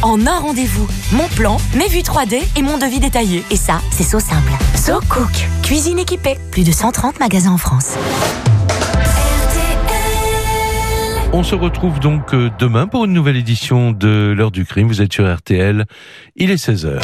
En un rendez-vous, mon plan, mes vues 3D et mon devis détaillé. Et ça, c'est So simple. So Cook. Cuisine équipée. Plus de 130 magasins en France. On se retrouve donc euh, demain pour une nouvelle édition de l'heure du crime. Vous êtes sur RTL. Il est 16h.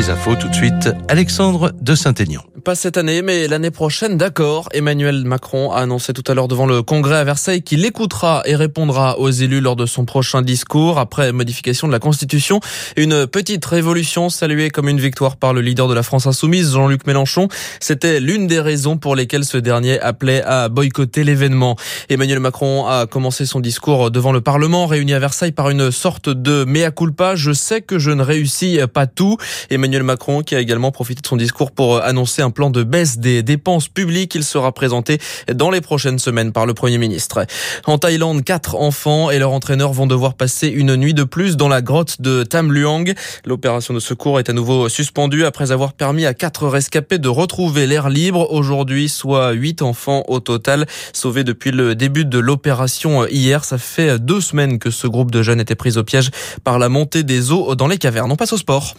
Les infos tout de suite. Alexandre de Saint-Aignan. Pas cette année, mais l'année prochaine, d'accord. Emmanuel Macron a annoncé tout à l'heure devant le Congrès à Versailles qu'il écoutera et répondra aux élus lors de son prochain discours après modification de la Constitution. Une petite révolution saluée comme une victoire par le leader de la France insoumise, Jean-Luc Mélenchon. C'était l'une des raisons pour lesquelles ce dernier appelait à boycotter l'événement. Emmanuel Macron a commencé son discours devant le Parlement, réuni à Versailles par une sorte de mea culpa. Je sais que je ne réussis pas tout. Emmanuel Macron qui a également profité de son discours pour annoncer un plan de baisse des dépenses publiques. Il sera présenté dans les prochaines semaines par le Premier ministre. En Thaïlande, quatre enfants et leur entraîneur vont devoir passer une nuit de plus dans la grotte de Tam Luang. L'opération de secours est à nouveau suspendue après avoir permis à quatre rescapés de retrouver l'air libre aujourd'hui, soit huit enfants au total sauvés depuis le début de l'opération hier. Ça fait deux semaines que ce groupe de jeunes était pris au piège par la montée des eaux dans les cavernes. On passe au sport.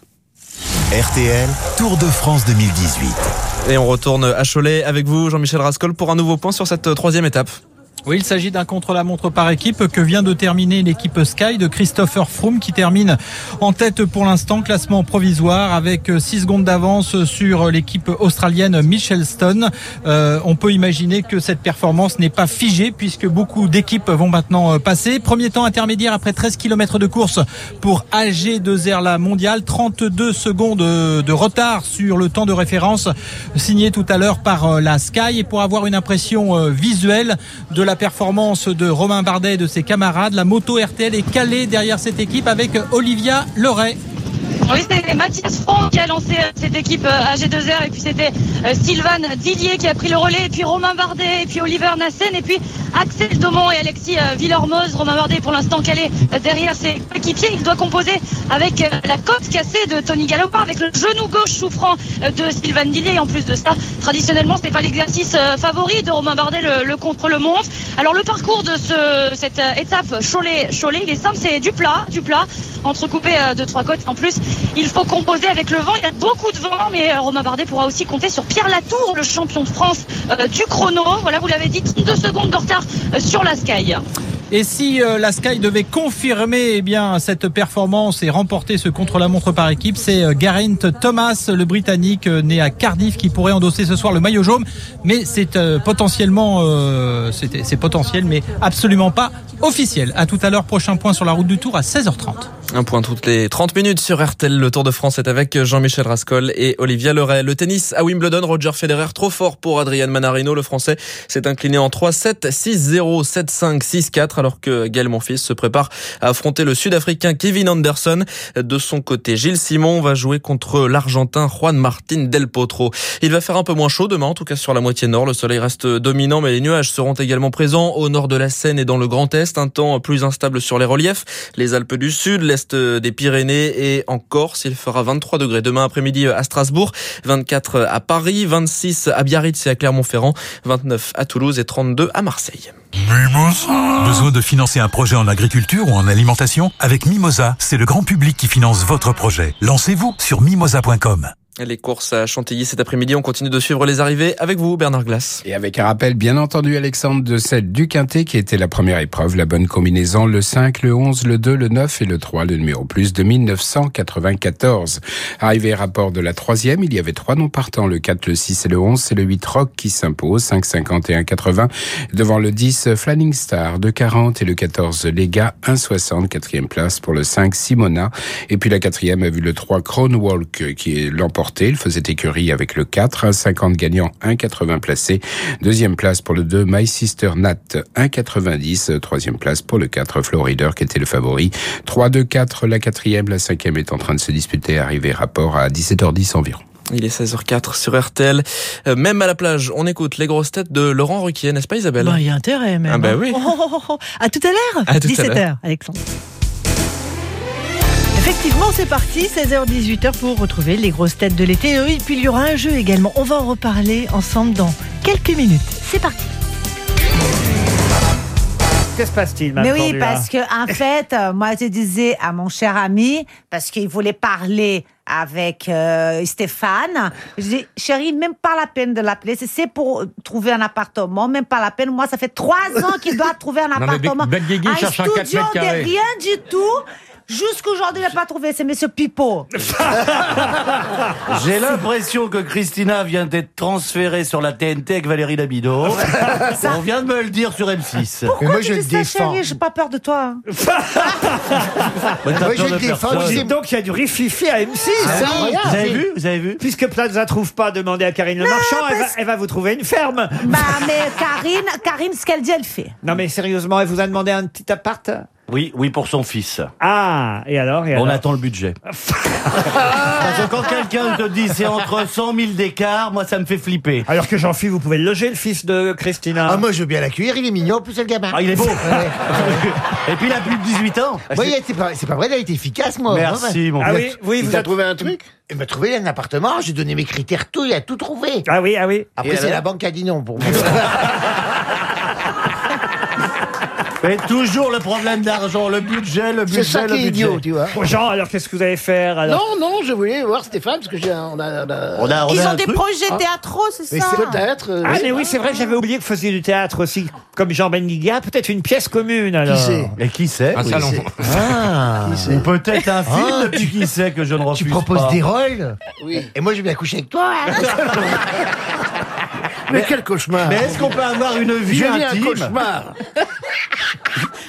RTL, Tour de France 2018. Et on retourne à Cholet avec vous, Jean-Michel Rascol, pour un nouveau point sur cette troisième étape. Oui, il s'agit d'un contre-la-montre par équipe que vient de terminer l'équipe Sky de Christopher Froome qui termine en tête pour l'instant, classement provisoire avec 6 secondes d'avance sur l'équipe australienne Michelstone. Euh, on peut imaginer que cette performance n'est pas figée puisque beaucoup d'équipes vont maintenant euh, passer. Premier temps intermédiaire après 13 km de course pour AG2R la mondiale. 32 secondes de retard sur le temps de référence signé tout à l'heure par euh, la Sky et pour avoir une impression visuelle de la la performance de Romain Bardet et de ses camarades. La moto RTL est calée derrière cette équipe avec Olivia Leray. Oui, c'était Mathias Franck qui a lancé euh, cette équipe euh, AG2R et puis c'était euh, Sylvain Dillier qui a pris le relais et puis Romain Bardet et puis Oliver Nassen et puis Axel Domont et Alexis Villermoz. Romain Bardet pour l'instant calé derrière ses équipiers. Il doit composer avec la côte cassée de Tony Galopin, avec le genou gauche souffrant de Sylvain Dillier. Et en plus de ça, traditionnellement, ce n'est pas l'exercice favori de Romain Bardet, le, contre le monte. Alors le parcours de ce, cette étape Cholet-Cholet, il est simple, c'est du plat, du plat, entrecoupé de trois côtes. En plus, il faut composer avec le vent. Il y a beaucoup de vent, mais euh, Romain Bardet pourra aussi compter sur Pierre Latour, le champion de France euh, du chrono. Voilà, vous l'avez dit, 32 secondes de retard euh, sur la Sky. Et si euh, la Sky devait confirmer eh bien cette performance et remporter ce contre-la-montre par équipe, c'est euh, Geraint Thomas, le Britannique euh, né à Cardiff, qui pourrait endosser ce soir le maillot jaune. Mais c'est potentiellement, c'est potentiel, mais absolument pas officiel. À tout à l'heure, prochain point sur la route du Tour à 16h30. Un point toutes les 30 minutes sur RTL. Le Tour de France est avec Jean-Michel Rascol et Olivia Leray. Le tennis à Wimbledon, Roger Federer trop fort pour Adrian Manarino. Le Français s'est incliné en 3-7, 6-0, 7-5, 6-4 alors que Gaël Monfils se prépare à affronter le Sud-Africain Kevin Anderson. De son côté, Gilles Simon va jouer contre l'Argentin Juan Martin Del Potro. Il va faire un peu moins chaud demain, en tout cas sur la moitié nord. Le soleil reste dominant, mais les nuages seront également présents au nord de la Seine et dans le Grand Est. Un temps plus instable sur les reliefs, les Alpes du Sud, l'Est des Pyrénées et en Corse. Il fera 23 degrés demain après-midi à Strasbourg, 24 à Paris, 26 à Biarritz et à Clermont-Ferrand, 29 à Toulouse et 32 à Marseille. De financer un projet en agriculture ou en alimentation Avec Mimosa, c'est le grand public qui finance votre projet. Lancez-vous sur mimosa.com. Les courses à Chantilly cet après-midi, on continue de suivre les arrivées avec vous, Bernard Glass. Et avec un rappel, bien entendu, Alexandre, de celle du Quintet qui était la première épreuve, la bonne combinaison, le 5, le 11, le 2, le 9 et le 3, le numéro plus de 1994. Arrivé rapport de la troisième, il y avait trois noms partants, le 4, le 6 et le 11, c'est le 8 Rock qui s'impose, 5, 51, 80, devant le 10 Flanning Star de 40 et le 14 Lega, 1,60, quatrième place pour le 5 Simona. Et puis la quatrième a vu le 3 Walk qui est il faisait écurie avec le 4, 1,50 gagnant, 1,80 placé. Deuxième place pour le 2, My Sister Nat, 1,90. Troisième place pour le 4, Florider qui était le favori. 3, 2, 4, la quatrième, la cinquième est en train de se disputer, arrivé rapport à 17h10 environ. Il est 16h04 sur RTL. Euh, même à la plage, on écoute les grosses têtes de Laurent Ruquier, n'est-ce pas Isabelle? Bah, Il y a intérêt même. Ah bah hein. oui. à tout à l'heure 17h, Alexandre. Effectivement, c'est parti, 16h-18h pour retrouver les grosses têtes de l'été. Et puis il y aura un jeu également. On va en reparler ensemble dans quelques minutes. C'est parti. Que se passe-t-il, Mais oui, parce que en fait, euh, moi je disais à mon cher ami, parce qu'il voulait parler avec euh, Stéphane, je dis, chérie, même pas la peine de l'appeler, c'est- c'est pour trouver un appartement, même pas la peine. Moi, ça fait trois ans qu'il doit trouver un mais appartement. Guigui un cherche un 4 studio mètres de carrés. rien du tout. Jusqu'aujourd'hui, il n'a pas trouvé, c'est Monsieur Pipo. J'ai l'impression que Christina vient d'être transférée sur la TNT avec Valérie Damido. On vient de me le dire sur M6. Pourquoi tu dis ça, chérie J'ai pas peur de toi. hein. T'as Moi, peur je de le défends, personne. dites donc il y a du rififi à M6. Ah hein. oui, vous avez vu Vous avez vu Puisque Plaza trouve pas, demandez à Karine Le Marchand, elle va, parce- elle va vous trouver une ferme. Bah, mais Karine, Karine, ce qu'elle dit, elle fait. Non mais sérieusement, elle vous a demandé un petit appart? Oui, oui, pour son fils. Ah, et alors, et On alors attend le budget. Parce que quand quelqu'un te dit c'est entre 100 000 d'écart, moi ça me fait flipper. Alors que jean philippe vous pouvez le loger, le fils de Christina. Ah, moi, je veux bien l'accueillir, il est mignon, en plus, c'est le gamin. Ah, il est beau. Et puis il a plus de 18 ans. Oui, c'est pas, c'est pas vrai, il a été efficace, moi. Merci, mon Ah oui, oui, Il vous t'a êtes... trouvé un truc Il m'a trouvé un appartement, j'ai donné mes critères, tout, il a tout trouvé. Ah oui, ah oui. Après, c'est la banque qui a dit non pour moi. Mais toujours le problème d'argent, le budget, le budget, C'est ça le qui est budget. idiot, tu vois. Bon, Jean, alors qu'est-ce que vous allez faire alors Non, non, je voulais voir Stéphane, parce que j'ai un- on a, on a- On a, on Ils a ont des truc. projets théâtraux, c'est Mais ça c'est peut-être. euh, Ah mais oui, c'est vrai que j'avais oublié que vous faisiez du théâtre aussi, comme Jean Benguigua, peut-être une pièce commune alors. Qui c'est Et qui sait Un salon. Ah, Ou peut-être un film Ah, depuis qui sait que je ne refuse tu proposes pas. des rôles Oui. Et moi, je vais bien coucher avec toi. hein. Mais quel cauchemar Mais est-ce qu'on peut avoir une vie un intime cauchemar.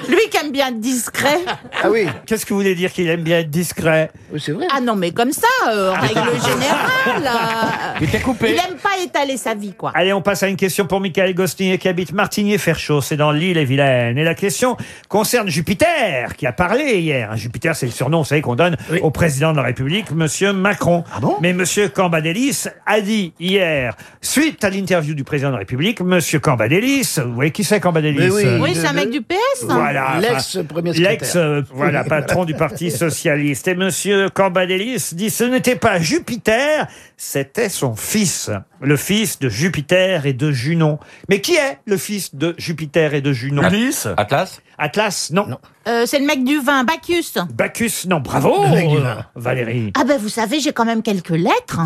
Lui qui aime bien être discret. Ah oui, Qu'est-ce que vous voulez dire qu'il aime bien être discret oui c'est vrai. Ah non, mais comme ça, euh, en règle générale. euh, Il était coupé. il aime pas étaler sa vie, quoi. Allez, on passe à une question pour Michael Gosnier qui habite Martigny-Ferchaud, c'est dans l'île et Vilaine. Et la question concerne Jupiter, qui a parlé hier. Jupiter, c'est le surnom, vous savez, qu'on donne au président de la République, Monsieur Macron. Mais Monsieur Cambadélis a dit hier, suite à l'interview du président de la République, Monsieur Cambadélis, vous voyez qui c'est Cambadélis? Mais oui. Oui, c'est un mec du PS. Voilà. enfin, L'ex-premier secrétaire. L'ex, euh, voilà, patron du Parti Socialiste. Et Monsieur Cambadélis dit ce n'était pas Jupiter, c'était son fils. Le fils de Jupiter et de Junon. Mais qui est le fils de Jupiter et de Junon Ulysse Atlas Atlas, non. Euh, c'est le mec du vin, Bacchus. Bacchus, non. Bravo, Le mec du euh, vin. Valérie. Ah ben vous savez, j'ai quand même quelques lettres.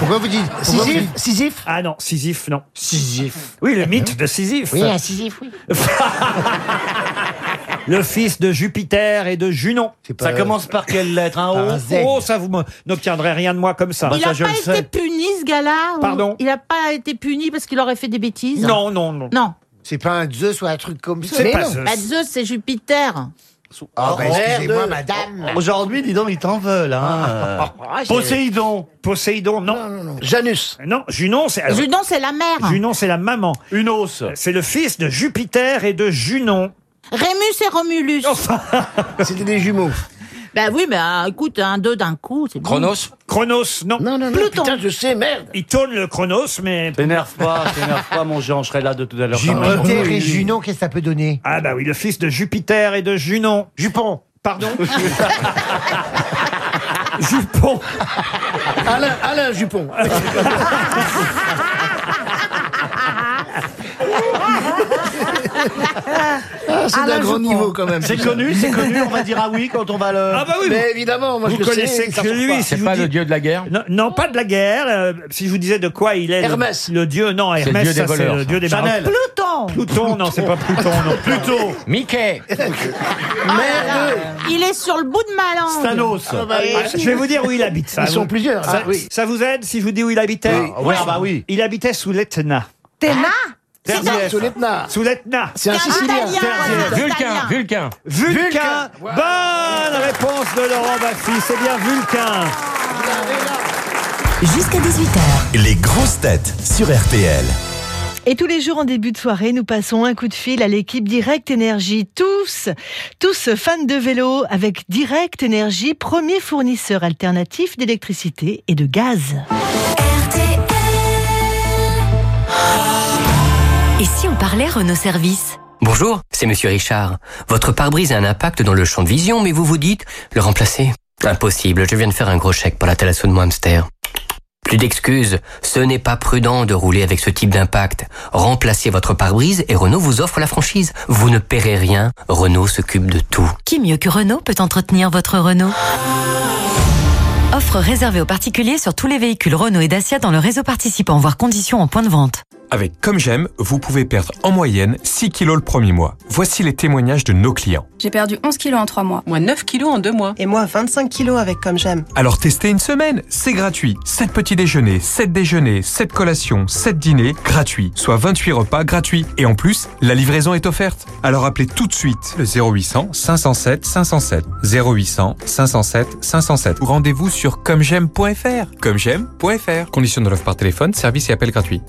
Pourquoi vous dites pourquoi vous Sisyphe dites- Sisyphe Ah non, Sisyphe, non. Sisyphe. Oui, le mythe de Sisyphe. Oui, un Sisyphe, oui. Le fils de Jupiter et de Junon. Ça commence par quelle lettre Un O Un Z. Oh, ça vous me- n'obtiendrez rien de moi comme ça. il ça, a je pas été sais. puni, ce gars-là ou- Pardon Il a pas été puni parce qu'il aurait fait des bêtises Non, non, non. Non. C'est pas un Zeus ou un truc comme ça. C'est Mais pas non. Zeus. Bah, Zeus, c'est Jupiter. Ah, bah, Oh, excusez-moi, merde. madame. Aujourd'hui, dis donc, ils t'en veulent. Hein. Ah, j'ai- Poséidon. Poséidon, non. Non, non, non. Janus. Non, Junon, c'est. Junon, c'est la mère. Junon, c'est la maman. Unos. C'est le fils de Jupiter et de Junon. Rémus et Romulus. C'était des jumeaux. Bah oui, mais euh, écoute, un deux d'un coup, c'est bon. Chronos Chronos, non. Non, non, non. Pluton. Putain, je sais, merde. Il tourne le Chronos, mais. T'énerve pas, t'énerve pas, mon Jean, je serai là de tout à l'heure. Jupiter et Junon, qu'est-ce que ça peut donner? Ah bah oui, le fils de Jupiter et de Junon. Jupon. Pardon? Jupon. Alain, Alain Jupon. Ah, c'est Alain d'un grand niveau quand même. C'est connu, c'est connu, on va dire ah oui quand on va le... Ah bah oui, Mais évidemment, moi vous je le connaissez sais. ça que sort lui. pas. si C'est je pas vous le dis- dieu de la guerre Non, non, pas de la guerre. euh, si je vous disais de quoi il est. le- Hermès. Le, dieu, non, le Hermès, dieu des ça, c'est voleurs, le ça. dieu des Chanel. Pluton. Pluton, non, c'est pas Pluton, non. Pluton. Mickey Merde. Il est sur le bout de ma langue. Stanos. Ah, bah, Ah, je vais vous dire où il habite. Ça, Ils sont vous- plusieurs. Ça, Ah, oui. ça vous aide si je vous dis où il habitait Ah, ouais, ah bah oui. Il habitait sous l'Etna. T'es là Terziès. Sous l'Etna. Sous l'Etna. C'est un Sicilien. Vulcain. Vulcain Vulcain. Bonne réponse de Laurent Baffy. C'est bien Vulcain. Jusqu'à 18h. Les grosses têtes sur RTL. Et tous les jours en début de soirée, nous passons un coup de fil à l'équipe Direct Énergie. Tous, tous fans de vélo avec Direct Énergie, premier fournisseur alternatif d'électricité et de gaz. Et si on parlait Renault Service? Bonjour, c'est Monsieur Richard. Votre pare-brise a un impact dans le champ de vision, mais vous vous dites, le remplacer? Impossible, je viens de faire un gros chèque pour la thalasso de mon hamster. Plus d'excuses, ce n'est pas prudent de rouler avec ce type d'impact. Remplacez votre pare-brise et Renault vous offre la franchise. Vous ne paierez rien, Renault s'occupe de tout. Qui mieux que Renault peut entretenir votre Renault? Offre réservée aux particuliers sur tous les véhicules Renault et Dacia dans le réseau participant, voire conditions en point de vente. Avec Comme J'aime, vous pouvez perdre en moyenne 6 kilos le premier mois. Voici les témoignages de nos clients. J'ai perdu 11 kilos en 3 mois. Moi 9 kilos en 2 mois. Et moi 25 kilos avec Comme J'aime. Alors testez une semaine, c'est gratuit. 7 petits déjeuners, 7 déjeuners, 7 collations, 7 dîners, gratuits. Soit 28 repas gratuits. Et en plus, la livraison est offerte. Alors appelez tout de suite le 0800 507 507. 0800 507 507. Ou rendez-vous sur commej'aime.fr. Commej'aime.fr. Conditions de l'offre par téléphone, service et appel gratuit.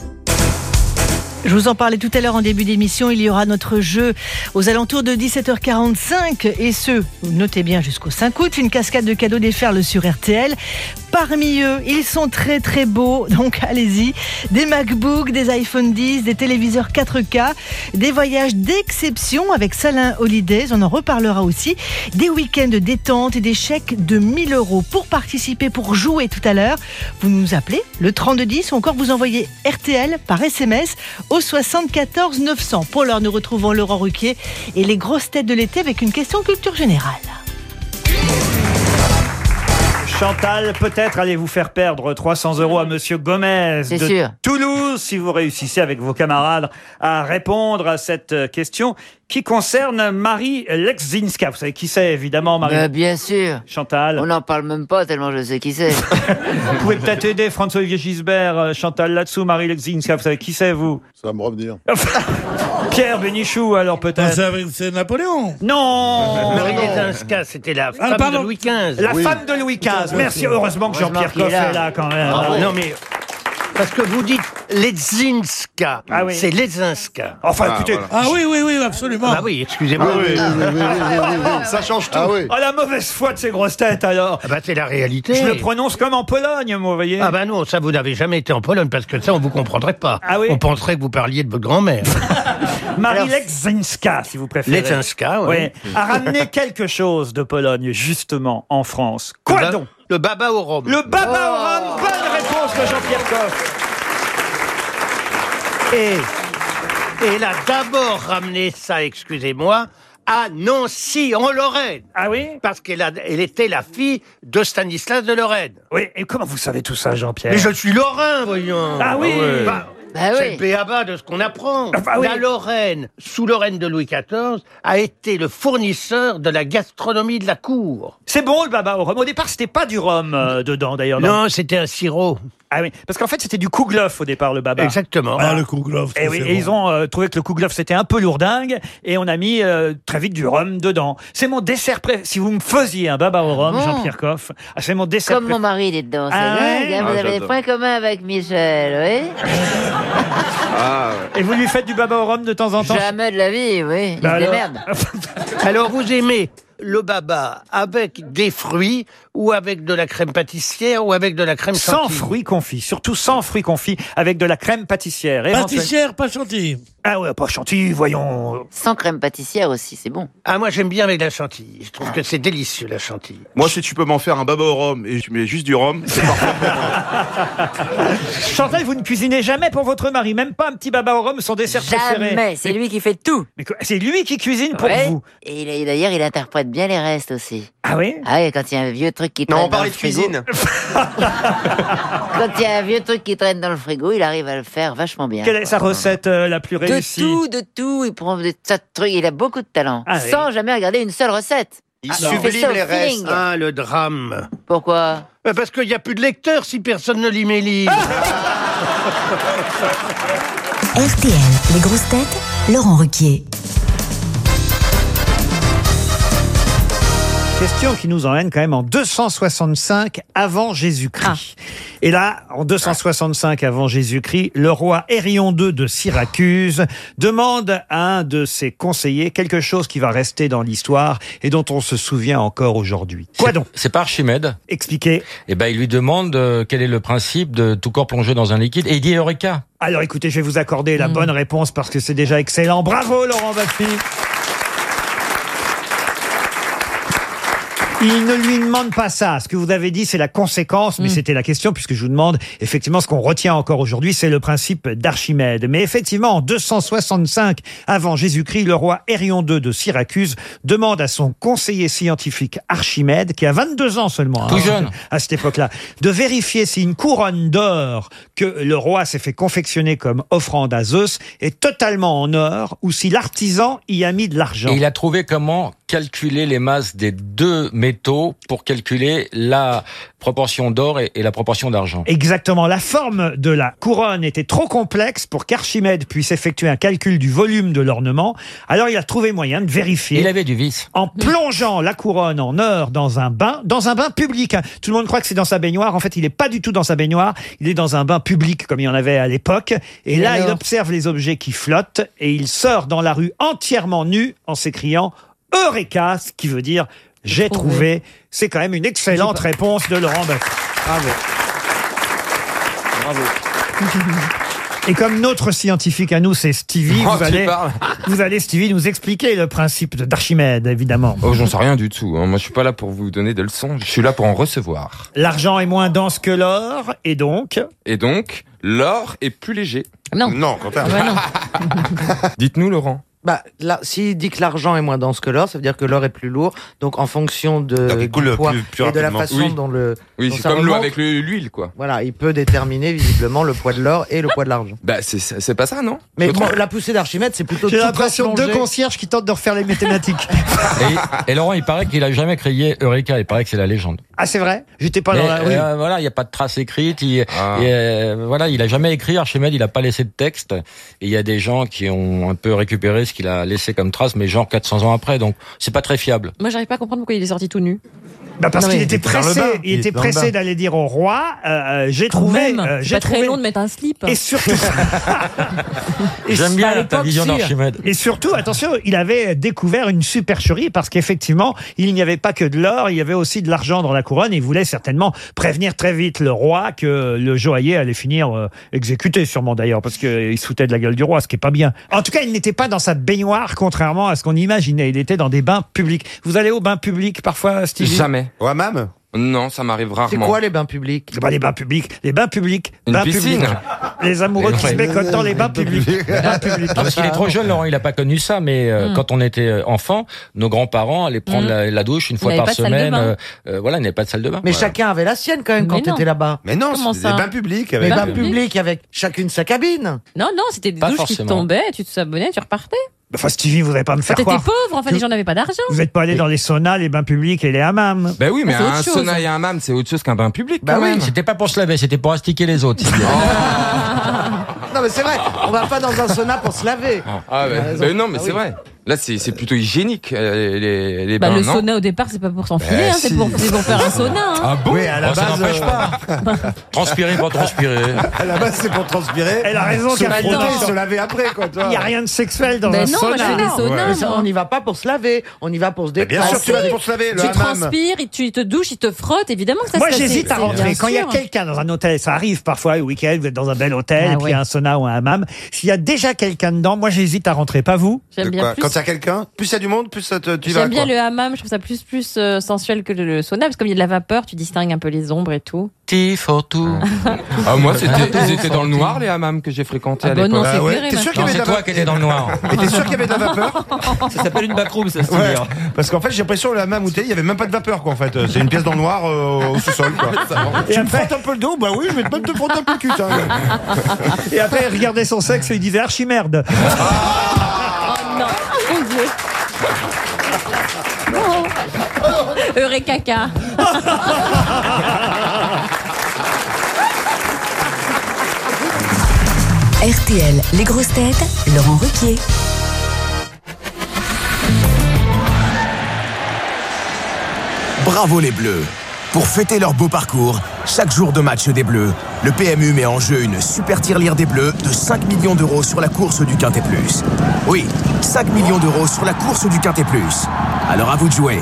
Je vous en parlais tout à l'heure en début d'émission, il y aura notre jeu aux alentours de 17h45 et ce, notez bien jusqu'au 5 août, une cascade de cadeaux déferle sur RTL. Parmi eux, ils sont très très beaux, donc allez-y. Des MacBooks, des iPhone 10, des téléviseurs 4K, des voyages d'exception avec Salin Holidays, on en reparlera aussi, des week-ends de détente et des chèques de 1000 euros. Pour participer, pour jouer tout à l'heure, vous nous appelez le 3210 ou encore vous envoyez RTL par SMS au 74 900. Pour l'heure, nous retrouvons Laurent Ruquier et les grosses têtes de l'été avec une question culture générale. Chantal, peut-être allez-vous faire perdre 300 euros à Monsieur Gomez de sûr. Toulouse si vous réussissez avec vos camarades à répondre à cette euh, question qui concerne Marie Lexzinska. Vous savez qui c'est évidemment Marie? Euh, bien sûr. Chantal. On n'en parle même pas tellement je sais qui c'est. Vous pouvez peut-être aider François-Olivier Gisbert, euh, Chantal là-dessous, Marie Lexzinska. Vous savez qui c'est vous? Ça va me revenir. Pierre Bénichou alors peut-être. Ah, c'est- Napoléon. Non Marie Lexzinska, c'était la femme de Louis XV. La Oui. femme de Louis XV. Merci, heureusement que Heureusement Jean-Pierre qu'il est Coff là. est là quand même. Ah, Ah, non mais parce que vous dites Ledzinska, Ah oui. c'est Ledzinska. Enfin, écoutez- Ah oui, oui, oui, absolument. Ah oui, excusez-moi. Ah oui, oui, oui, oui, oui, oui, oui. Ça change tout. Ah la mauvaise foi de ces grosses têtes alors. bah c'est la réalité. Je le prononce comme en Pologne, moi, vous voyez. Ah bah non, ça vous n'avez jamais été en Pologne parce que ça on vous comprendrait pas. Ah oui On penserait que vous parliez de votre grand-mère. Marie Lexzinska, si vous préférez. Lexzinska, ouais. a ramené quelque chose de Pologne, justement, en France. Quoi donc? Le baba au rhum. Le baba au rhum. Bonne réponse de Jean-Pierre Coff. Et elle a d'abord ramené ça, excusez-moi, à Nancy, en Lorraine. Ah oui? Parce qu'elle a- elle était la fille de Stanislas de Lorraine. Oui, et comment vous savez tout ça, Jean-Pierre? Mais je suis lorrain, voyons. Ah oui Bah, Bah c'est oui. le béaba de ce qu'on apprend. Ah bah oui. La Lorraine, sous Lorraine de Louis XIV, a été le fournisseur de la gastronomie de la cour. C'est bon le baba au rhum. Au départ, c'était pas du rhum euh, dedans d'ailleurs. Non, c'était un sirop. Ah oui, parce qu'en fait, c'était du kouglof au départ le baba. Exactement. Voilà. Ah, le kouglof, Et, oui, et ils ont euh, trouvé que le kouglof c'était un peu lourdingue et on a mis euh, très vite du rhum dedans. C'est mon dessert préféré. Si vous me faisiez un baba au rhum, Bon. Jean-Pierre Coff, ah, c'est mon dessert Comme mon mari, dites donc. C'est Ah ouais dingue, hein, Ah, Vous avez des points communs avec Michel, oui Et vous lui faites du baba au rhum de temps en temps? Jamais de la vie, oui. Il Bah alors- démerde. Alors, vous aimez le baba avec des fruits ou avec de la crème pâtissière ou avec de la crème Sans fruits confits, surtout sans fruits confits, avec de la crème pâtissière. Pâtissière, pas chantilly Ah ouais, pas chantilly, voyons. Sans crème pâtissière aussi, c'est bon. Ah, moi j'aime bien avec la chantilly. Je trouve que c'est délicieux la chantilly. Moi, si tu peux m'en faire un baba au rhum et tu mets juste du rhum, c'est parfait. Chantal, vous ne cuisinez jamais pour votre mari, même pas un petit baba au rhum, son dessert préféré. Jamais, c'est lui qui fait tout. Mais quoi, c'est lui qui cuisine pour Ouais. vous. Et il- et d'ailleurs, il interprète bien les restes aussi. Ah oui Ah oui, quand il y a un vieux truc qui Non, traîne on dans parlait le de frigo. cuisine. Quand il y a un vieux truc qui traîne dans le frigo, il arrive à le faire vachement bien. Quelle est sa recette euh, la plus De tout, de tout. Il prend des tas de trucs. Il a beaucoup de talent. Ah oui. sans jamais regarder une seule recette. Il Ah, sublime les restes. Ah, le drame. Pourquoi? Bah, Parce qu'il n'y a plus de lecteurs si personne ne lit mes livres. RTL, les grosses têtes, Laurent Ruquier. Question qui nous emmène quand même en 265 avant Jésus-Christ. Et là, en 265 avant Jésus-Christ, le roi Hérion II de Syracuse demande à un de ses conseillers quelque chose qui va rester dans l'histoire et dont on se souvient encore aujourd'hui. Quoi donc C'est pas Archimède. Expliquez. Eh ben, il lui demande euh, quel est le principe de tout corps plongé dans un liquide et il dit Eureka. Alors écoutez, je vais vous accorder la bonne réponse parce que c'est déjà excellent. Bravo Laurent Baffy. Il ne lui demande pas ça. Ce que vous avez dit, c'est la conséquence, mais c'était la question, puisque je vous demande, effectivement, ce qu'on retient encore aujourd'hui, c'est le principe d'Archimède. Mais effectivement, en 265 avant Jésus-Christ, le roi Hérion II de Syracuse demande à son conseiller scientifique Archimède, qui a 22 ans seulement, Tout hein, jeune. à cette époque-là, de vérifier si une couronne d'or que le roi s'est fait confectionner comme offrande à Zeus est totalement en or, ou si l'artisan y a mis de l'argent. Et il a trouvé comment calculer les masses des deux métaux pour calculer la proportion d'or et, et la proportion d'argent. Exactement. La forme de la couronne était trop complexe pour qu'Archimède puisse effectuer un calcul du volume de l'ornement. Alors il a trouvé moyen de vérifier. Il avait du vice. En plongeant la couronne en or dans un bain, dans un bain public. Tout le monde croit que c'est dans sa baignoire. En fait, il n'est pas du tout dans sa baignoire. Il est dans un bain public comme il y en avait à l'époque. Et Et là, il observe les objets qui flottent et il sort dans la rue entièrement nu en s'écriant Eureka, ce qui veut dire j'ai trouvé. C'est quand même une excellente réponse de Laurent. Bravo. Bravo. Et comme notre scientifique à nous, c'est Stevie, Oh, vous, tu allez, parles. vous allez, Stevie, nous expliquer le principe de- d'Archimède, évidemment. Oh, j'en sais rien du tout. hein. Moi, je suis pas là pour vous donner des leçons. Je suis là pour en recevoir. L'argent est moins dense que l'or, et donc Et donc, l'or est plus léger. Non. Non, Quentin. Dites-nous, Laurent. Bah, là, s'il dit que l'argent est moins dense que l'or, ça veut dire que l'or est plus lourd. Donc, en fonction de, Donc, il du poids plus- plus et de la façon Oui. dont le. Oui, c'est comme l'eau avec le- l'huile, quoi. Voilà, il peut déterminer visiblement le poids de l'or et le poids de l'argent. Bah, c'est c'est pas ça, non? Mais bon, la poussée d'Archimède, c'est plutôt. J'ai l'impression de deux concierges qui tentent de refaire les mathématiques. Et, et Laurent, il paraît qu'il a jamais crié Eureka. Il paraît que c'est la légende. Ah, c'est vrai? J'étais pas Mais, dans la rue. euh, voilà, il n'y a pas de trace écrite. Il, Ah. et, euh, voilà, il a jamais écrit. Archimède, il a pas laissé de texte. Et il y a des gens qui ont un peu récupéré ce qu'il a laissé comme trace, mais genre 400 ans après. Donc, c'est pas très fiable. Moi, j'arrive pas à comprendre pourquoi il est sorti tout nu. Bah parce qu'il était pressé, il Il était pressé d'aller dire au roi, euh, euh, j'ai trouvé, même, euh, j'ai pas très trouvé- long de mettre un slip. Et surtout, J'aime bien ta l'époque, vision si. d'Archimède. Et surtout, attention, il avait découvert une supercherie parce qu'effectivement, il n'y avait pas que de l'or, il y avait aussi de l'argent dans la couronne. Et il voulait certainement prévenir très vite le roi que le joaillier allait finir euh, exécuté, sûrement d'ailleurs, parce qu'il se foutait de la gueule du roi, ce qui est pas bien. En tout cas, il n'était pas dans sa baignoire, contrairement à ce qu'on imaginait. Il était dans des bains publics. Vous allez au bain public parfois, Stevie? Jamais. Au hammam Non, ça m'arrive rarement. C'est quoi les bains publics? C'est pas les bains publics. Les bains publics. Une bains piscine. publics. Les amoureux qui se Ouais. bécotent dans les bains publics. Bains publics. Non, parce qu'il est trop jeune, Laurent, il n'a pas connu ça, mais euh, Mm. quand on était euh, enfant, nos grands-parents allaient prendre Mm. la, la douche une fois par pas de salle de semaine. bain. euh, euh, voilà, il n'avait pas de salle de bain. Mais Voilà. chacun avait la sienne quand même Mais quand non. t'étais là-bas. Mais non, Comment c'est ça des bains publics Les avec. bains Bains publics avec chacune sa cabine. Non, non, c'était des Pas douches qui forcément. tombaient, tu te s'abonnais, tu repartais. Enfin, Stevie, vous n'allez pas me faire T'étais croire. pauvre, enfin, les gens n'avaient pas d'argent. Vous n'êtes pas allé dans les saunas, les bains publics et les hammams. Ben oui, mais Ah, c'est autre un chose. sauna et un hammam, c'est autre chose qu'un bain public. Bah quand oui, même. c'était pas pour se laver, c'était pour astiquer les autres. Non mais c'est vrai, on va pas dans un sauna pour se laver. Ah, ben, raison. ben non, mais Ah c'est oui. vrai. Là, c'est c'est plutôt hygiénique, euh, les, les Bah, bains, le non sauna au départ, c'est pas pour s'enfiler, Bah, hein, c'est si. pour, c'est pour faire un sauna. hein. Ah bon Oui, à la Oh, ça base, n'empêche euh, pas. Transpirer pour transpirer. À la base, c'est pour transpirer. Elle a raison, se frotter, se laver après, quoi. Il n'y a rien de sexuel dans Ben un non, sauna. des saunas, ça, on n'y va pas pour se laver, on y va pour se détendre. bien sûr, tu vas pour se laver, le Tu transpires, tu te douches, il te frotte, évidemment que ça Moi, j'hésite à rentrer. Quand il y a quelqu'un dans un hôtel, ça arrive parfois, le week-end, vous êtes dans un bel hôtel, Ah puis il y a un sauna ou un hammam. S'il y a déjà quelqu'un dedans, moi, j'hésite à rentrer. Pas vous J'aime bien plus. Quand il y a quelqu'un, plus il y a du monde, plus ça te- tu vas. J'aime bien quoi. le hammam, je trouve ça plus plus euh, sensuel que le, le sauna parce que comme il y a de la vapeur, tu distingues un peu les ombres et tout. T for tout. Ah, moi, c'était, ils étaient dans le noir, les hammams que j'ai fréquentés Ah à bah l'époque. non, c'est Ah ouais. T'es sûr qu'il y avait de c'est la toi qui étais dans le noir. Et t'es sûr qu'il y avait de la vapeur Ça s'appelle une backroom, ça, Ouais. Parce qu'en fait, j'ai l'impression le hammam où t'es, il y avait même pas de vapeur, quoi, en fait. C'est une pièce dans le noir euh, au sous-sol, quoi. Et Tu me après- frottes un peu le dos Bah oui, je vais même te frotter un peu le cul. Et après, il regardait son sexe et il disait Archimerde. Oh non, dieu. Oh. Eureka caca. RTL, les grosses têtes, Laurent Ruquier. Bravo les Bleus Pour fêter leur beau parcours, chaque jour de match des Bleus, le PMU met en jeu une super tirelire des Bleus de 5 millions d'euros sur la course du Quintet Plus. Oui, 5 millions d'euros sur la course du Quintet Plus. Alors à vous de jouer.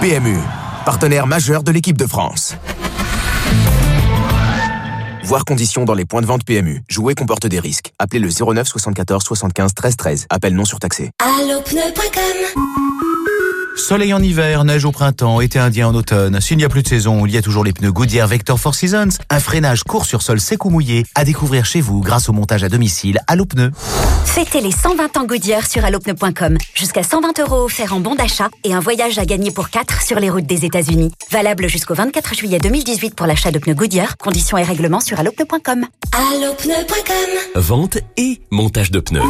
PMU, partenaire majeur de l'équipe de France. Voir conditions dans les points de vente PMU. Jouer comporte des risques. Appelez le 09 74 75 13 13. Appel non surtaxé. Allopneu.com Soleil en hiver, neige au printemps, été indien en automne. S'il n'y a plus de saison, il y a toujours les pneus Goodyear Vector Four Seasons. Un freinage court sur sol sec ou mouillé à découvrir chez vous grâce au montage à domicile Allo Pneus. Fêtez les 120 ans Goodyear sur allopneu.com. Jusqu'à 120 euros offerts en bon d'achat et un voyage à gagner pour 4 sur les routes des États-Unis. Valable jusqu'au 24 juillet 2018 pour l'achat de pneus Goodyear. Conditions et règlements sur allopneu.com. Allopneu.com. Vente et montage de pneus.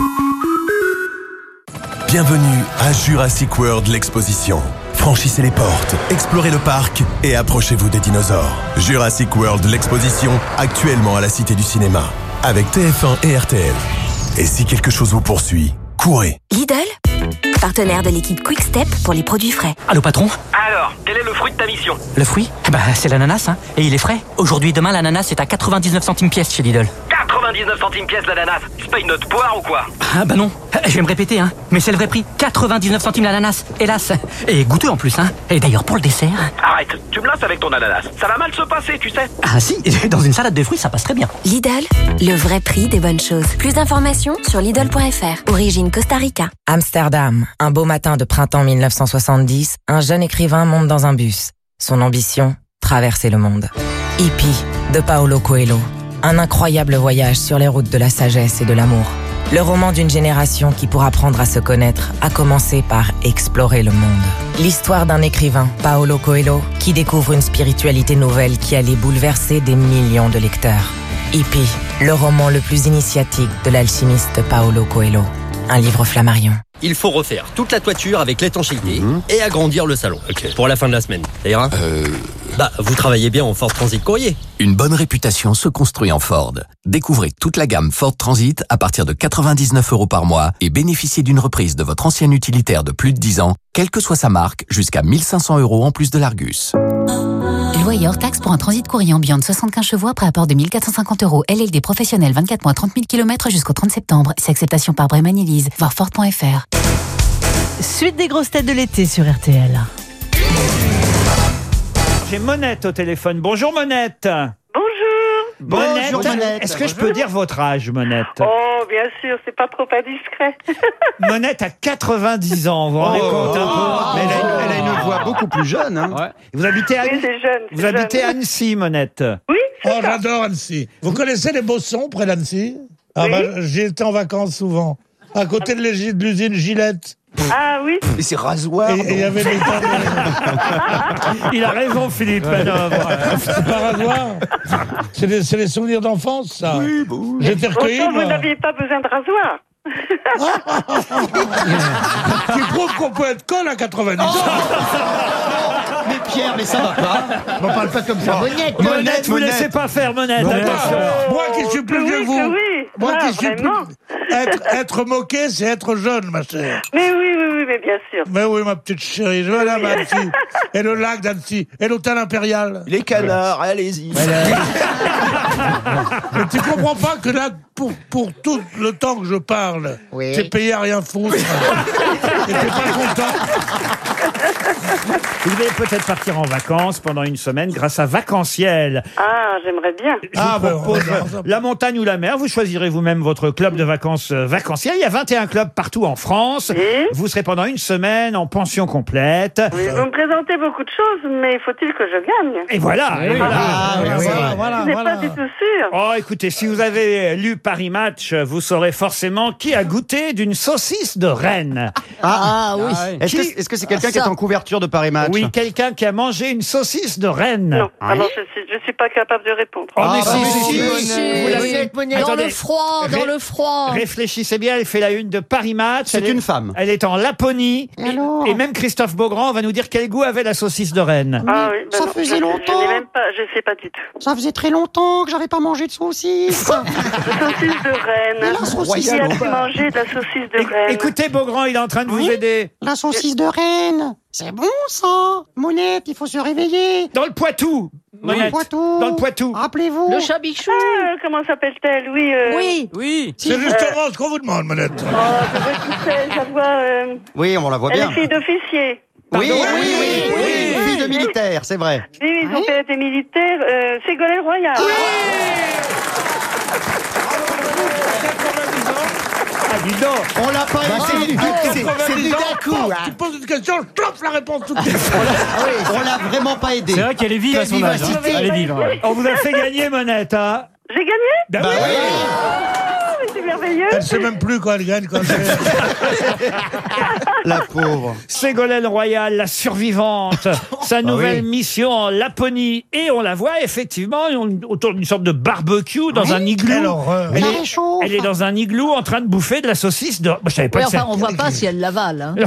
Bienvenue à Jurassic World l'exposition. Franchissez les portes, explorez le parc et approchez-vous des dinosaures. Jurassic World l'exposition, actuellement à la Cité du Cinéma, avec TF1 et RTL. Et si quelque chose vous poursuit, courez. Lidl, partenaire de l'équipe Quick Step pour les produits frais. Allô patron Alors, quel est le fruit de ta mission? Le fruit? Bah c'est l'ananas, hein. Et il est frais. Aujourd'hui, demain, l'ananas est à 99 centimes pièce chez Lidl. 99 centimes pièce l'ananas. C'est pas une note poire ou quoi Ah bah non, je vais me répéter, hein. Mais c'est le vrai prix. 99 centimes l'ananas, hélas. Et goûteux en plus, hein. Et d'ailleurs, pour le dessert... Arrête, tu me lasses avec ton ananas. Ça va mal se passer, tu sais. Ah si, dans une salade de fruits, ça passe très bien. Lidl, le vrai prix des bonnes choses. Plus d'informations sur Lidl.fr. Origine Costa Rica. Amsterdam, un beau matin de printemps 1970, un jeune écrivain monte dans un bus. Son ambition, traverser le monde. Hippie, de Paolo Coelho. Un incroyable voyage sur les routes de la sagesse et de l'amour. Le roman d'une génération qui, pour apprendre à se connaître, a commencé par explorer le monde. L'histoire d'un écrivain, Paolo Coelho, qui découvre une spiritualité nouvelle qui allait bouleverser des millions de lecteurs. Hippie, le roman le plus initiatique de l'alchimiste Paolo Coelho. Un livre flammarion. Il faut refaire toute la toiture avec l'étanchéité et agrandir le salon. Pour la fin de la semaine. Ça ira Euh... Bah, vous travaillez bien en Ford Transit Courrier. Une bonne réputation se construit en Ford. Découvrez toute la gamme Ford Transit à partir de 99 euros par mois et bénéficiez d'une reprise de votre ancien utilitaire de plus de 10 ans, quelle que soit sa marque, jusqu'à 1500 euros en plus de l'Argus. Hors taxe pour un transit courrier ambiant de 75 chevaux après apport de 1450 euros. LLD professionnel 24 mois 30 000 km jusqu'au 30 septembre. C'est acceptation par Bremen Elise. Voir Ford.fr. Suite des grosses têtes de l'été sur RTL. J'ai Monette au téléphone. Bonjour Monette. Bonjour. Monette, Bonjour, Monette. est-ce que je peux dire votre âge, Monette Oh, bien sûr, c'est pas trop indiscret. Monette a 90 ans, vous vous rendez Oh. compte un peu Oh. Mais elle, a, Oh. elle a une voix beaucoup plus jeune. hein. Vous habitez à, Oui, c'est jeune, vous habitez à Annecy, Monette Oui, Oh, j'adore Annecy. Vous connaissez les Bossons près d'Annecy? Ah bah, j'y étais en vacances souvent. À côté de l'usine Gillette. Ah oui Et c'est rasoir. Et et il y avait des Il a raison, Philippe Manœuvre. C'est pas rasoir. C'est des souvenirs d'enfance, ça. Oui, J'étais recueilli, Pourtant, vous moi. n'aviez pas besoin de rasoir. Tu prouves qu'on peut être con à 90 ans. Mais Pierre, mais ça va pas. On parle pas comme ça. Monette, Monette, vous laissez pas faire, Monette. Attention. Moi qui suis plus que vous. oui. Moi Ah, qui suis plus. Être, être moqué, c'est être jeune, ma chère. Mais oui, oui, oui, mais bien sûr. Mais oui, ma petite chérie, je vais aller à Annecy. Et le lac d'Annecy. Et l'hôtel impérial. Les canards, allez-y. Mais tu comprends pas que là, pour, pour tout le temps que je parle, Oui. t'es payé à rien foutre. Et t'es pas content. Vous allez peut-être partir en vacances pendant une semaine grâce à Vacanciel. Ah, j'aimerais bien. Je vous propose la montagne ou la mer. Vous choisirez vous-même votre club de vacances euh, vacanciel. Il y a 21 clubs partout en France. Vous serez pendant une semaine en pension complète. Oui, vous me présentez beaucoup de choses, mais faut-il que je gagne? Et voilà, et voilà. Ah, Je n'ai pas du tout sûr. Oh, écoutez, si vous avez lu Paris Match, vous saurez forcément qui a goûté d'une saucisse de Rennes. Ah, oui. Est-ce que Qui- est-ce que c'est quelqu'un qui est en couverture de Paris Match Oui, quelqu'un qui a mangé une saucisse de Rennes. Non, alors je suis, je suis pas capable de répondre. Oh, mais Ah, si, bah si, oui, si, oui, si, oui. vous l'avez- Dans Attendez. le froid, dans Ré- le froid. Réfléchissez bien, elle fait la une de Paris Match. C'est Elle est- une femme. Elle est en Laponie. Et, et même Christophe Beaugrand va nous dire quel goût avait la saucisse de Rennes. Ah oui, bah Ça non, faisait je- longtemps. Je n'ai même pas, je sais pas du tout. Ça faisait très longtemps que j'avais pas mangé de saucisse. Saucisse de Rennes. La saucisse Qui a de pu Rennes. manger de la saucisse de Rennes Écoutez, Beaugrand, il est en train de vous Oui aider. La saucisse de Rennes. C'est bon ça. Monette, il faut se réveiller. Dans le Poitou. Dans le Monette. Poitou. Dans le Poitou. Rappelez-vous. Le chabichou. Ah, comment s'appelle-t-elle? Oui. euh, Oui. Oui. C'est justement ce qu'on vous demande, Manette. Oh, je vois qui c'est, je la vois. euh, Oui, on la voit Elle bien. est fille d'officier. Oui, oui, oui, oui, oui, oui, oui. fille de militaire, c'est vrai. Oui, oui, son père était militaire. Euh, Ségolène Royal. Dis donc. On l'a pas Bah, aidé. c'est- Ah, venu d'un coup. Tu hein. poses une question, je t'offre la réponse tout de suite. On l'a vraiment pas aidé. C'est vrai qu'elle est vive à Quelle son âge. hein. vivacité. Elle est vive. On vous a fait gagner, Monette. Hein J'ai gagné Ben Bah oui. Ah, mais c'est merveilleux. Elle sait même plus quand elle gagne. Quand elle... La pauvre. Ségolène Royal, la survivante, sa nouvelle oui. mission en Laponie. Et on la voit effectivement on- autour d'une sorte de barbecue dans un Quelle igloo. horreur. Elle est, réchauffe. elle est dans un igloo en train de bouffer de la saucisse de. Je savais pas Oui, que ça- enfin, on voit pas si elle l'avale. hein.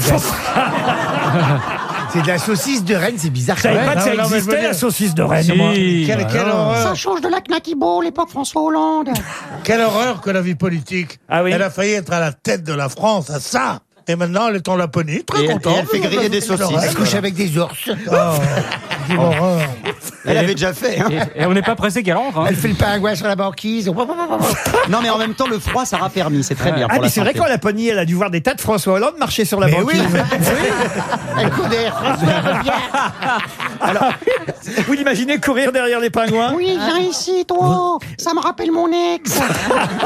C'est de la saucisse de Rennes, c'est bizarre. Je savais pas que ça existait, la saucisse de Rennes. Moi. Quelle, quelle Ça horreur. Ça change de la Knacky Ball, l'époque François Hollande. Quelle horreur que la vie politique. Ah oui. Elle a failli être à la tête de la France, à ça. Et maintenant, elle est en Laponie, très Et elle, contente. elle fait griller des saucisses. Elle se couche avec des ours. Oh, horreur. Elle avait déjà fait. hein. Et, et on n'est pas pressé qu'elle rentre. hein. Elle fait le pingouin sur la banquise. Non, mais en même temps, le froid, ça raffermit. C'est très bien. Ah, pour mais la c'est vrai santé. qu'en Laponie, elle a dû voir des tas de François Hollande marcher sur la Mais banquise. oui. Elle connaît. Alors, vous l'imaginez courir derrière les pingouins Oui, viens ici, toi. Ça me rappelle mon ex.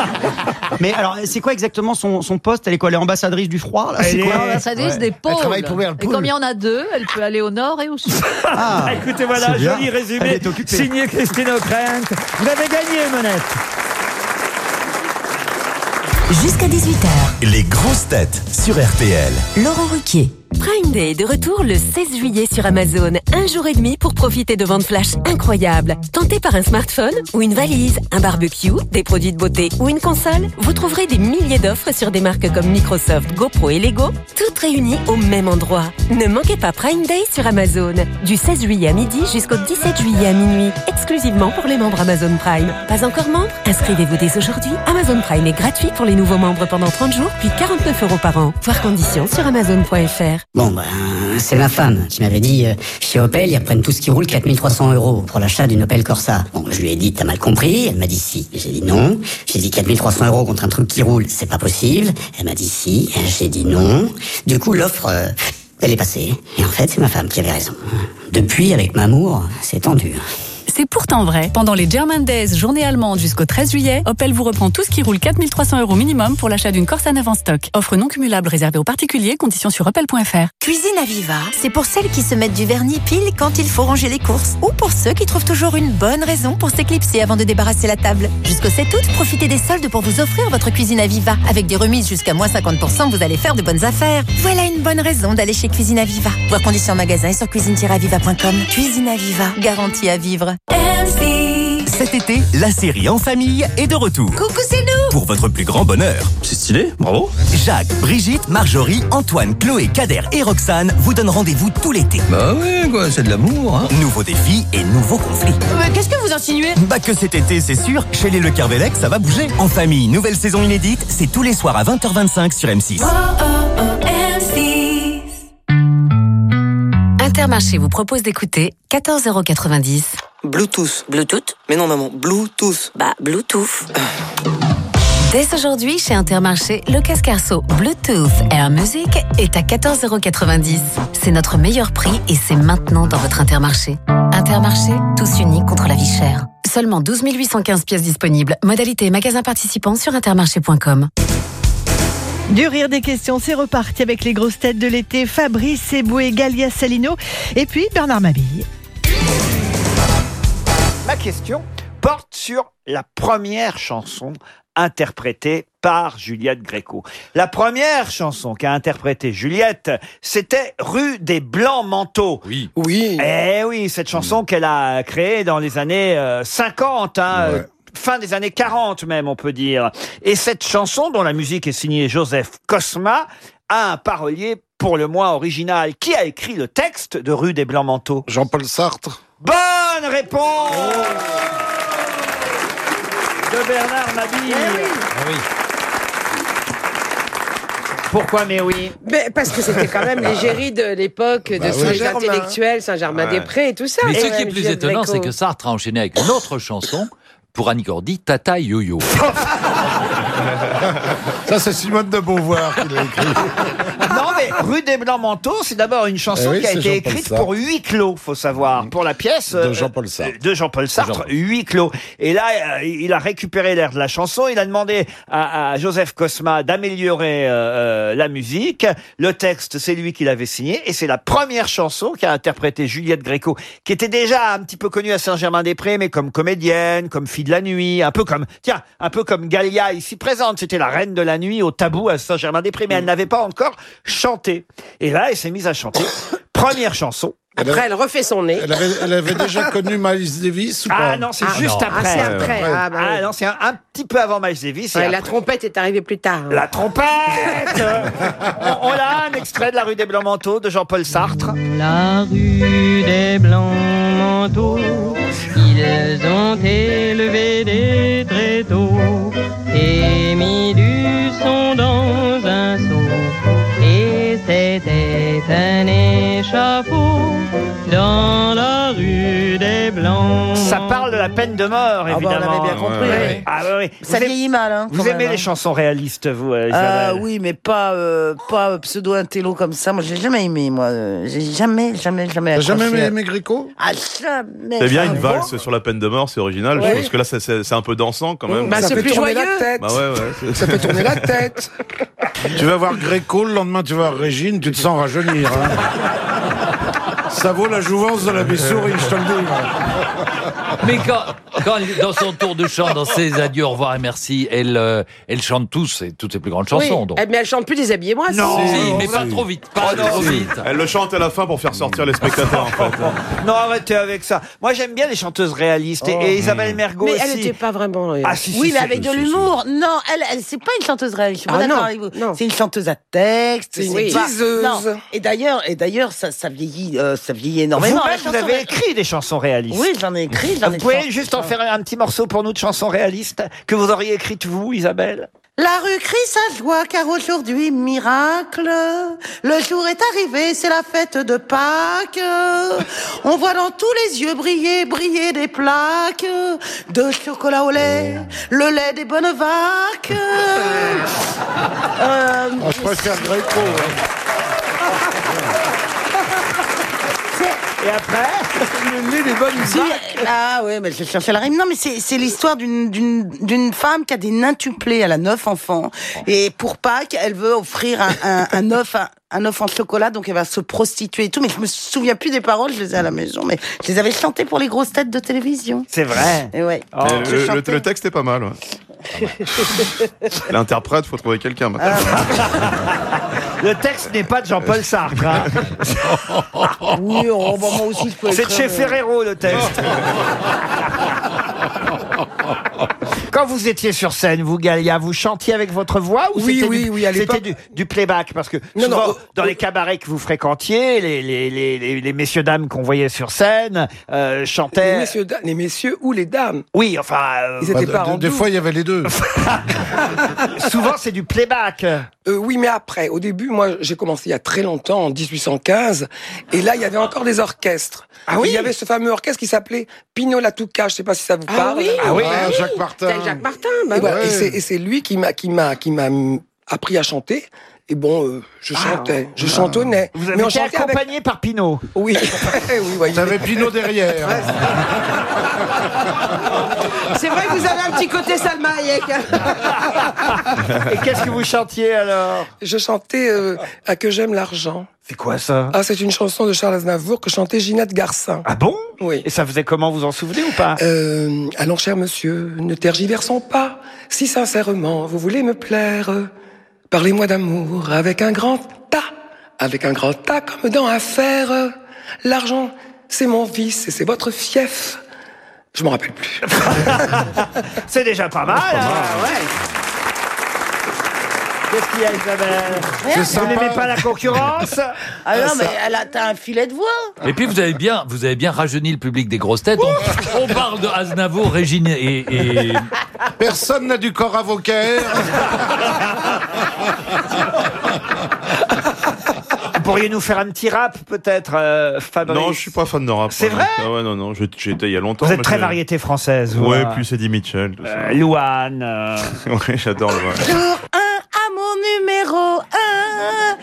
Mais alors, c'est quoi exactement son, son poste? Elle est quoi Elle est ambassadrice du froid là? Elle est- quoi? Ambassadrice des pôles. travaille pour Et comme il y en a deux, elle peut aller au nord et au sud. Ah, Ah, Écoutez, voilà, joli résumé signé Christine O'Krent. Vous avez gagné, Monette. Jusqu'à 18h, Les grosses têtes sur RTL. Laurent Ruquier. Prime Day est de retour le 16 juillet sur Amazon. Un jour et demi pour profiter de ventes flash incroyables. Tenté par un smartphone ou une valise, un barbecue, des produits de beauté ou une console, vous trouverez des milliers d'offres sur des marques comme Microsoft, GoPro et Lego, toutes réunies au même endroit. Ne manquez pas Prime Day sur Amazon. Du 16 juillet à midi jusqu'au 17 juillet à minuit. Exclusivement pour les membres Amazon Prime. Pas encore membre? Inscrivez-vous dès aujourd'hui. Amazon Prime est gratuit pour les nouveaux membres pendant 30 jours, puis 49 euros par an. Voir conditions sur amazon.fr. Bon, ben, c'est ma femme qui m'avait dit, euh, chez Opel, ils reprennent tout ce qui roule 4300 euros pour l'achat d'une Opel Corsa. Bon, je lui ai dit, t'as mal compris Elle m'a dit si. J'ai dit non. J'ai dit 4300 euros contre un truc qui roule, c'est pas possible. Elle m'a dit si. J'ai dit non. Du coup, l'offre, euh, elle est passée. Et en fait, c'est ma femme qui avait raison. Depuis, avec Mamour, c'est tendu. C'est pourtant vrai. Pendant les German Days, journée allemande jusqu'au 13 juillet, Opel vous reprend tout ce qui roule 4300 euros minimum pour l'achat d'une Corsa neuve en stock. Offre non cumulable réservée aux particuliers, conditions sur opel.fr. Cuisine Aviva, c'est pour celles qui se mettent du vernis pile quand il faut ranger les courses. Ou pour ceux qui trouvent toujours une bonne raison pour s'éclipser avant de débarrasser la table. Jusqu'au 7 août, profitez des soldes pour vous offrir votre cuisine Aviva. Avec des remises jusqu'à moins 50%, vous allez faire de bonnes affaires. Voilà une bonne raison d'aller chez Cuisine Aviva. Voir conditions magasin et sur cuisine-aviva.com. Cuisine Aviva, garantie à vivre. Cet été, la série En famille est de retour. Coucou, c'est nous Pour votre plus grand bonheur. C'est stylé, bravo. Jacques, Brigitte, Marjorie, Antoine, Chloé, Kader et Roxane vous donnent rendez-vous tout l'été. Bah oui, quoi, c'est de l'amour. Hein. Nouveaux défis et nouveaux conflits. Mais qu'est-ce que vous insinuez? Bah que cet été, c'est sûr, chez les Le Carvelec, ça va bouger. En famille, nouvelle saison inédite, c'est tous les soirs à 20h25 sur M6. Intermarché vous propose d'écouter 14,90€. Bluetooth. Bluetooth Mais non, maman, Bluetooth. Bah, Bluetooth. Dès aujourd'hui, chez Intermarché, le casque Arceau Bluetooth Air Music est à 14,90€. C'est notre meilleur prix et c'est maintenant dans votre Intermarché. Intermarché, tous unis contre la vie chère. Seulement 12 815 pièces disponibles. Modalité magasin participant sur intermarché.com. Du rire des questions, c'est reparti avec les grosses têtes de l'été. Fabrice Eboué, Galia Salino et puis Bernard Mabille. Ma question porte sur la première chanson interprétée par Juliette Gréco. La première chanson qu'a interprétée Juliette, c'était Rue des Blancs Manteaux. Oui. Oui. Eh oui, cette chanson qu'elle a créée dans les années euh, 50, hein, euh, fin des années 40 même, on peut dire. Et cette chanson, dont la musique est signée Joseph Cosma, a un parolier pour le moins original. Qui a écrit le texte de Rue des Blancs Manteaux Jean-Paul Sartre. Bonne réponse de Bernard Mabille. Pourquoi mais oui? Mais parce que c'était quand même l'égérie de l'époque, de Bah tous oui. les Saint-Germain. intellectuels, Saint-Germain-des-Prés et tout ça. Mais Et ce qui est plus Juliette étonnant, c'est que Sartre a enchaîné avec une autre chanson pour Annie Cordy, Tata Yo-Yo. Ça, c'est Simone de Beauvoir qui l'a écrit. Non, mais Rue des Blancs-Manteaux, c'est d'abord une chanson Eh oui, qui a été écrite Sartre. pour huis clos, faut savoir, pour la pièce De euh, Jean-Paul Sartre. de Jean-Paul Sartre, huis clos. Et là, euh, il a récupéré l'air de la chanson. Il a demandé à, à Joseph Cosma d'améliorer euh, euh, la musique. Le texte, c'est lui qui l'avait signé, et c'est la première chanson qu'a interprétée Juliette Gréco, qui était déjà un petit peu connue à Saint-Germain-des-Prés, mais comme comédienne, comme fille de la nuit, un peu comme, tiens, un peu comme Galia ici présente. C'était la reine de la nuit au tabou à Saint-Germain-des-Prés, mais elle n'avait pas encore chanté. Et là, elle s'est mise à chanter. Première chanson. Après, elle refait son nez. Elle avait, elle avait déjà connu Miles Davis ou pas Ah non, c'est juste Ah, après. c'est après. Ah, bah oui. non, c'est un, un petit peu avant Miles Davis. Ouais, la trompette est arrivée plus tard. hein. La trompette on, on a un extrait de la rue des Blancs-Manteaux de Jean-Paul Sartre. La rue des blancs manteaux, ils ont élevé des tréteaux et mis du son dans. Et c'était un échafaud dans la rue Ça parle de la peine de mort, Ah bah, on évidemment. avait bien compris, Ouais, oui. ouais. Ah oui, oui. Ça vous aimez, vieillit mal, hein, vous aimez les hein. chansons réalistes, vous, euh, Ah Isabelle? oui, mais pas euh, pas pseudo intello comme ça. Moi, j'ai jamais aimé. Moi, euh, j'ai jamais, jamais, jamais. T'as jamais accroché. aimé Gréco? Ah jamais. C'est bien une jamais. valse sur la peine de mort, c'est original. Ouais. Je pense que là, c'est- c'est c'est un peu dansant quand même. Bah, Ça c'est fait plus tourner joyeux. la tête. Bah ouais, ouais. Ça fait tourner la tête. Tu vas voir Gréco, le lendemain tu vas voir Régine, tu te sens rajeunir. hein. Ça vaut la jouvence de la souris, je te le dis. Mais quand, quand elle- dans son tour de chant, dans ses adieux, au revoir et merci, elle, euh, elle chante tous et toutes ses plus grandes chansons. Oui. donc. Eh, Mais elle chante plus Déshabillez-moi. Non, si. si, mais pas trop vite, pas trop vite. Elle le chante à la fin pour faire sortir les spectateurs en fait. Non, arrêtez avec ça. Moi, j'aime bien les chanteuses réalistes. Et, et Isabelle Mergo Mais aussi. elle n'était pas vraiment. euh, Ah, si, si, Oui, mais si. avec de l'humour. Non, elle, elle c'est pas une chanteuse réaliste. Je suis pas Ah, d'accord non, avec vous. non. C'est une chanteuse à texte. C'est une pas- diseuse. Non. Et d'ailleurs, et d'ailleurs, ça, ça vieillit, euh, ça vieillit énormément. Vous-même, La vous chanson avez ré- écrit des chansons réalistes. Oui, j'en ai écrit. j'en Vous pouvez juste en faire un petit morceau pour nous de chansons réalistes que vous auriez écrites vous, Isabelle? La rue crie sa joie car aujourd'hui miracle. Le jour est arrivé, c'est la fête de Pâques. On voit dans tous les yeux briller, briller des plaques de chocolat au lait, le lait des bonnes vaques. Euh, je préfère Gréco. hein. Et après le lait des bonnes vaques. Ah ouais, mais je cherchais la rime. Non, mais c'est c'est l'histoire d'une d'une d'une femme qui a des nintuples. Elle a neuf enfants et pour Pâques, elle veut offrir un un, un œuf un, un œuf en chocolat, donc elle va se prostituer et tout. Mais je me souviens plus des paroles, je les ai à la maison, mais je les avais chantées pour les grosses têtes de télévision. C'est vrai. Et ouais. Le, le- chantais. le texte est pas mal. ouais. L'interprète, faut trouver quelqu'un maintenant. Le texte n'est pas de Jean-Paul Sartre. hein. Oui, oh, bah, moi aussi je peux C'est de chez Ferrero le texte. Quand vous étiez sur scène, vous, Galia, vous chantiez avec votre voix ou Oui, c'était oui, du, oui, à c'était l'époque- du, du playback? Parce que Non, souvent, non, euh, dans les cabarets que vous fréquentiez, les, les, les, les, les messieurs dames qu'on voyait sur scène euh, Les chantaient. messieurs, da- les messieurs ou les dames? Oui, enfin, euh, Ils étaient Bah, pas rendus. des fois, il y avait les deux. souvent c'est du playback. Euh, oui, mais après, au début, moi, j'ai commencé il y a très longtemps, en 1815, et là, il y avait encore des orchestres. Ah oui? Il y avait ce fameux orchestre qui s'appait Pino Latouka, je sais pas si ça vous Ah parle. oui, Ah oui, Ouais. Jacques Martin. C'était Jacques Martin. bah Et, et ouais. c'est- et c'est lui qui m'a qui m'a qui m'a appris à chanter. Et bon, euh, je chantais, je chantonnais. Vous avez mais on été chantait avec... accompagné par Pinot. Oui, oui, ouais, il T'avais Pinot derrière. C'est vrai que vous avez un petit côté Salma Hayek. Et qu'est-ce que vous chantiez alors? Je chantais euh, à Que j'aime l'argent. C'est quoi ça? Ah, c'est une chanson de Charles Aznavour que chantait Ginette Garcin. Ah bon? Oui. Et ça faisait comment Vous en souvenez ou pas? Euh, allons, cher monsieur, ne tergiversons pas. Si sincèrement vous voulez me plaire, parlez-moi d'amour avec un grand tas, avec un grand tas comme dans affaire. L'argent, c'est mon vice et c'est votre fief. Je m'en rappelle plus. C'est déjà pas mal. hein Qu'est-ce qu'il y a, Isabelle C'est Vous n'aimez pas la concurrence Ah non, mais elle a t'as un filet de voix. Et puis vous avez bien, vous avez bien rajeuni le public des grosses têtes. On, on parle de Aznavour, Régine et, et Personne n'a du corps avocat. pourriez nous faire un petit rap, peut-être, euh, Fabrice Non, je suis pas fan de rap. C'est vrai ah ouais, non, non, j'ai été il y a longtemps. Vous êtes mais très c'est- variété française, vous. Ouais, hein. plus Eddie Mitchell, tout ça. Euh, Louane. euh, ouais, j'adore le rap. Jour 1 à mon numéro 1.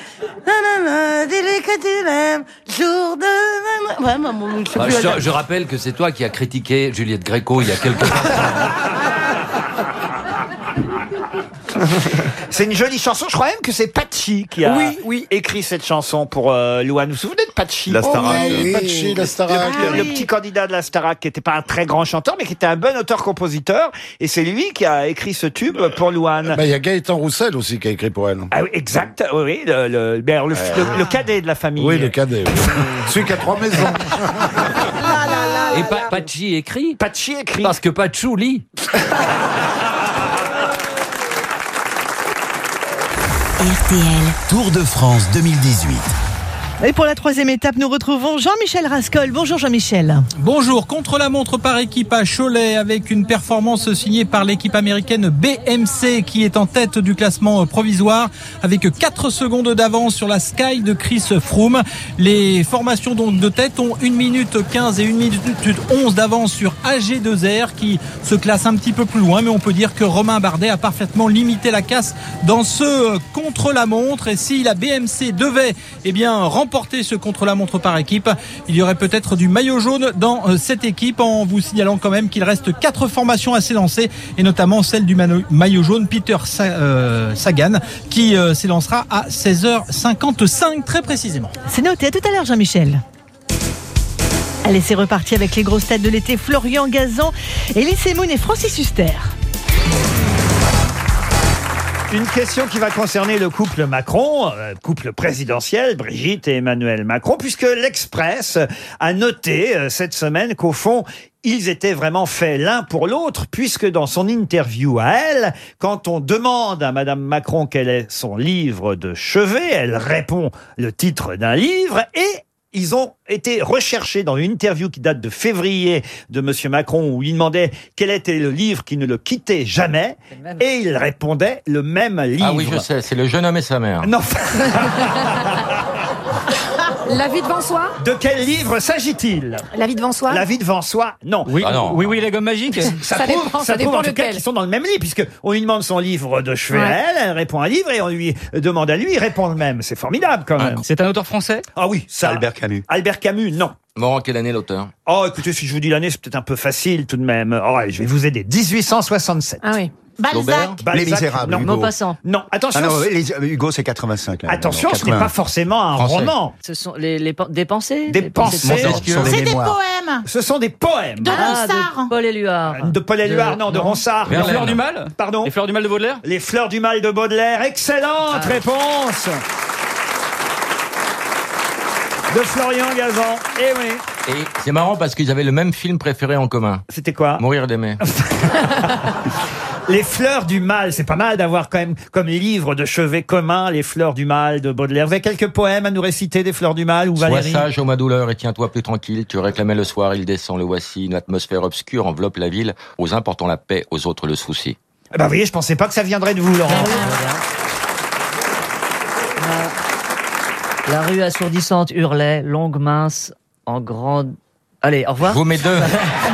Nanana, dis-lui que tu l'aimes. Jour 2. Ouais, maman, je sais Bah, plus je, la je rappelle que c'est toi qui as critiqué Juliette Gréco il y a quelques C'est une jolie chanson. Je crois même que c'est Patchy qui a Oui, écrit cette chanson pour euh, Louane. Vous vous souvenez de Patchy La Starac. Oh, oui, euh, Patchy, la Starac. Le, le petit candidat de la Starac qui n'était pas un très grand chanteur, mais qui était un bon auteur-compositeur. Et c'est lui qui a écrit ce tube pour Louane. Bah, Il y a Gaëtan Roussel aussi qui a écrit pour elle. Ah oui, exact. Oui, oui, le, le, ben, le, le- le cadet de la famille. Oui, le cadet. oui. Celui qui a trois maisons. Et pa Pachi écrit Pachi écrit. Parce que Pachou lit. Tour de France 2018. Et pour la troisième étape, nous retrouvons Jean-Michel Rascol. Bonjour Jean-Michel. Bonjour, contre-la-montre par équipe à Cholet avec une performance signée par l'équipe américaine BMC qui est en tête du classement provisoire avec 4 secondes d'avance sur la Sky de Chris Froome. Les formations donc de tête ont 1 minute 15 et 1 minute 11 d'avance sur AG2R qui se classe un petit peu plus loin mais on peut dire que Romain Bardet a parfaitement limité la casse dans ce contre-la-montre et si la BMC devait eh bien remporter ce contre-la-montre par équipe, il y aurait peut-être du maillot jaune dans euh, cette équipe en vous signalant quand même qu'il reste quatre formations à s'élancer et notamment celle du maillot jaune Peter euh, Sagan qui euh, s'élancera à 16h55 très précisément. C'est noté. À tout à l'heure Jean-Michel. Allez, c'est reparti avec les grosses têtes de l'été. Florian Gazan, Elise Moon et Francis Huster. Une question qui va concerner le couple Macron, euh, couple présidentiel, Brigitte et Emmanuel Macron, puisque l'Express a noté euh, cette semaine qu'au fond, ils étaient vraiment faits l'un pour l'autre, puisque dans son interview à elle, quand on demande à Madame Macron quel est son livre de chevet, elle répond le titre d'un livre et ils ont été recherchés dans une interview qui date de février de Monsieur Macron où il demandait quel était le livre qui ne le quittait jamais et il répondait le même livre. Ah oui, je sais, c'est le jeune homme et sa mère. Non. La vie devant soi De quel livre s'agit-il La vie devant soi La vie devant soi Non. Oui, Ah non. oui, oui, la gomme magique. Ça, Ça prouve, dépend, ça ça prouve dépend en tout cas lequel. qu'ils sont dans le même livre, puisque on lui demande son livre de chevet à Ouais. elle, elle répond un livre et on lui demande à lui, il répond le même. C'est formidable quand même. C'est un auteur français Ah oui, ça. Albert Camus. Albert Camus, non. Mort en quelle année l'auteur Oh, écoutez, si je vous dis l'année, c'est peut-être un peu facile tout de même. Oh, allez, je vais vous aider. 1867. Ah oui. Balzac, Les Misérables, Non. Maupassant. non. attention. Ah non, les- Hugo, c'est 85. là. Attention, Non, ce n'est 80. pas forcément un Français. roman. Ce sont les, les pen- des pensées Des pensées. Montesquieu. C'est des mémoires. poèmes Ce sont des poèmes. de Ah, Ronsard. de Paul Éluard. De Paul Éluard, non, de Ronsard. Les. Fleurs du Mal Pardon Les fleurs du mal de Baudelaire Les fleurs du mal de Baudelaire. Excellente réponse de Florian Gazan. Eh oui. Et c'est marrant parce qu'ils avaient le même film préféré en commun. C'était quoi? Mourir d'aimer. Les fleurs du mal. C'est pas mal d'avoir quand même comme livre de chevet commun les fleurs du mal de Baudelaire. Vous avez quelques poèmes à nous réciter des fleurs du mal ou Sois Valérie sage, ô ma douleur, et tiens-toi plus tranquille. Tu réclamais le soir, il descend, le voici. Une atmosphère obscure enveloppe la ville. Aux uns portant la paix, aux autres le souci. Eh ben, vous voyez, je pensais pas que ça viendrait de vous, Laurent. La rue assourdissante hurlait, longue, mince, en grande. Allez, au revoir. Je vous mets deux.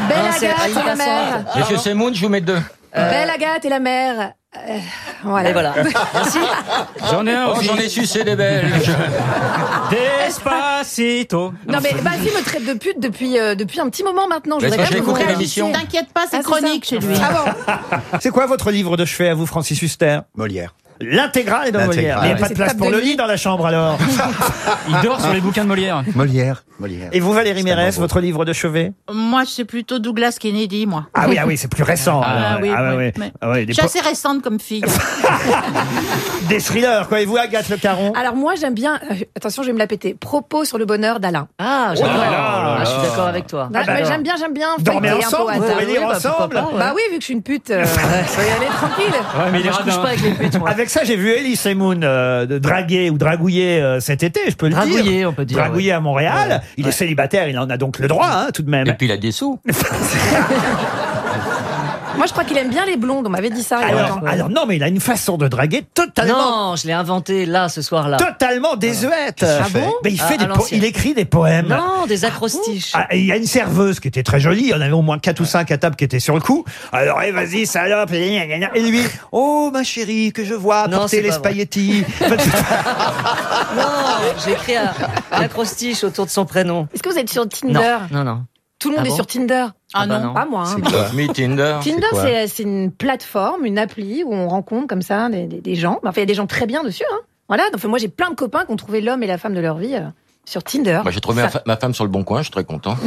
Belle Agathe Aïda mer. Monsieur Semoun, je vous mets deux. Belle Agathe et la mer. Euh, voilà. Et voilà. Merci. J'en ai un oh, J'en ai sucé des Belges. Despacito. Non mais Bafi me traite de pute depuis, euh, depuis un petit moment maintenant. Je voudrais écouté l'émission. T'inquiète pas, c'est Ah, chronique chez lui. Ah bon C'est quoi votre livre de chevet à vous, Francis Huster? Molière. L'intégrale de Molière. Mais il n'y a ouais. pas de place pour de le lit dans la chambre alors. Il dort sur les bouquins de Molière. Molière. Molière. Et vous, Valérie Mérès, votre livre de chevet? Moi, c'est plutôt Douglas Kennedy, moi. Ah oui, ah oui, c'est plus récent. Ah, oui, Ah oui, Ah Je assez récente comme fille. des thrillers, quoi. Et vous, Agathe Le Caron? Alors moi, j'aime bien. euh, attention, je vais me la péter. Propos sur le bonheur d'Alain. Ah, j'adore. Oh Ah, je suis d'accord avec toi. Bah, bah j'aime bien, j'aime bien. Dormez ensemble, vous lire bah, ensemble. Bah oui, vu que je suis une pute, euh, soyez allés tranquille. Ouais, mais Moi, je couche pas avec les putes, moi. Avec ça, j'ai vu Elise Moon euh, de draguer ou dragouiller euh, cet été, je peux le dire. Dragouiller, on peut dire, Dragouiller à Montréal. Il est célibataire, il en a donc le droit, hein, tout de même. Et puis il a des sous. Moi, je crois qu'il aime bien les blondes. On m'avait dit ça il y a Alors, longtemps. alors non, mais il a une façon de draguer totalement. Non, je l'ai inventé là, ce soir-là. Totalement désuète. Ah bon Mais il, fait à des po- l'ancienne. il écrit des poèmes. Non, des acrostiches. Ah, et il y a une serveuse qui était très jolie. Il y en avait au moins 4 ou 5 à table qui étaient sur le coup. Alors, eh, vas-y, salope. Et gna, gna, gna. Et lui, oh, ma chérie, que je vois Non, porter c'est les pas vrai. spaghettis. Non, j'ai écrit un, un acrostiche autour de son prénom. Est-ce que vous êtes sur Non, Tinder non, non. Tout le monde Ah est bon sur Tinder. Ah bah non. Pas moi. hein. Tinder Tinder, c'est c'est une plateforme, une appli où on rencontre comme ça des, des- des gens. Enfin, il y a des gens très bien dessus. Hein. Voilà. Donc, moi, j'ai plein de copains qui ont trouvé l'homme et la femme de leur vie euh, sur Tinder. J'ai trouvé ma, Ça- fa- ma femme sur le bon coin, je suis très content.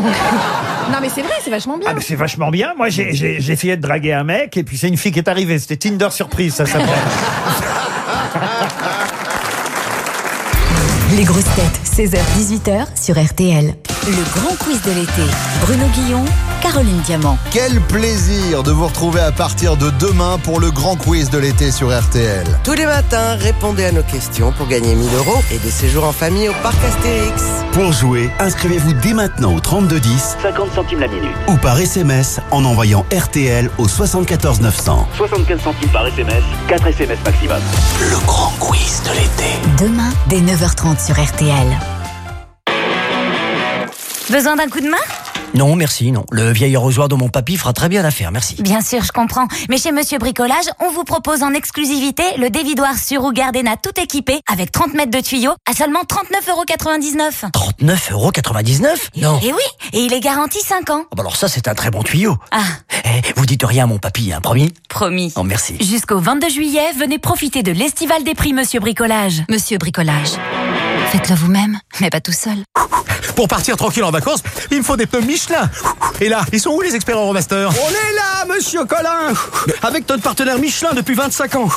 Non, mais c'est vrai, c'est vachement bien. Ah, mais c'est vachement bien. Moi, j'ai essayé de draguer un mec, et puis c'est une fille qui est arrivée. C'était Tinder surprise, ça s'appelle. Les grosses têtes, 16h-18h sur RTL. Le grand quiz de l'été. Bruno Guillon, Caroline Diamant. Quel plaisir de vous retrouver à partir de demain pour le grand quiz de l'été sur RTL. Tous les matins, répondez à nos questions pour gagner 1000 euros et des séjours en famille au parc Astérix. Pour jouer, inscrivez-vous dès maintenant au 3210 50 centimes la minute. ou par SMS en envoyant RTL au 74 900. 75 centimes par SMS, 4 SMS maximum. Le grand quiz de l'été. Demain, dès 9h30 sur RTL. Besoin d'un coup de main? Non, merci, non. Le vieil arrosoir de mon papy fera très bien l'affaire, merci. Bien sûr, je comprends. Mais chez Monsieur Bricolage, on vous propose en exclusivité le dévidoir sur roue Gardena tout équipé avec 30 mètres de tuyaux à seulement 39,99€. 39,99€ Non. Et oui, et il est garanti 5 ans. Ah bah alors ça, c'est un très bon tuyau. Ah, Eh, vous dites rien à mon papy, hein, promis? Promis. Oh, merci. Jusqu'au 22 juillet, venez profiter de l'estival des prix Monsieur Bricolage. Monsieur Bricolage. Faites-le vous-même, mais pas tout seul. Pour partir tranquille en vacances, il me faut des pneus Michelin. Et là, ils sont où les experts Euromaster On est là, monsieur Colin Avec notre partenaire Michelin depuis 25 ans.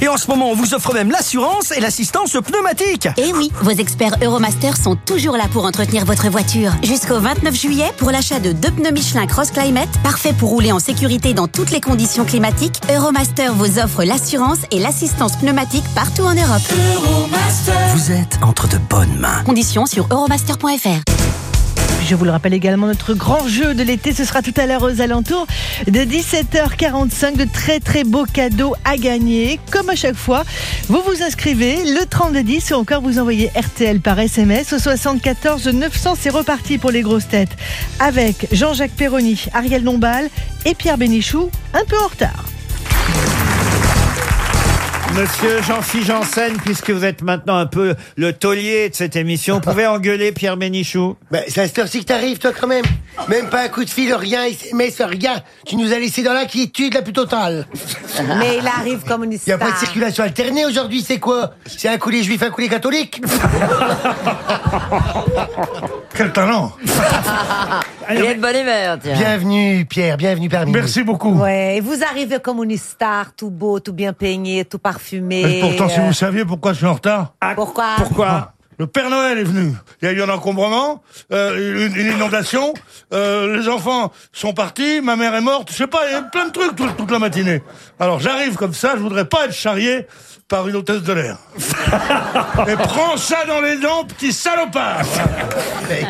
Et en ce moment, on vous offre même l'assurance et l'assistance pneumatique. Et Eh oui, vos experts Euromaster sont toujours là pour entretenir votre voiture. Jusqu'au 29 juillet, pour l'achat de deux pneus Michelin Cross Climate, parfait pour rouler en sécurité dans toutes les conditions climatiques, Euromaster vous offre l'assurance et l'assistance pneumatique partout en Europe. Vous êtes entre de bonnes mains. Conditions sur euromaster.fr. Je vous le rappelle également, notre grand jeu de l'été, ce sera tout à l'heure aux alentours de 17h45. De très très beaux cadeaux à gagner. Comme à chaque fois, vous vous inscrivez le 3210 ou encore vous envoyez RTL par SMS au 74 900. C'est reparti pour les grosses têtes avec Jean-Jacques Perroni, Ariel Dombal et Pierre Bénichou, un peu en retard. Monsieur Jean-Philippe Janssen, puisque vous êtes maintenant un peu le taulier de cette émission, vous pouvez engueuler Pierre Bénichou. Ben, c'est à cette heure-ci que t'arrives, toi, quand même. Même pas un coup de fil, rien, SMS, rien. Tu nous as laissé dans l'inquiétude la plus totale. Mais il arrive comme une Il n'y a pas de circulation alternée aujourd'hui, c'est quoi? C'est un coup les juifs, un coup les catholiques Quel talent Il est de bonne humeur, tiens. Bienvenue, Pierre, bienvenue parmi Merci beaucoup. Ouais, et vous arrivez comme une star, tout beau, tout bien peigné, tout parfumé. Pourtant, si euh, vous saviez pourquoi je suis en retard. Pourquoi Pourquoi Le Père Noël est venu. Il y a eu un encombrement, euh, une, une inondation, euh, les enfants sont partis, ma mère est morte, je sais pas, il y a plein de trucs toute, toute la matinée. Alors j'arrive comme ça, je voudrais pas être charrié par une hôtesse de l'air. Et prends ça dans les dents, petit salopard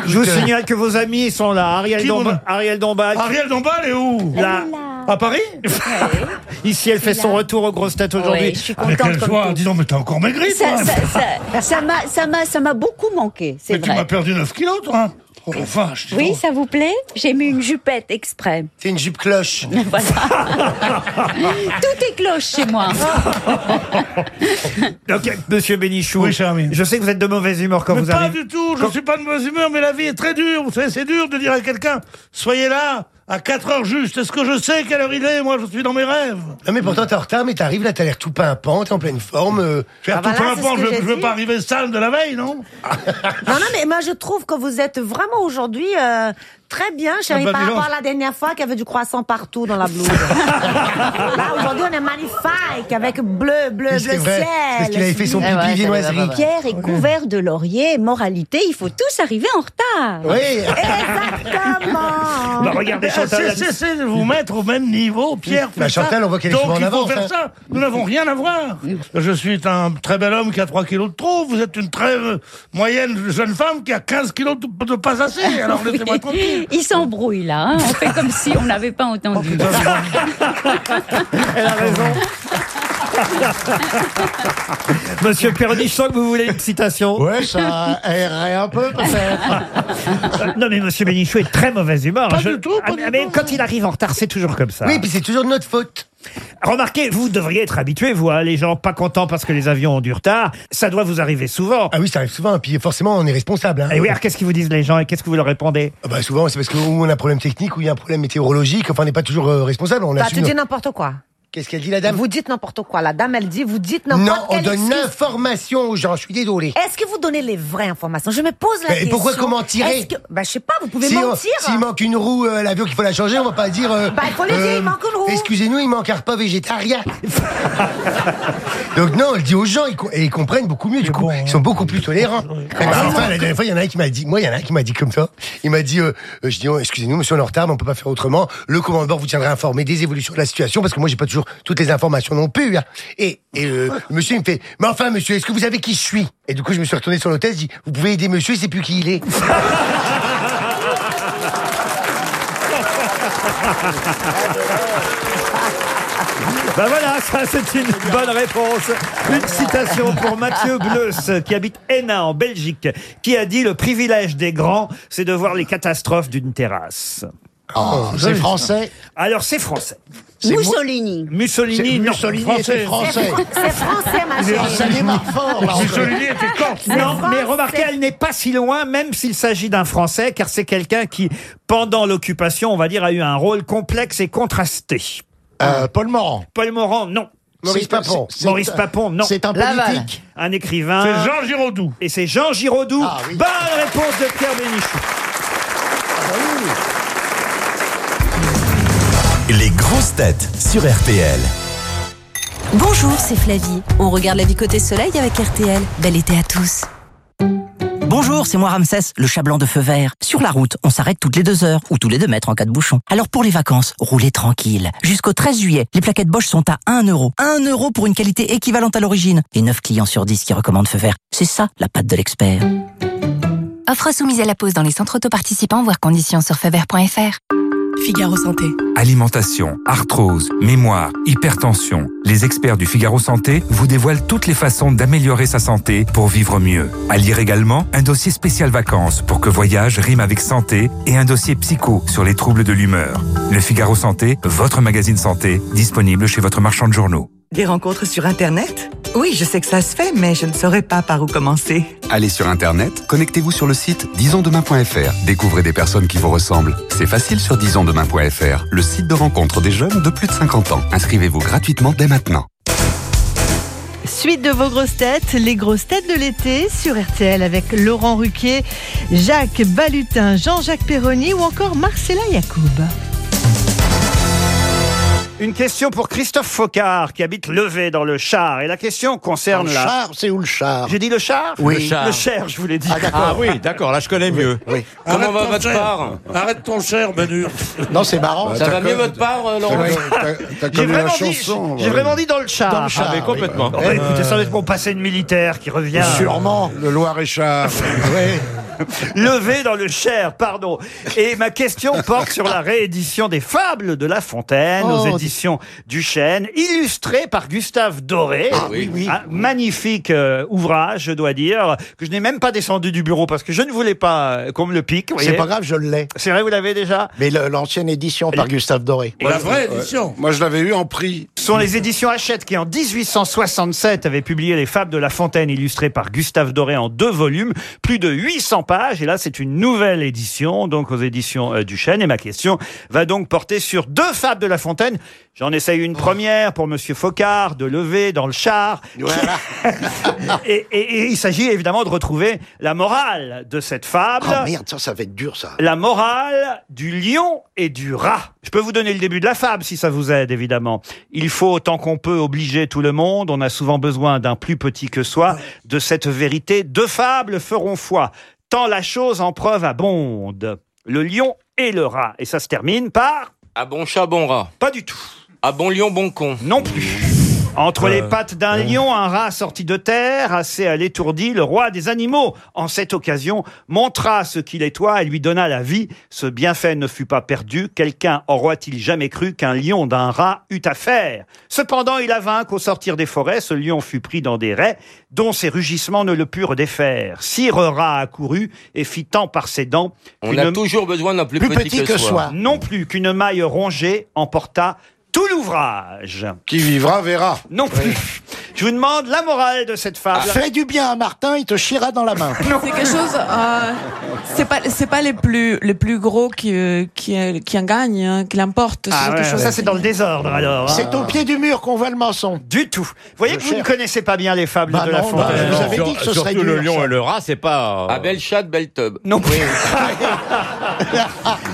Je vous signale que vos amis sont là. Ariel, Qui Domba- vous- Ariel Dombal. Ariel Dombal est où Là. À Paris Ici, elle fait son retour aux grosses têtes aujourd'hui. Ouais, je suis Avec contente quelle comme joie tout. Dis donc, mais t'as encore maigri, Ça, toi ça, ça, ça m'a, ça m'a, ça m'a beaucoup manqué, c'est Mais tu vrai. m'as perdu 9 kilos, toi hein Oh, vache, Oui, ça vous plaît J'ai mis une jupette exprès. C'est une jupe cloche. Voilà. Tout est cloche chez moi. Donc, monsieur Bénichou, je sais que vous êtes de mauvaise humeur quand mais vous pas arrivez. du tout, je suis pas de mauvaise humeur, mais la vie est très dure. Vous savez, c'est dur de dire à quelqu'un, soyez là à 4 heures juste. Est-ce que je sais quelle heure il est? Moi, je suis dans mes rêves. Non mais pourtant t'es en retard, mais t'arrives là, t'as l'air tout pimpant, t'es en pleine forme. euh. Ah, tout voilà, je, je veux pas arriver sale de la veille, non? Non, non, mais moi je trouve que vous êtes vraiment aujourd'hui euh, très bien, chérie, Ah bah, par rapport à la dernière fois qu'il y avait du croissant partout dans la blouse. Là, aujourd'hui, on est magnifique, avec bleu, bleu, bleu vrai, ciel. parce qu'il avait fait son Eh pipi ouais, viennoiserie. Pierre est couvert de laurier. Moralité, il faut tous arriver en retard. Oui. Exactement. Bah, regardez, Chantal c'est- c'est- c'est de vous mettre au même niveau, Pierre. Bah. Chantal, on voit qu'elle est Donc, souvent en il faut avance, faire hein. ça. Nous n'avons rien à voir. Je suis un très bel homme qui a 3 kilos de trop. Vous êtes une très euh, moyenne jeune femme qui a 15 kilos de, de pas assez. Alors laissez-moi tranquille. Il s'embrouille là. hein. On fait comme si on n'avait pas entendu. Elle a raison. Monsieur Perroni, je sens que vous voulez une citation. Ouais, ça aérerait un peu, peut-être. non, mais Monsieur Bénichou est de très mauvaise humeur. Pas Je- du tout, Ah, mais quand il arrive en retard, c'est toujours comme ça. Oui, puis c'est toujours de notre faute. Remarquez, vous devriez être habitué, vous, hein, les gens pas contents parce que les avions ont du retard. Ça doit vous arriver souvent. Ah oui, ça arrive souvent, et puis forcément, on est responsable. Hein. Et oui, alors qu'est-ce qu'ils vous disent les gens et qu'est-ce que vous leur répondez? Ah bah, souvent, c'est parce qu'on a un problème technique ou il y a un problème météorologique. Enfin, on n'est pas toujours euh, responsable. On Bah, assume. tu dis n'importe quoi. Qu'est-ce qu'elle dit, la dame? Vous dites n'importe quoi. La dame, elle dit, vous dites n'importe Non, on quelle donne excuse. l'information aux gens. Je suis désolé. Est-ce que vous donnez les vraies informations? Je me pose la Mais question. pourquoi comment tirer? Est-ce que- Bah, je sais pas, vous pouvez Si on- mentir. S'il manque une roue euh, l'avion qu'il faut la changer, on va pas dire. euh, Bah, il faut le dire, il manque une roue. Excusez-nous, il manque un repas végétarien. Donc non, je dis aux gens, ils, co- et ils comprennent beaucoup mieux. Du coup, ils sont beaucoup plus tolérants. Eh ben, enfin, la dernière fois, il y en a un qui m'a dit, moi, il y en a un qui m'a dit comme ça. Il m'a dit, euh, euh, je dis, oh, excusez-nous, monsieur, on est en retard, mais on peut pas faire autrement. Le commandant de bord vous tiendra informé des évolutions de la situation, parce que moi, j'ai pas toujours toutes les informations non plus. hein. Et, et euh, le monsieur, il me fait, mais enfin, monsieur, est-ce que vous savez qui je suis? Et du coup, je me suis retourné sur l'hôtel, je dis, vous pouvez aider monsieur, il sait plus qui il est. Ben voilà, ça c'est une bonne réponse. Une citation pour Mathieu Bleus, qui habite Hénin en Belgique, qui a dit le privilège des grands, c'est de voir les catastrophes d'une terrasse. Oh, c'est français? Alors c'est français. C'est Mussolini. Mussolini, C'est- non. Mussolini était français. C'est français, ma chérie. ça démarre fort, là. Mussolini était corse. Non, mais français. remarquez, elle n'est pas si loin, même s'il s'agit d'un Français, car c'est quelqu'un qui, pendant l'occupation, on va dire, a eu un rôle complexe et contrasté. Euh, Paul Morand. Paul Morand, non. Maurice Papon. Maurice Papon, non. C'est un politique. Un écrivain. C'est Jean Giraudoux. Et c'est Jean Giraudoux. Ah oui. Bonne réponse de Pierre Bénichou. Les grosses têtes sur RTL. Bonjour, c'est Flavie. On regarde la vie côté soleil avec RTL. Bel été à tous. Bonjour, c'est moi Ramsès, le chat blanc de feu vert. Sur la route, on s'arrête toutes les deux heures ou tous les deux mètres en cas de bouchon. Alors pour les vacances, roulez tranquille. Jusqu'au 13 juillet, les plaquettes Bosch sont à 1 euro. 1 euro pour une qualité équivalente à l'origine. Et 9 clients sur 10 qui recommandent feu vert. C'est ça, la patte de l'expert. Offre soumise à la pause dans les centres auto participants, voire conditions sur feuvert.fr. Figaro Santé. Alimentation, arthrose, mémoire, hypertension. Les experts du Figaro Santé vous dévoilent toutes les façons d'améliorer sa santé pour vivre mieux. À lire également un dossier spécial vacances pour que voyage rime avec santé et un dossier psycho sur les troubles de l'humeur. Le Figaro Santé, votre magazine santé, disponible chez votre marchand de journaux. Des rencontres sur Internet? Oui, je sais que ça se fait, mais je ne saurais pas par où commencer. Allez sur Internet, connectez-vous sur le site disonsdemain.fr. Découvrez des personnes qui vous ressemblent. C'est facile sur disonsdemain.fr, le site de rencontre des jeunes de plus de 50 ans. Inscrivez-vous gratuitement dès maintenant. Suite de vos grosses têtes, les grosses têtes de l'été sur RTL avec Laurent Ruquier, Jacques Balutin, Jean-Jacques Perroni ou encore Marcella Yacoub. Une question pour Christophe Focard, qui habite Levé dans le Char. Et la question concerne Dans le la... Char, c'est où le char J'ai dit le Char Oui. Le Char. Le Cher, je vous l'ai dit. Ah, d'accord. Ah oui, d'accord, là je connais mieux. Oui. Comment Arrête va ton votre cher. part Arrête ton cher, Benur. Non, c'est marrant. Ça va mieux votre part, euh, Laurent J'ai vraiment, dit, j'ai vraiment dit dans le Char. Dans le Char, Ah, mais oui. complètement. Bon, bah, écoutez, ça va être mon passé de militaire qui revient. Sûrement. Le Loir-et-Char. oui. Levé dans le Cher, pardon. Et ma question porte sur la réédition des Fables de La Fontaine aux Oh, éditions Duchesne, illustrée par Gustave Doré. Ah oui, oui. Un magnifique euh, ouvrage, je dois dire, que je n'ai même pas descendu du bureau parce que je ne voulais pas euh, qu'on me le pique. vous C'est voyez. pas grave, je l'ai. C'est vrai, vous l'avez déjà Mais le- l'ancienne édition par Gustave Doré. La vraie édition. Moi, je l'avais eu en prix. Ce sont les éditions Hachette qui, en 1867, avaient publié les Fables de La Fontaine illustrées par Gustave Doré en deux volumes, plus de 800 pages. Et là, c'est une nouvelle édition, donc aux éditions euh, Duchesne. Et ma question va donc porter sur deux Fables de La Fontaine. J'en essaye une première pour Monsieur Focard, de lever dans le char. et, et- et il s'agit évidemment de retrouver la morale de cette fable. Oh merde, ça, ça va être dur, ça. La morale du lion et du rat. Je peux vous donner le début de la fable si ça vous aide, évidemment. Il faut autant qu'on peut obliger tout le monde. On a souvent besoin d'un plus petit que soi. De cette vérité, deux fables feront foi. Tant la chose en preuve abonde. Le lion et le rat. Et ça se termine par À bon chat, bon rat. Pas du tout. À bon lion, bon con. Non plus. Entre les pattes d'un lion, un rat sorti de terre, assez à l'étourdi, le roi des animaux, en cette occasion, montra ce qu'il est toi et lui donna la vie. Ce bienfait ne fut pas perdu. Quelqu'un aurait-il jamais cru qu'un lion d'un rat eût affaire? Cependant, il avint qu'au sortir des forêts, ce lion fut pris dans des raies, dont ses rugissements ne le purent défaire. Sire rat accourut et fit tant par ses dents. On qu'une- a toujours besoin d'un plus, petit, que, soi. Non plus qu'une maille rongée emporta tout l'ouvrage. Qui vivra verra. Non plus. Je vous demande la morale de cette fable. Fais du bien à Martin, il te chiera dans la main. C'est quelque chose. euh, c'est pas, c'est pas les plus, les plus gros qui, euh, qui, euh, qui en gagnent, hein, qui l'emportent. C'est Ah quelque ouais, chose. ça c'est dans le désordre alors. hein. C'est au pied du mur qu'on voit le mensonge. Du tout. Vous voyez que vous ne connaissez pas bien les fables Bah de la non, bah, Fontaine. je vous avais dit que ce serait Surtout le dur, lion ça. et le rat, c'est pas. Ah, belle chatte, belle tub. Non plus.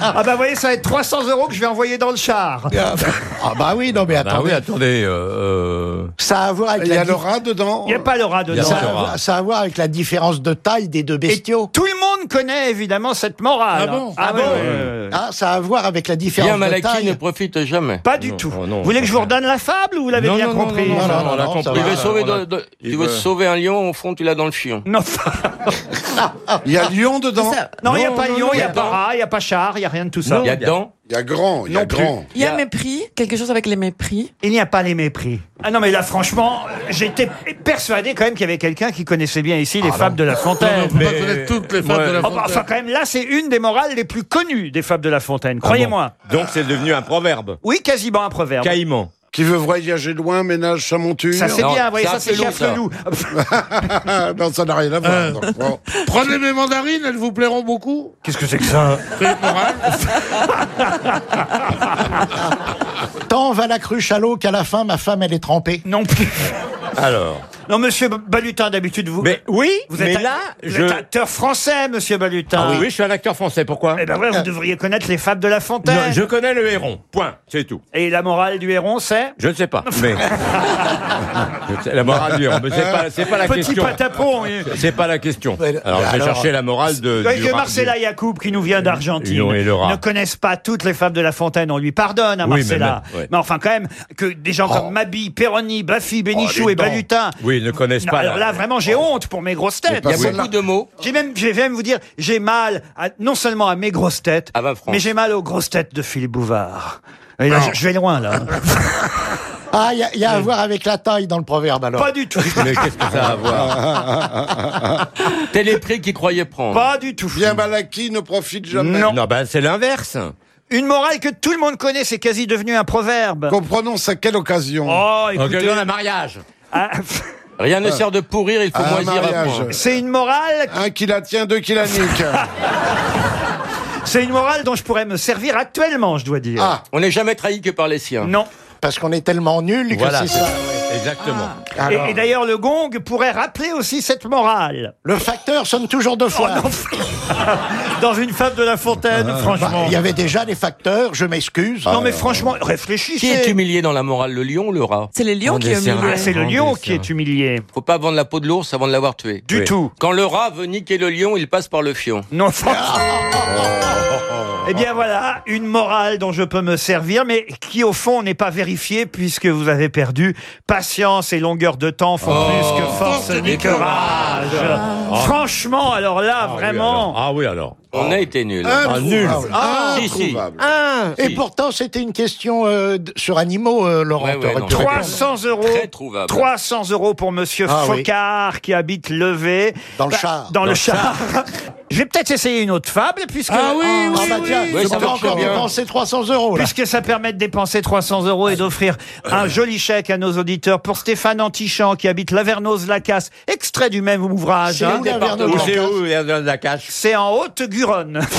ah bah vous voyez, ça va être 300 euros que je vais envoyer dans le char. Ah bah oui, non mais Bah attendez. oui, attendez. euh, Ça a à voir avec Il y a le rat dedans. Il n'y a pas le rat dedans. ça, a, rat. ça a à voir avec la différence de taille des deux bestiaux. Tout le monde connaît évidemment cette morale. Ah bon Ah, bon euh, Ah, ça a à voir avec la différence Bien de Malaki taille. ne profite jamais. Pas du Non, tout. oh non, vous voulez que je vous redonne la fable ou vous l'avez bien compris non, non, Non, non, non, on l'a non, compris. ça sauver, de- de- il tu veux veut- sauver un lion, au fond, tu l'as dans le fion. Non, Il y a lion dedans. Non, il n'y a Non, pas non, lion, non, il n'y a y a pas pas. rat, il n'y a pas char, il n'y a rien de tout ça. Il y a dedans. Il y a grand. Il y a grand. Il y a Il y a- mépris, quelque chose avec les mépris. Il n'y a pas les mépris. Ah non, mais là, franchement, j'étais persuadé quand même qu'il y avait quelqu'un qui connaissait bien ici les fables de la Fontaine. On peut pas connaître toutes les fables de la Oh, bah, Fontaine. enfin, quand même, là, c'est une des morales les plus connues des fables de la Fontaine. Croyez-moi. Donc c'est devenu un proverbe. Oui, quasiment un proverbe. Caïman. Qui veut voyager loin, ménage sa monture. Ça, c'est bien, vous voyez, ça, c'est ça. Chaffelou. non, ça n'a rien à voir. Euh. bon. Prenez mes mandarines, elles vous plairont beaucoup. Qu'est-ce que c'est que ça C'est morale. Tant va la cruche à l'eau qu'à la fin, ma femme, elle est trempée. Non plus. Alors. Non, monsieur Balutin, d'habitude, vous. Mais oui, vous mais êtes, là, vous je. êtes acteur français, monsieur Balutin. Ah oui, oui, je suis un acteur français. Pourquoi? Eh ben ouais, vous devriez connaître les fables de la Fontaine. Non, Je connais le héron. Point. C'est tout. Et la morale du héron, c'est? Je ne sais pas. Mais Je sais- la morale du héron, mais c'est pas, c'est pas la Petit question. patapon. oui. C'est pas la question. Alors je vais Alors, chercher la morale de. Avec du Marcella Yacoub, qui nous vient d'Argentine, Non, et le rat. ne connaissent pas toutes les fables de La Fontaine. On lui pardonne à Oui, mais Marcella. même, ouais. Mais enfin, quand même, que des gens comme Mabi, Perroni, Baffy, Bénichou Oh, les et dents. Balutin. Oui, ils ne connaissent Non, pas. alors la- là, vraiment, j'ai honte pour mes grosses têtes. Il y a beaucoup de mots. J'ai même, je vais même vous dire, j'ai mal à- non seulement à mes grosses têtes, Ah mais j'ai mal aux grosses têtes de Philippe Bouvard. Et là, je, je vais loin, là. Ah, il y a, il y a à voir avec la taille dans le proverbe alors. Pas du tout. Mais qu'est-ce que ça a à voir Tel est prix qu'il croyait prendre. Pas du tout. Bien Malaki ne profite jamais. Non. Non, ben c'est l'inverse. Une morale que tout le monde connaît, c'est quasi devenu un proverbe. Qu'on prononce à quelle occasion? Oh, écoutez. Dans un mariage. ah, Rien ne sert de pourrir, il faut Un moisir mariage. c'est une morale, Un qui la tient, deux qui la nique. c'est une morale dont je pourrais me servir actuellement, je dois dire. Ah, On n'est jamais trahi que par les siens. Non. Parce qu'on est tellement nuls que Voilà, c'est c'est ça. Exactement. Et, Alors, et d'ailleurs, le gong pourrait rappeler aussi cette morale. le facteur sonne toujours deux fois. Oh Dans une fable de La Fontaine, Bah, franchement. Il y avait déjà les facteurs, je m'excuse. Non, mais franchement, Qui est réfléchissez. humilié dans la morale, le lion ou le rat C'est les lions On qui humilient. Ah, c'est le lion qui est humilié. Faut pas vendre la peau de l'ours avant de l'avoir tué. Du Oui. tout. Quand le rat veut niquer le lion, il passe par le fion. Non, franchement. Eh bien voilà, une morale dont je peux me servir, mais qui au fond n'est pas vérifiée puisque vous avez perdu. Patience et longueur de temps font Oh. plus que force ni que rage. Franchement, alors là, vraiment. Ah oui, alors. On a été nuls. Introuvable. nul. Ah, si, si. introuvable. Ah, et Si. pourtant, c'était une question euh, d- sur animaux, euh, Laurent. Ouais, ouais, T'aurais non, pu répondre. 300 euros. Très trouvable. 300 euros pour Monsieur Ah oui. Focard qui habite Levé. Dans le Bah, char. Dans, Dans le le char. Je vais peut-être essayer une autre fable puisque. Ah oui, Ah oui, bah tiens, Oui, je ça peux marche encore bien. dépenser 300 euros là. Puisque ça permet de dépenser 300 euros et d'offrir un joli chèque à nos auditeurs pour Stéphane Antichamp qui habite Lavernos-Lacasse, extrait du même ouvrage. C'est hein. où la Vernon Où c'est où la cache en Haute-Garonne.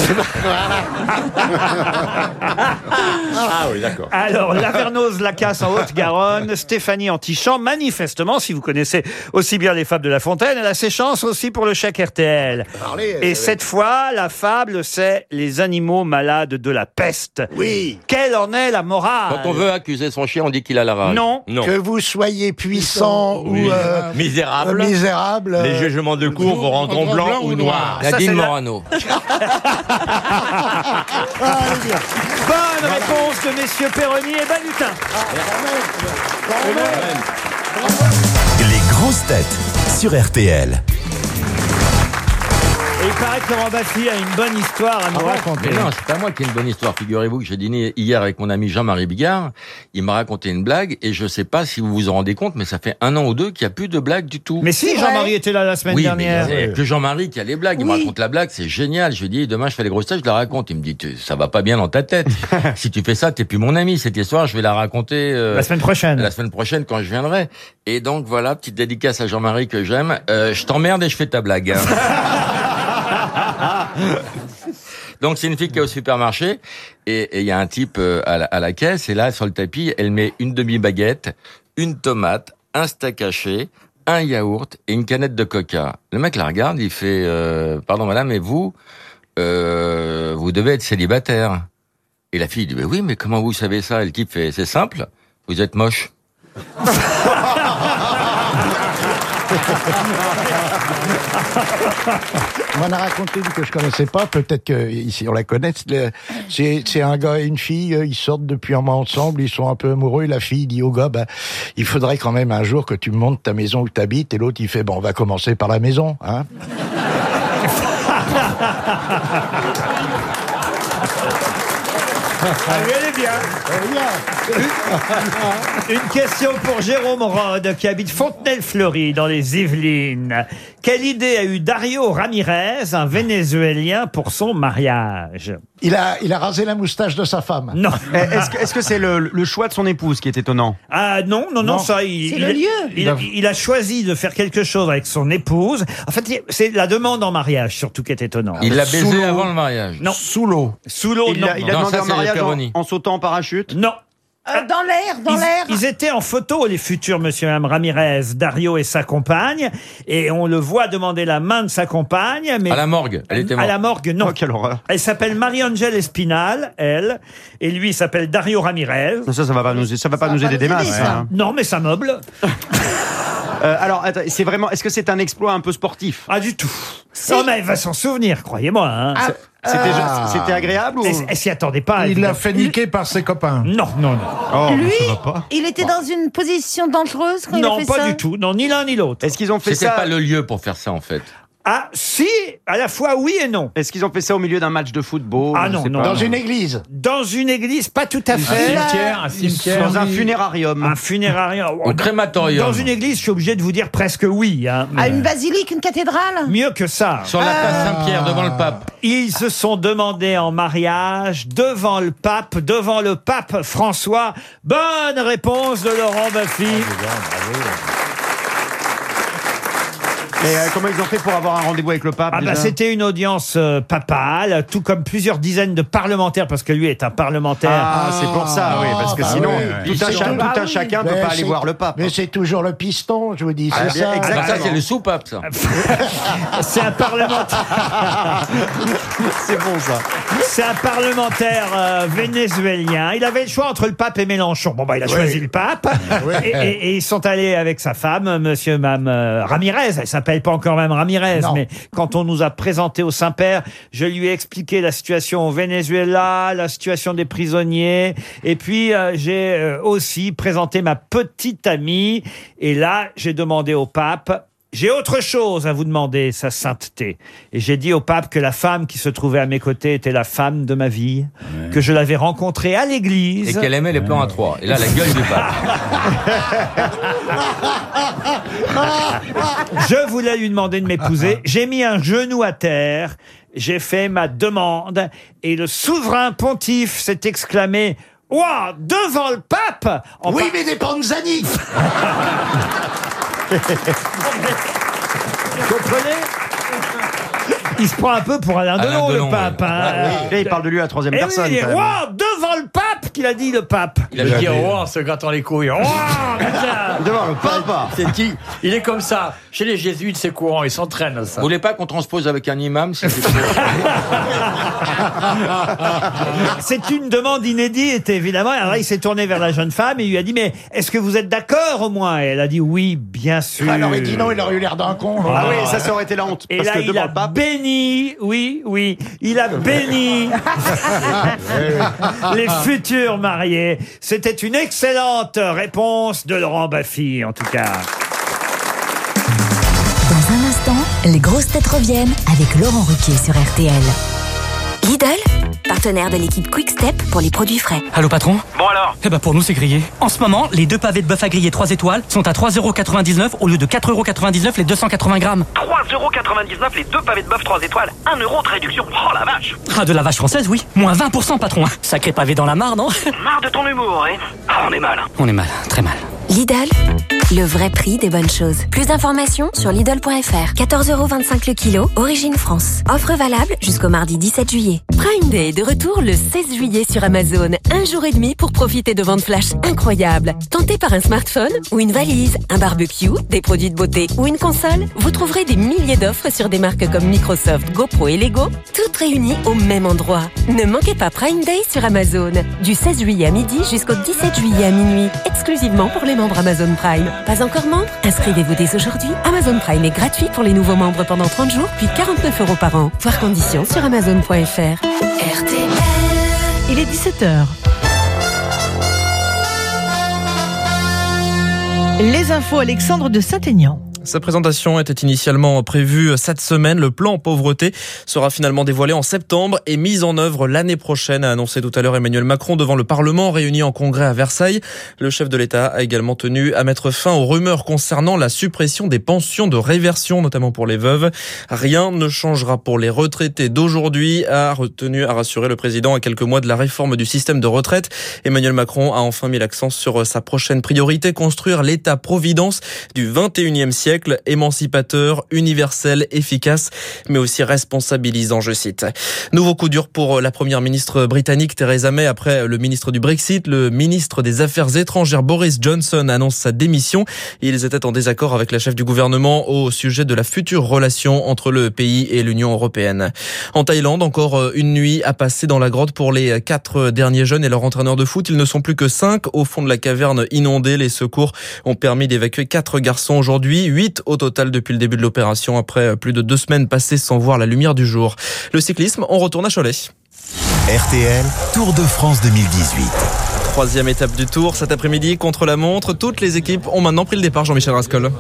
Ah oui, d'accord. Alors, Lavernos Lacasse en Haute-Garonne, Stéphanie Antichamp, manifestement, si vous connaissez aussi bien les fables de La Fontaine, elle a ses chances aussi pour le chèque RTL. Parlez, Et euh, cette fois, la fable, c'est les animaux malades de la peste. Oui. Quelle en est la morale Quand on veut accuser son chien, on dit qu'il a la rage. Non. Non. Que vous soyez puissant Oui. ou euh, Misérable. euh, misérable. Les jugements de cour vous rendront blanc ou noir. Ça, Nadine la- Bonne réponse de messieurs Perroni et Balutin. Les grosses têtes sur RTL. Et il paraît que Laurent Baffy a une bonne histoire à nous raconter. Mais non, c'est pas moi qui ai une bonne histoire. Figurez-vous que j'ai dîné hier avec mon ami Jean-Marie Bigard. Il m'a raconté une blague et je sais pas si vous vous en rendez compte, mais ça fait un an ou deux qu'il n'y a plus de blagues du tout. Mais si, Jean-Marie était là la semaine oui, dernière. mais il y a que Jean-Marie qui a les blagues. Il me raconte la blague, c'est génial. Je lui dis, demain je fais les grosses têtes, je la raconte. Il me dit, Tu- ça va pas bien dans ta tête. si tu fais ça, t'es plus mon ami. Cette histoire, je vais la raconter euh, La semaine prochaine. La semaine prochaine quand je viendrai. Et donc voilà, petite dédicace à Jean-Marie que j'aime. Euh, je t'emmerde et je fais ta blague. Donc c'est une fille qui est au supermarché et il y a un type euh, à la, à la caisse et là sur le tapis elle met une demi baguette, une tomate, un steak haché, un yaourt et une canette de coca. Le mec la regarde, il fait euh, pardon madame mais vous euh, vous devez être célibataire. Et la fille dit mais oui mais comment vous savez ça? Et le type fait c'est simple, vous êtes moche. On m'en a raconté une que je connaissais pas, peut-être que ici on la connaît. C'est un gars et une fille, euh, ils sortent depuis un mois ensemble, ils sont un peu amoureux. La fille dit au gars, bah, il faudrait quand même un jour que tu me montres ta maison où tu habites. Et l'autre, il fait, bon, on va commencer par la maison. Hein Ah oui, elle est bien. Une question pour Jérôme Rode qui habite Fontenelle-Fleury dans les Yvelines. Quelle idée a eu Dario Ramirez, un Vénézuélien, pour son mariage? Il a, il a rasé la moustache de sa femme. Non. Eh, Est-ce que est-ce que c'est le, le choix de son épouse qui est étonnant? Ah non, non, non, Non. ça, il, C'est il- le lieu. Il, Il a- il a choisi de faire quelque chose avec son épouse. En fait, c'est la demande en mariage surtout qui est étonnante. Il l'a baisé avant le mariage. Non. Sous l'eau. Sous l'eau, Il non. a, il a Non, demandé ça, un c'est les mariage en, sautant en parachute Non. Euh, dans l'air, dans l'air. Ils étaient en photo, les futurs monsieur et madame Ramirez, Dario et sa compagne, et on le voit demander la main de sa compagne, mais... À la morgue, elle était À morte. la morgue, non. Oh, quelle horreur. Elle s'appelle Marie-Angèle Espinal, elle, et lui il s'appelle Dario Ramirez. Ça, ça va pas nous, ça va pas nous aider des masses. ça, hein. Non, mais ça meuble. Euh, alors, attends, c'est vraiment. Est-ce que c'est un exploit un peu sportif? Ah, du tout. Non, mais elle va s'en souvenir, croyez-moi. hein. Ah, C'était euh, c'était agréable ou? Elle, s'y attendait pas. Il l'a fait niquer par ses copains. Non, non, non. Oh, Lui, ça va pas. il était dans une position dangereuse quand il a Non, fait pas ça? du tout. Non, ni l'un ni l'autre. Est-ce qu'ils ont fait C'était ça? pas le lieu pour faire ça en fait. Ah, si, à la fois oui et non. Est-ce qu'ils ont fait ça au milieu d'un match de football Ah non, non. Dans une église. Dans une église, pas tout à fait. Cimetière, un cimetière. Dans un funérarium. Un funérarium. Au crématorium. Dans une église, je suis obligé de vous dire presque oui. hein, À une basilique, une cathédrale Mieux que ça. Sur la place Saint-Pierre devant le pape. Ils se sont demandés en mariage devant le pape, devant le pape François. Bonne réponse de Laurent Baffy. Et euh, comment ils ont fait pour avoir un rendez-vous avec le pape Ah bah, déjà c'était une audience euh, papale, tout comme plusieurs dizaines de parlementaires, parce que lui est un parlementaire. Ah, c'est pour ça, oui, parce que bah sinon, ouais, tout, un, cha- tout- Ah un oui, chacun ne peut mais pas aller c'est- voir le pape. Mais c'est toujours le piston, je vous dis. Ah, c'est bien, ça. Ah bah ça c'est le sous-pape ça. C'est un parlementaire. c'est bon ça. C'est un parlementaire euh, vénézuélien. Il avait le choix entre le pape et Mélenchon. Bon, bah, il a choisi le pape. Et, et- et ils sont allés avec sa femme, monsieur, Mme Ramirez. Elle s'appelle pas encore Mme Ramirez, Non. mais quand on nous a présenté au Saint-Père, je lui ai expliqué la situation au Venezuela, la situation des prisonniers. Et puis, euh, j'ai euh, aussi présenté ma petite amie. Et là, j'ai demandé au pape j'ai autre chose à vous demander, sa sainteté. Et j'ai dit au pape que la femme qui se trouvait à mes côtés était la femme de ma vie, que je l'avais rencontrée à Et l'église. qu'elle aimait les plans à trois. Et là la gueule du pape. Je voulais lui demander de m'épouser. J'ai mis un genou à terre. J'ai fait ma demande. Et le souverain pontife s'est exclamé Ouah, devant le pape Oui, par- mais des Panzani comprenez? Il se prend un peu pour Alain Alain Delon, le Delon, pape. ouais. hein. Et il parle de lui à la troisième Eh oui, personne. il dit, quand même. Ouah, devant le pape pape qui l'a dit, le pape. Il a dit roi en se grattant les couilles. Roi, putain Devant le papa. C'est qui Il est comme ça. Chez les jésuites, c'est courant. Ils s'entraînent à ça. Vous voulez pas qu'on transpose avec un imam s'il vous plaît C'est une demande inédite, évidemment. Alors là, il s'est tourné vers la jeune femme et il lui a dit, mais est-ce que vous êtes d'accord au moins? Et elle a dit, oui, bien sûr. Alors il dit non, il aurait eu l'air d'un con. Ah oui, ça, ça aurait été la honte. Et parce là, que il devant a le pape. béni, oui, oui, il a béni les futurs mariés. C'était une excellente réponse de Laurent Baffy, en tout cas. Dans un instant, les grosses têtes reviennent avec Laurent Ruquier sur RTL. Lidl, partenaire de l'équipe Quick Step pour les produits frais. Allô patron Bon alors Eh ben pour nous c'est grillé. En ce moment, les deux pavés de bœuf à griller 3 étoiles sont à 3,99€ au lieu de 4,99€ les 280 grammes. 3,99€ les deux pavés de bœuf 3 étoiles. 1€ de réduction. Oh la vache Ah de la vache française oui. Moins 20% patron. Sacré pavé dans la mare non Marre de ton humour, hein Ah, on est mal. On est mal, très mal. Lidl, le vrai prix des bonnes choses. Plus d'informations sur Lidl.fr. 14,25€ le kilo, origine France. Offre valable jusqu'au mardi 17 juillet. Prime Day de retour le 16 juillet sur Amazon. Un jour et demi pour profiter de ventes flash incroyables. Tenté par un smartphone ou une valise, un barbecue, des produits de beauté ou une console, vous trouverez des milliers d'offres sur des marques comme Microsoft, GoPro et Lego, toutes réunies au même endroit. Ne manquez pas Prime Day sur Amazon. Du 16 juillet à midi jusqu'au 17 juillet à minuit. Exclusivement pour les membres Amazon Prime. Pas encore membre? Inscrivez-vous dès aujourd'hui. Amazon Prime est gratuit pour les nouveaux membres pendant 30 jours, puis 49 euros par an. Voir conditions sur amazon.fr. Il est 17h. Les infos Alexandre de Saint-Aignan. Sa présentation était initialement prévue cette semaine. Le plan pauvreté sera finalement dévoilé en septembre et mis en œuvre l'année prochaine, a annoncé tout à l'heure Emmanuel Macron devant le Parlement réuni en congrès à Versailles. Le chef de l'État a également tenu à mettre fin aux rumeurs concernant la suppression des pensions de réversion, notamment pour les veuves. Rien ne changera pour les retraités d'aujourd'hui, a retenu à rassurer le président à quelques mois de la réforme du système de retraite. Emmanuel Macron a enfin mis l'accent sur sa prochaine priorité, construire l'État-providence du 21e siècle émancipateur, universel, efficace, mais aussi responsabilisant, je cite. Nouveau coup dur pour la première ministre britannique Theresa May après le ministre du Brexit. Le ministre des Affaires étrangères Boris Johnson annonce sa démission. Ils étaient en désaccord avec la chef du gouvernement au sujet de la future relation entre le pays et l'Union européenne. En Thaïlande, encore une nuit à passer dans la grotte pour les quatre derniers jeunes et leur entraîneur de foot. Ils ne sont plus que cinq au fond de la caverne inondée. Les secours ont permis d'évacuer quatre garçons aujourd'hui, huit au total depuis le début de l'opération après plus de deux semaines passées sans voir la lumière du jour. Le cyclisme, on retourne à Cholet. RTL, Tour de France 2018. Troisième étape du tour cet après-midi contre la montre. Toutes les équipes ont maintenant pris le départ, Jean-Michel Rascol.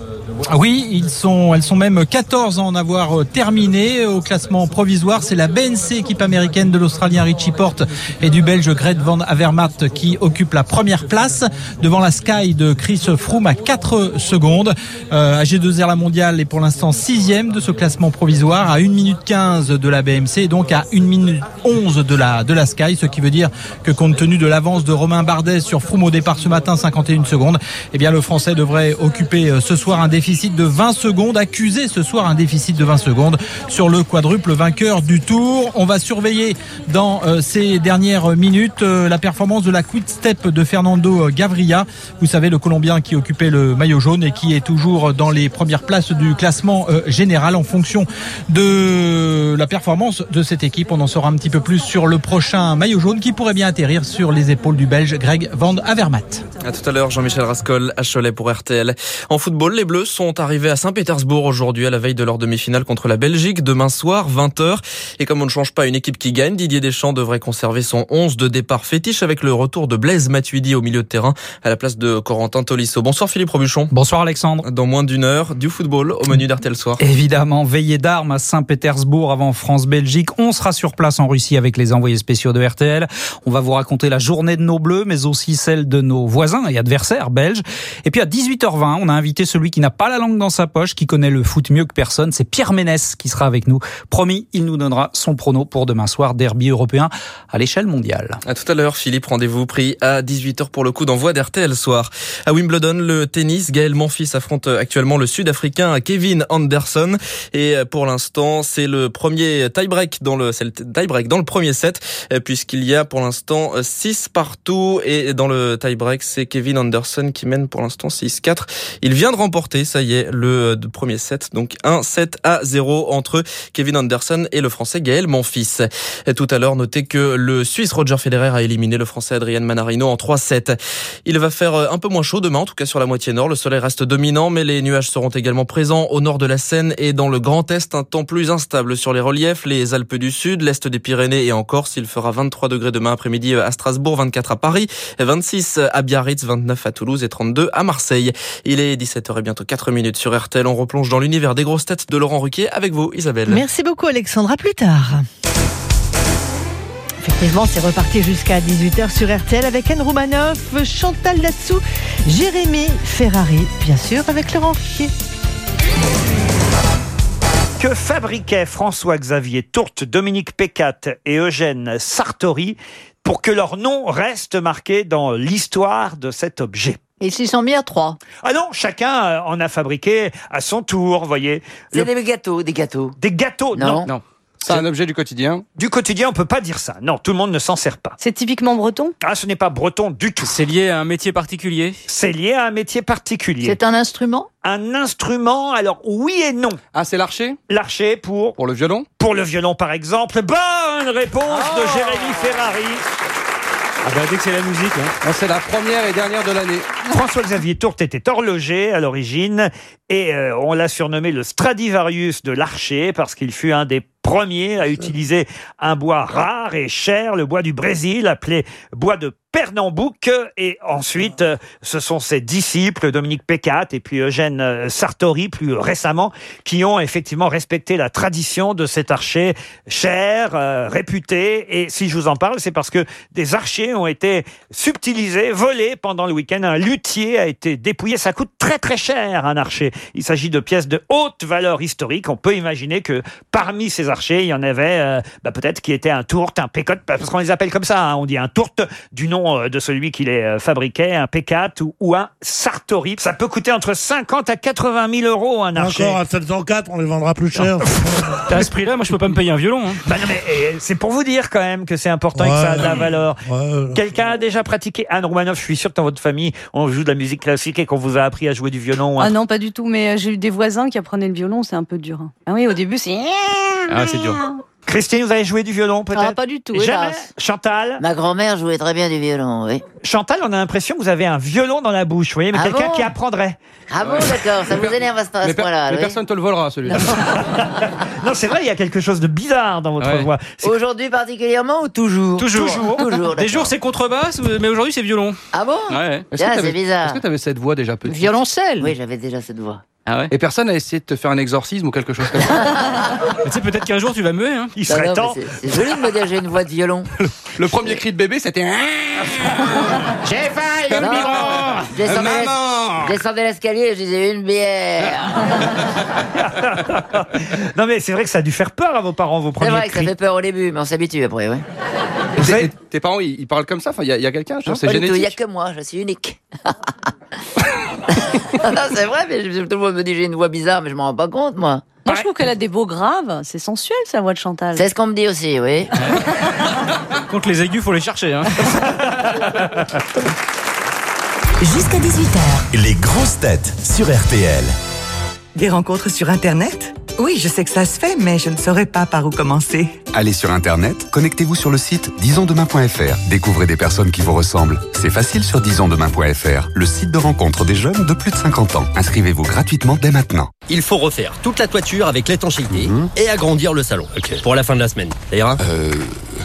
Oui, ils sont, elles sont même 14 à en avoir terminé au classement provisoire. C'est la BNC, équipe américaine de l'Australien Richie Porte et du Belge Greg Van Avermaet qui occupe la première place devant la Sky de Chris Froome à 4 secondes. Euh, AG2R la mondiale est pour l'instant sixième de ce classement provisoire à 1 minute 15 de la BMC et donc à 1 minute 11 de la, de la Sky, ce qui veut dire que compte tenu de l'avance de Romain Bardet sur Froome au départ ce matin, 51 secondes, eh bien le Français devrait occuper ce soir un déficit de 20 secondes, accuser ce soir un déficit de 20 secondes sur le quadruple vainqueur du Tour. On va surveiller dans euh, ces dernières minutes euh, la performance de la quick step de Fernando Gavria. Vous savez, le Colombien qui occupait le maillot jaune et qui est toujours dans les premières places du classement euh, général en fonction de la performance de cette équipe. On en saura un petit peu plus sur le prochain maillot jaune qui pourrait bien atterrir sur les épaules du Belge Greg Van Avermaet. À tout à l'heure, Jean-Michel Rascol à Cholet pour RTL. En football, les Bleus sont arrivés à Saint-Pétersbourg aujourd'hui à la veille de leur demi-finale contre la Belgique demain soir 20h. Et comme on ne change pas une équipe qui gagne, Didier Deschamps devrait conserver son 11 de départ fétiche avec le retour de Blaise Matuidi au milieu de terrain à la place de Corentin Tolisso. Bonsoir Philippe Robuchon. Bonsoir Alexandre. Dans moins d'une heure, du football au menu d'RTL Soir. Évidemment, veillée d'armes à Saint-Pétersbourg avant France-Belgique. On sera sur place en Russie avec les envoyés spéciaux de RTL. On va vous raconter la journée de nos bleus, mais aussi celle de nos voisins et adversaires belges. Et puis à 18h20, on a invité celui qui n'a pas la langue dans sa poche, qui connaît le foot mieux que personne. C'est Pierre Ménès qui sera avec nous. Promis, il nous donnera son prono pour demain soir, derby européen à l'échelle mondiale. À tout à l'heure, Philippe. Rendez-vous pris à 18h pour le coup d'envoi d'RTL soir. À Wimbledon, le tennis, Gaël Monfils affronte actuellement le Sud-Africain Kevin Anderson. Et pour l'instant, c'est le premier tie-break dans le, le tie-break dans le premier set, puisqu'il y a pour l'instant 6 partout. Et dans le tie-break, c'est Kevin Anderson qui mène pour l'instant 6-4. Il vient de remporter, ça y est, le premier set. Donc 1 7 à 0 entre Kevin Anderson et le Français Gaël Monfils. Et tout à l'heure, notez que le Suisse Roger Federer a éliminé le Français Adrien Manarino en 3-7. Il va faire un peu moins chaud demain, en tout cas sur la moitié nord. Le soleil reste dominant, mais les nuages seront également présents au nord de la Seine et dans le Grand Est. Un temps plus instable sur les reliefs, les Alpes du Sud, l'Est des Pyrénées et en Corse. Il fera 23 degrés demain après-midi à Strasbourg, 24 à Paris, 26 à Biarritz, 29 à Toulouse et 32 à Marseille. Il est 17h et bientôt 4 minutes sur RTL. On replonge dans l'univers des grosses têtes de Laurent Ruquier avec vous, Isabelle. Merci beaucoup Alexandre, à plus tard. Effectivement, c'est reparti jusqu'à 18h sur RTL avec Anne Roumanoff, Chantal Latsou, Jérémy Ferrari, bien sûr avec Laurent Ruquier. Que fabriquaient François-Xavier Tourte, Dominique Pécat et Eugène Sartori pour que leur nom reste marqué dans l'histoire de cet objet? Ils s'y sont mis à trois. Ah non, chacun euh, en a fabriqué à son tour, voyez. C'est Le- des gâteaux, des gâteaux. Des gâteaux, non. Non. C'est un objet du quotidien Du quotidien, on peut pas dire ça. Non, tout le monde ne s'en sert pas. C'est typiquement breton? Ah, ce n'est pas breton du tout. C'est lié à un métier particulier? C'est lié à un métier particulier. C'est un instrument? Un instrument, alors oui et non. Ah, c'est l'archer? L'archer pour Pour le violon? Pour le violon, par exemple. Bonne réponse de Jérémy Ferrari. Ah bah, dès que c'est la musique. Hein. C'est la première et dernière de l'année. François-Xavier Tourte était horloger à l'origine et euh, on l'a surnommé le Stradivarius de l'archer parce qu'il fut un des premiers à utiliser un bois rare et cher, le bois du Brésil appelé bois de Pernambouc et ensuite euh, ce sont ses disciples Dominique Pécat et puis Eugène euh, Sartori plus récemment qui ont effectivement respecté la tradition de cet archer cher, euh, réputé et si je vous en parle c'est parce que des archers ont été subtilisés, volés pendant le week-end. Un luthier a été dépouillé. Ça coûte très très cher un archer. Il s'agit de pièces de haute valeur historique. On peut imaginer que parmi ces archers, il y en avait euh, bah, peut-être qui était un tourte, un pécote, parce qu'on les appelle comme ça. hein. On dit un tourte du nom euh, de celui qui les euh, fabriquait, un pécate ou, ou un sartori. Ça peut coûter entre 50 à 80 000 euros un archer. Encore à 704, on les vendra plus cher. À ce prix-là, moi, je peux pas me payer un violon. hein. Bah non, mais euh, c'est pour vous dire quand même que c'est important et que ça a de la valeur. Quelqu'un a déjà pratiqué Anne Roumanoff, je suis sûr que dans votre famille, on joue de la musique classique et qu'on vous a appris à jouer du violon. hein. Ah non, pas du tout, mais j'ai eu des voisins qui apprenaient le violon, c'est un peu dur. hein. Ah oui, au début, c'est... Ah, c'est dur. Christine, vous avez joué du violon peut-être Ah, pas du tout, Jamais hélas. Chantal Ma grand-mère jouait très bien du violon, oui. Chantal, on a l'impression que vous avez un violon dans la bouche, vous voyez, mais Ah quelqu'un bon qui apprendrait. Ah bon, d'accord, ça vous énerve à ce, à ce Mais, per- point-là. mais oui. personne te le volera, celui-là. Non, c'est vrai, il y a quelque chose de bizarre dans votre Ouais. voix. C'est- Aujourd'hui particulièrement ou toujours Toujours. Toujours, Des d'accord. jours, c'est contrebasse, mais aujourd'hui, c'est violon. Ah bon Ouais. Est-ce que Ah, t'avais- c'est bizarre. Est-ce que tu avais cette voix déjà petite? Violoncelle Oui, j'avais déjà cette voix. Ah ouais Et personne n'a essayé de te faire un exorcisme ou quelque chose comme ça Tu sais, peut-être qu'un jour, tu vas muer. Hein. Il Non, non, mais c'est- joli de me dire que j'ai une voix de violon. Le premier cri de bébé, c'était. J'ai faim, une Non, bière Je descendais je descendais l'escalier et je disais une bière. Non, mais c'est vrai que ça a dû faire peur à vos parents, vos C'est premiers vrai que ça cris. fait peur au début, mais on s'habitue après, oui. Et- et Tes parents, ils, ils parlent comme ça Enfin, il y, a- il y a quelqu'un Non, C'est pas du tout, il n'y a génétique que moi, je suis unique. non, c'est vrai, mais je- tout le monde me dit j'ai une voix bizarre, mais je m'en rends pas compte, moi. Moi, je trouve qu'elle a des beaux graves. C'est sensuel, sa voix de Chantal. C'est ce qu'on me dit aussi, oui. Contre les aigus, faut les chercher. Hein. Jusqu'à 18h. Les grosses têtes sur RTL. Des rencontres sur Internet? Oui, je sais que ça se fait, mais je ne saurais pas par où commencer. Allez sur Internet, connectez-vous sur le site disonsdemain.fr. Découvrez des personnes qui vous ressemblent. C'est facile sur disonsdemain.fr, le site de rencontre des jeunes de plus de 50 ans. Inscrivez-vous gratuitement dès maintenant. Il faut refaire toute la toiture avec l'étanchéité et agrandir le salon pour la fin de la semaine. D'ailleurs,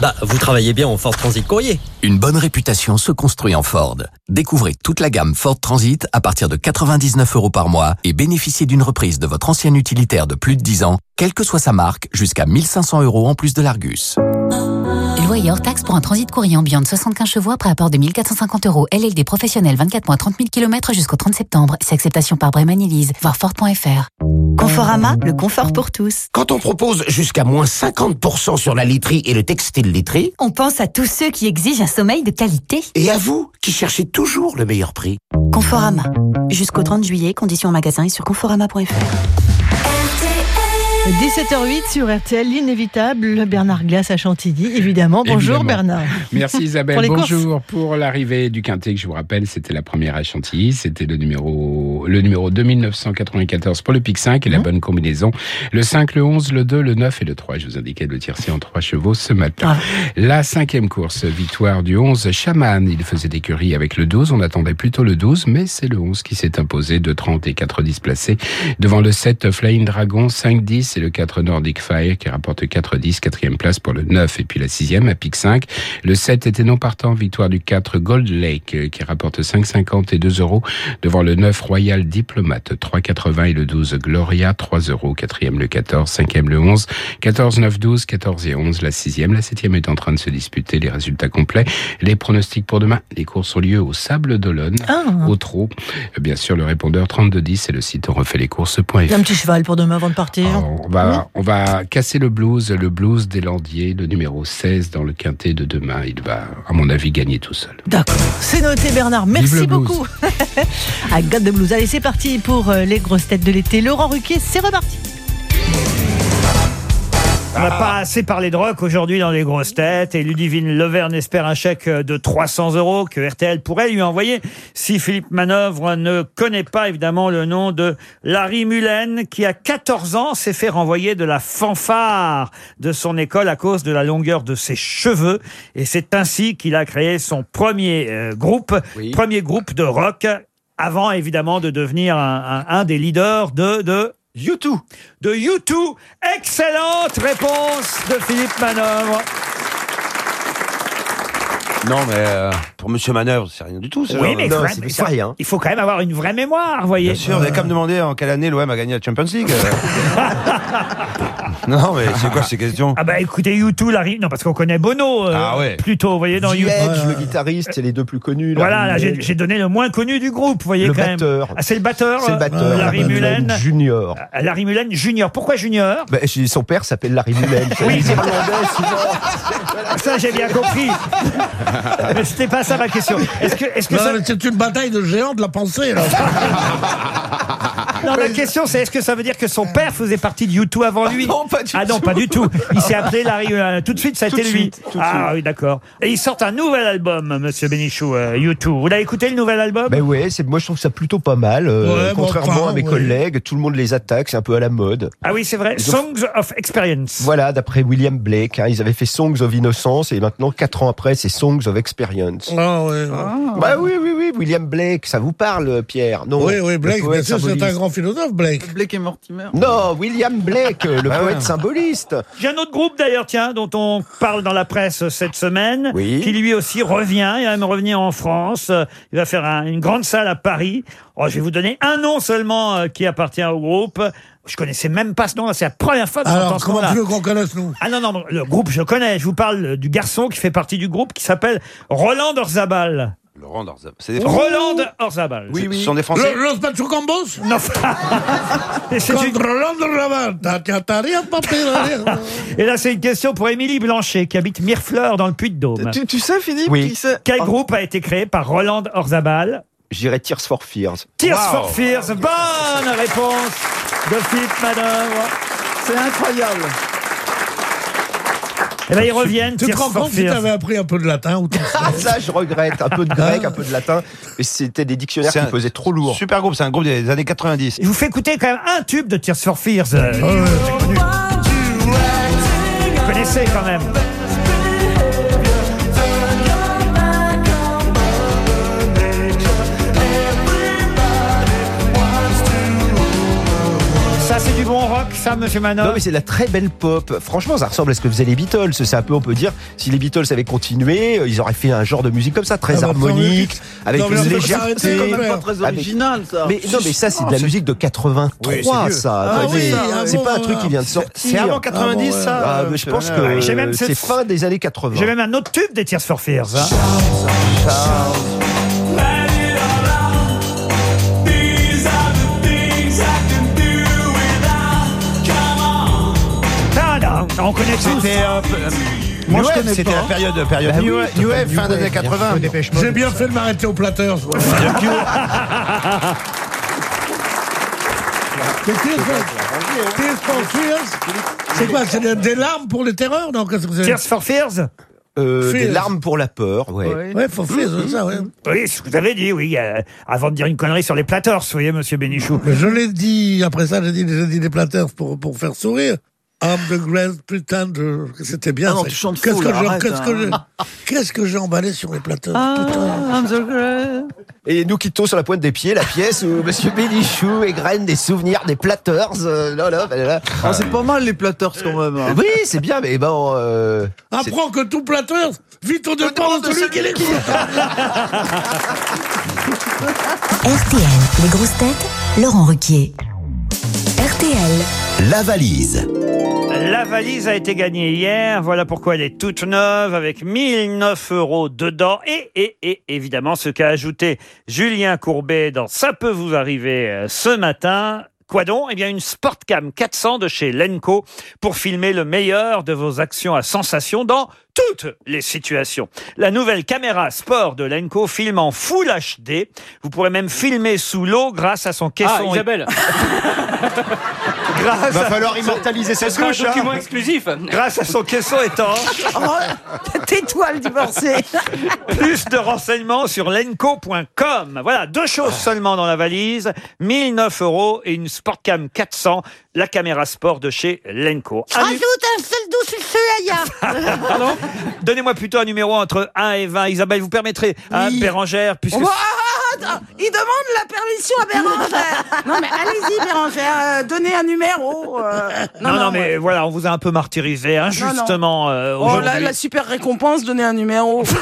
bah vous travaillez bien en Ford Transit Courrier. Une bonne réputation se construit en Ford. Découvrez toute la gamme Ford Transit à partir de 99 euros par mois et bénéficiez d'une reprise de votre ancien utilitaire de plus de 10 ans, quelle que soit sa marque, jusqu'à 1500 euros en plus de l'Argus. Hors taxe pour un transit courrier ambiant de 75 chevaux après apport de 1450 euros. LLD professionnel 24 mois 30 000 km jusqu'au 30 septembre. C'est acceptation par Bremen Elise. Voir Ford.fr. Conforama, le confort pour tous. Quand on propose jusqu'à moins 50% sur la literie et le textile literie, On pense à tous ceux qui exigent un sommeil de qualité. et à vous qui cherchez toujours le meilleur prix. Conforama. Jusqu'au 30 juillet, conditions en magasin et sur conforama.fr. 17h08 sur RTL, l'inévitable Bernard Glace à Chantilly, évidemment. Bonjour Évidemment. Bernard. Merci Isabelle. Pour les courses. Bonjour. Pour l'arrivée du Quintet, que je vous rappelle, c'était la première à Chantilly. C'était le numéro, le numéro 2994 pour le pic 5 et la bonne combinaison. Le 5, le 11, le 2, le 9 et le 3. Je vous indiquais le tiercé en 3 chevaux ce matin. La cinquième course, victoire du 11, Chaman. Il faisait d'écurie avec le 12. On attendait plutôt le 12, mais c'est le 11 qui s'est imposé de 30 et 4 displacés devant le 7 Flying Dragon, 5 10 et le 4 Nordic Fire qui rapporte 4 10, quatrième place pour le 9 et puis la sixième à pic 5. Le 7 était non partant, victoire du 4 Gold Lake euh, qui rapporte 5,50 et 2 euros devant le 9 Royal Diplomate, 3,80 et le 12 Gloria, 3 euros. Quatrième le 14, cinquième le 11, 14, 9, 12, 14 et 11, la sixième. La septième est en train de se disputer les résultats complets. Les pronostics pour demain, les courses ont lieu au Sable d'Olonne, au Trot. Euh, Bien sûr, le répondeur 3210 et le site on refait les courses.fr. Un petit cheval pour demain avant de partir. On va, on va casser le blues, le blues des Landiers, le numéro 16 dans le quintet de demain. Il va, à mon avis, gagner tout seul. D'accord. C'est noté Bernard, merci beaucoup. à God de Blues. Allez, c'est parti pour euh, les grosses têtes de l'été. Laurent Ruquier, c'est reparti. On n'a pas assez parlé de rock aujourd'hui dans les grosses têtes. Et Ludivine Leverne espère un chèque de 300 euros que RTL pourrait lui envoyer. Si Philippe Manœuvre ne connaît pas évidemment le nom de Larry Mullen qui à 14 ans s'est fait renvoyer de la fanfare de son école à cause de la longueur de ses cheveux. Et c'est ainsi qu'il a créé son premier euh, groupe, premier groupe de rock avant évidemment de devenir un, un- un des leaders de, de U2. De U2. Excellente réponse de Philippe Manœuvre. Non, mais euh, pour Monsieur Manœuvre, c'est rien du tout. ce Oui, genre. mais non, quand c'est même, c'est rien. Il faut quand même avoir une vraie mémoire, vous voyez. Bien sûr, vous avez qu'à me demander en quelle année l'OM a gagné la Champions League. euh. non, mais c'est quoi ces questions Ah bah écoutez, U2, Larry... Non, parce qu'on connaît Bono euh, Ah ouais. plutôt, vous voyez, dans The U2. Edge, le guitariste, c'est les deux plus connus. Voilà, Larry là, j'ai Mullen. j'ai donné le moins connu du groupe, vous voyez Le quand même. batteur. Ah, c'est le batteur C'est le euh, batteur. Larry Mullen. Junior. Ah, Larry Mullen Junior. Pourquoi Junior? Ben, j'ai- son père s'appelle Larry Mullen. Oui, c'est-. Ça, j'ai bien compris. Mais c'était pas ça ma question. Est-ce que, est-ce que Non, ça... mais c'est une bataille de géants de la pensée, là. Non, la question c'est est-ce que ça veut dire que son père faisait partie de U2 avant lui? Non, pas du Ah non, tout. pas du tout. Il s'est appelé Larry Mullen. Tout de suite, ça a Tout été de lui. suite, tout de ah suite. oui, d'accord. Et il sort un nouvel album, monsieur Bénichou, euh, U2. Vous l'avez écouté le nouvel album? Ben ouais, c'est, moi je trouve ça plutôt pas mal. euh, Ouais, bon, contrairement enfin, à mes ouais. collègues, tout le monde les attaque, c'est un peu à la mode. Ah oui, c'est vrai. Ils ont- Songs of Experience. Voilà, d'après William Blake, hein, ils avaient fait Songs of Innocence et maintenant, quatre ans après, c'est Songs of Experience. Ah, ouais. Bah oui, oui, oui, William Blake, ça vous parle, Pierre Non, oui, oui, Blake, bien sûr, c'est un grand philosophe, Blake. Blake et Mortimer. Non, William Blake, le Ah poète ouais. symboliste. J'ai un autre groupe d'ailleurs, tiens, dont on parle dans la presse cette semaine, Oui. qui lui aussi revient, il va même revenir en France. Il va faire un- une grande salle à Paris. Oh, je vais vous donner un nom seulement euh, qui appartient au groupe. Je connaissais même pas ce nom, c'est la première fois que j'entends Alors, ce comment nom-là. tu veux qu'on connaisse, nous Ah non, non, non, le groupe, je connais. Je vous parle du garçon qui fait partie du groupe qui s'appelle Roland Orzabal. Laurent Darzab. C'est des Français Roland Orzabal. Oui, oui. Ce sont des Français Los Pachucambos Non. Et c'est une- Controlando la bande. Ta- ta- ta- rien. Et là, c'est une question pour Émilie Blanchet, qui habite Mirefleur, dans le Puy-de-Dôme. Tu- tu sais, Philippe, Oui. qui c'est Quel groupe a été créé par Roland Orzabal? J'irais Tears for Fears. Tears Wow. for Fears. Bonne réponse de Philippe Manœuvre. C'est incroyable. Eh ben, ils reviennent, Tu te rends compte si t'avais appris un peu de latin ou Ah, ça, je regrette. Un peu de grec, un peu de latin. Et c'était des dictionnaires qui pesaient trop lourd. Super groupe, c'est un groupe des années 90. Je vous fais écouter quand même un tube de Tears for Fears. euh, connu. Vous connaissez quand même. Bon rock, ça, monsieur Manon Non, mais c'est de la très belle pop. Franchement, ça ressemble à ce que faisaient les Beatles. C'est un peu, on peut dire, si les Beatles avaient continué, euh, ils auraient fait un genre de musique comme ça, très Ah harmonique, avec Non, une légèreté. s'arrêter quand même. Avec- Pas très original, ça. Mais non, mais ça, c'est de la musique de 83, Oui, c'est vieux. ça. Ah oui, ah c'est bon, pas un truc qui vient de c'est- sortir. c'est avant 90, ça, Ah, mais je pense que c'est fin des années 80. J'ai même un autre tube des Tears for Fears. hein. Tadam On connaît tous. C'était euh, Moi, New je Wave, connais c'était pas. la période, période Bah New, oui, New Wave, fin des années Wave, 80. J'ai bien fait de m'arrêter au. Mais Tears for- Tears for Fears, c'est quoi C'est des- des larmes pour les terreurs Non, qu'est-ce que c'est Tears for Fears Euh, des Fears. larmes pour la peur, ouais. Ouais, for Fears, c'est ça, ouais. Oui, ce que vous avez dit, oui, euh, avant de dire une connerie sur les Platters, vous voyez, monsieur Bénichou. Mais je l'ai dit, après ça, j'ai dit, j'ai dit des Platters pour, pour faire sourire. I'm the great pretender. C'était bien. Ah non, ça. tu chantes Qu'est-ce faux, que là, j'ai- arrête, qu'est-ce que hein. Qu'est-ce que j'ai emballé sur les Platters Ah, putain. Et nous quittons sur la pointe des pieds la pièce où Monsieur Bénichou égrène des souvenirs des Platters. euh, là, là, là, là. Ah, c'est pas mal les platters quand même. hein. Oui, c'est bien, mais bon. Euh, c'est- Apprends que tout Platters, vite au dépend de celui qui l'écoute. RTL, les grosses têtes, Laurent Ruquier. RTL, La valise. La valise a été gagnée hier. Voilà pourquoi elle est toute neuve avec 1009 euros dedans. Et, et, et évidemment, ce qu'a ajouté Julien Courbet dans Ça peut vous arriver euh, ce matin. Quoi donc? Eh bien, une Sportcam 400 de chez Lenco pour filmer le meilleur de vos actions à sensation dans toutes les situations. La nouvelle caméra sport de Lenco filme en Full HD. Vous pourrez même filmer sous l'eau grâce à son caisson. Ah, Isabelle Grâce Va falloir immortaliser Ce cette sera un couche. hein. document exclusif. Grâce à son caisson étanche. Oh, Tais-toi le divorcé. Plus de renseignements sur lenco.com. Voilà, deux choses seulement dans la valise. 1009 euros et une Sportcam 400, la caméra sport de chez Lenco. Un nu- Rajoute un seul doux sur ce Pardon? Donnez-moi plutôt un numéro entre 1 et 20. Isabelle, vous permettrez à Oui. Bérangère, puisque... Oh, ah, ah, il demande la permission à Bérangère. non mais allez-y Bérangère, euh, donnez un numéro. euh. non, non, mais voilà, on vous a un peu martyrisé, injustement. euh, Oh, aujourd'hui. la, la super récompense, donnez un numéro.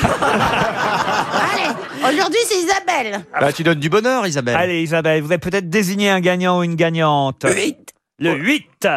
Allez, aujourd'hui c'est Isabelle. Bah, tu donnes du bonheur, Isabelle. Allez, Isabelle, vous avez peut-être désigné un gagnant ou une gagnante. Le 8.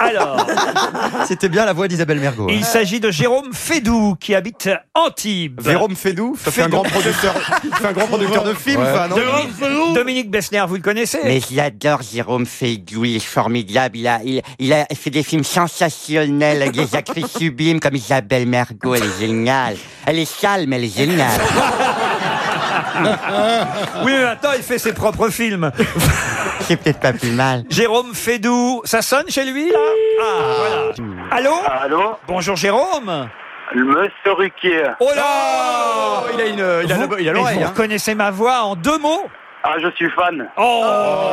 Alors, C'était bien la voix d'Isabelle Mergo. il s'agit de Jérôme Fédou qui habite Antibes. Jérôme Fédou, ça fait un Fédou. grand producteur, c'est un grand producteur de films, Ouais. ça, non Dominique, Dominique Bessner, vous le connaissez Mais je l'adore, Jérôme Fédou, il est formidable. Il a, il, il a fait des films sensationnels avec des actrices sublimes comme Isabelle Mergo. Elle est géniale. Elle est sale, mais elle est géniale. Oui, mais maintenant, il fait ses propres films. C'est peut-être pas plus mal. Jérôme Fédou, ça sonne chez lui, là Ah, voilà. Allô Allô Bonjour, Jérôme Monsieur Ruquier. Oh là Il a une, il a, Vous- le- il a mais l'oreille. Vous hein. reconnaissez ma voix en deux mots Ah, je suis fan. Oh,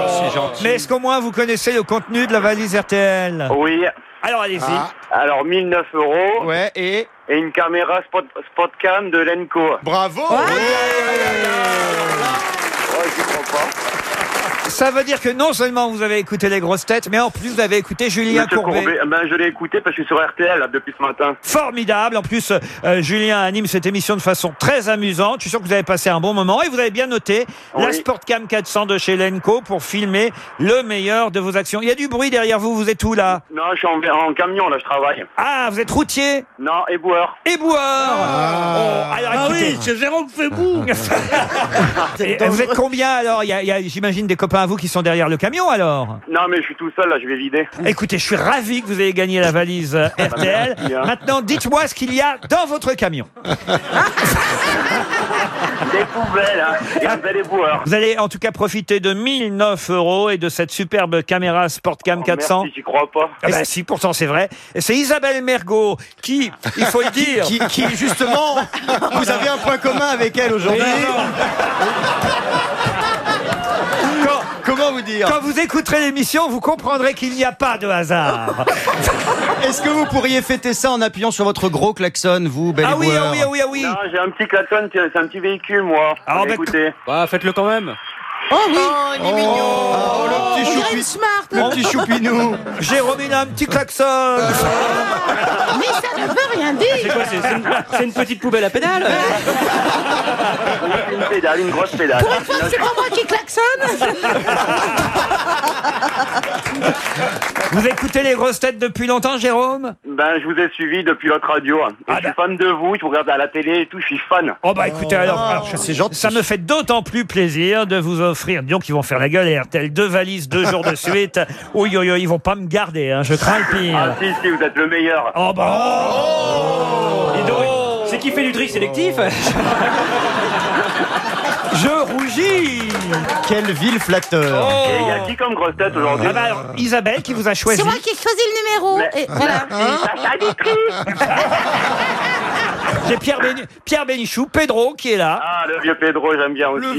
c'est gentil. Mais est-ce qu'au moins vous connaissez le contenu de la valise RTL Oui. Alors allez-y. Ah. Alors, 1009 euros. Ouais, et Et une caméra spot, Spotcam de Lenco. bravo Ouais, j'y crois pas. Ça veut dire que non seulement vous avez écouté les grosses têtes, mais en plus vous avez écouté Julien Monsieur Courbet. Courbet, ben, je l'ai écouté parce que je suis sur RTL là, depuis ce matin. Formidable. En plus, euh, Julien anime cette émission de façon très amusante. Je suis sûr que vous avez passé un bon moment et vous avez bien noté la. Sportcam 400 de chez Lenco pour filmer le meilleur de vos actions. Il y a du bruit derrière vous. Vous êtes où là? Non, je suis en, en camion là, je travaille. Ah, vous êtes routier? Non, éboueur. Éboueur Oh, alors Ah oui, c'est Jérôme euh, vous êtes combien alors? Il y a, il y a, j'imagine, des copains à vous qui sont derrière le camion alors Non, mais je suis tout seul là, je vais vider. Écoutez, je suis ravi que vous ayez gagné la valise euh, RTL. merci, hein. Maintenant, dites-moi ce qu'il y a dans votre camion. Des poubelles, hein, et un bel éboueur. Vous allez en tout cas profiter de 1009 euros et de cette superbe caméra Sportcam 400. Oh, Merci, j'y crois pas. Ah bah si, pourtant c'est vrai. Et C'est Isabelle Mergot qui, il faut le dire, qui, qui, justement, vous avez un point commun avec elle aujourd'hui. Quand, Comment vous dire quand vous écouterez l'émission, vous comprendrez qu'il n'y a pas de hasard. Est-ce que vous pourriez fêter ça en appuyant sur votre gros klaxon, vous, bel Ah oui, éboueur ah oui, ah oui, ah oui. Non, j'ai un petit klaxon, c'est c'est un petit véhicule moi. Alors, bah, Écoutez. Bah, faites-le quand même. Oh oui il est mignon Oh, le petit choupi- smart Le petit choupinou. Jérôme, il a un petit klaxon. Mais ça ne veut rien dire C'est quoi C'est c'est une, c'est une petite poubelle à pédales Une pédale, une grosse pédale. Pour une fois que c'est pas moi qui klaxonne Vous écoutez les grosses têtes depuis longtemps, Jérôme? Ben, je vous ai suivi depuis l'autre radio. Et je suis fan de vous, je vous regarde à la télé et tout, je suis fan. Oh bah écoutez, alors, alors, ça me fait d'autant plus plaisir de vous offrir, disons qu'ils vont faire la gueule et RTL, deux valises, deux jours de suite. Oui, oui, oui, ils vont pas me garder, hein, je crains le Ah pire. si, si, vous êtes le meilleur. Oh bah Dis donc, C'est qui fait du tri sélectif Je rougis Quelle ville flatteur. Et il y a qui comme grosse tête aujourd'hui Ah bah alors, Isabelle qui vous a choisi. C'est moi qui ai choisi le numéro Mais- et voilà. Sacha Guitry J'ai Pierre, Béni- Pierre Bénichou, Pedro qui est là. Ah, le vieux Pedro, j'aime bien aussi. le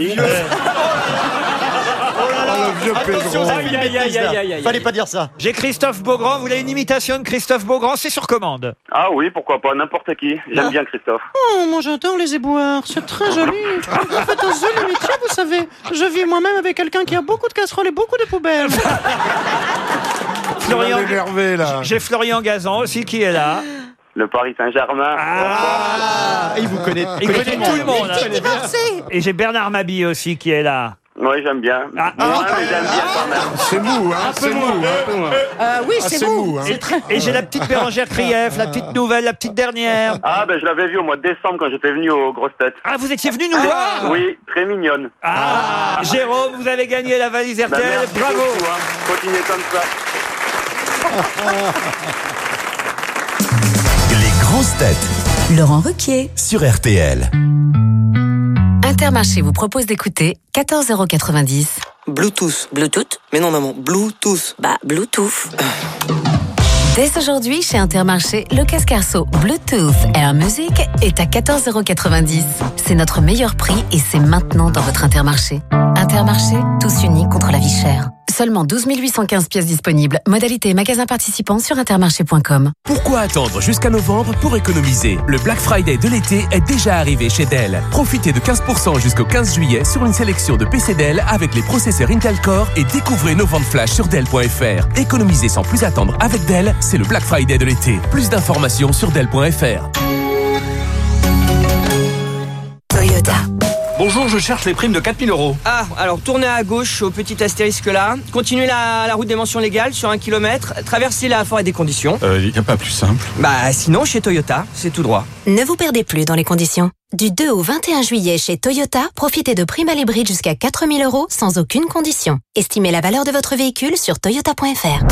vieux Attention, aïe, aïe, aïe, aïe, aïe, aïe. Fallait pas dire ça. J'ai Christophe Beaugrand. Vous voulez une imitation de Christophe Beaugrand C'est sur commande. Ah oui, pourquoi pas, n'importe qui. J'aime bien Christophe. Oh, moi j'adore les éboueurs, c'est très joli. En fait, un joli métier, vous savez. Je vis moi-même avec quelqu'un qui a beaucoup de casseroles et beaucoup de poubelles. Florian, énervé là. j'ai Florian Gazan aussi qui est là. Le Paris Saint-Germain. Ah, il vous connaît. Il connaît tout le monde. hein. Et j'ai Bernard Mabille aussi qui est là. Oui, j'aime bien. Ah. Mais j'aime bien quand même. C'est mou, hein C'est mou, hein Euh, oui, Ah, c'est c'est vous. mou, hein. C'est très... Et j'ai la petite Bérangère Krief, la petite nouvelle, la petite dernière. Ah, ben je l'avais vu au mois de décembre quand j'étais venu aux grosses têtes. Ah, vous étiez venu nous voir Oui, très mignonne. Ah, Jérôme, vous avez gagné la valise Bah, RTL. merci Bravo. beaucoup, hein. Continuez comme ça. Les grosses têtes Laurent Ruquier. sur RTL. Intermarché vous propose d'écouter 14,90€. Bluetooth. Bluetooth? Mais non, maman, Bluetooth. Bah, Bluetooth. Dès aujourd'hui, chez Intermarché, le casque Arceau Bluetooth Air Music est à 14,90€. C'est notre meilleur prix et c'est maintenant dans votre Intermarché. Intermarché, tous unis contre la vie chère. Seulement 12 815 pièces disponibles. Modalité magasin participants sur intermarché.com. Pourquoi attendre jusqu'à novembre pour économiser? Le Black Friday de l'été est déjà arrivé chez Dell. Profitez de 15% jusqu'au 15 juillet sur une sélection de PC Dell avec les processeurs Intel Core et découvrez nos ventes flash sur Dell.fr. Économisez sans plus attendre avec Dell, c'est le Black Friday de l'été. Plus d'informations sur Dell.fr. Bonjour, je cherche les primes de 4000 euros. Ah, alors tournez à gauche au petit astérisque là. Continuez la, la route des mentions légales sur un kilomètre. Traversez la forêt des conditions. Il n'y a pas plus simple. Bah sinon, chez Toyota, c'est tout droit. Ne vous perdez plus dans les conditions. Du 2 au 21 juillet chez Toyota, profitez de primes à l'hybride jusqu'à 4000 euros sans aucune condition. Estimez la valeur de votre véhicule sur toyota.fr.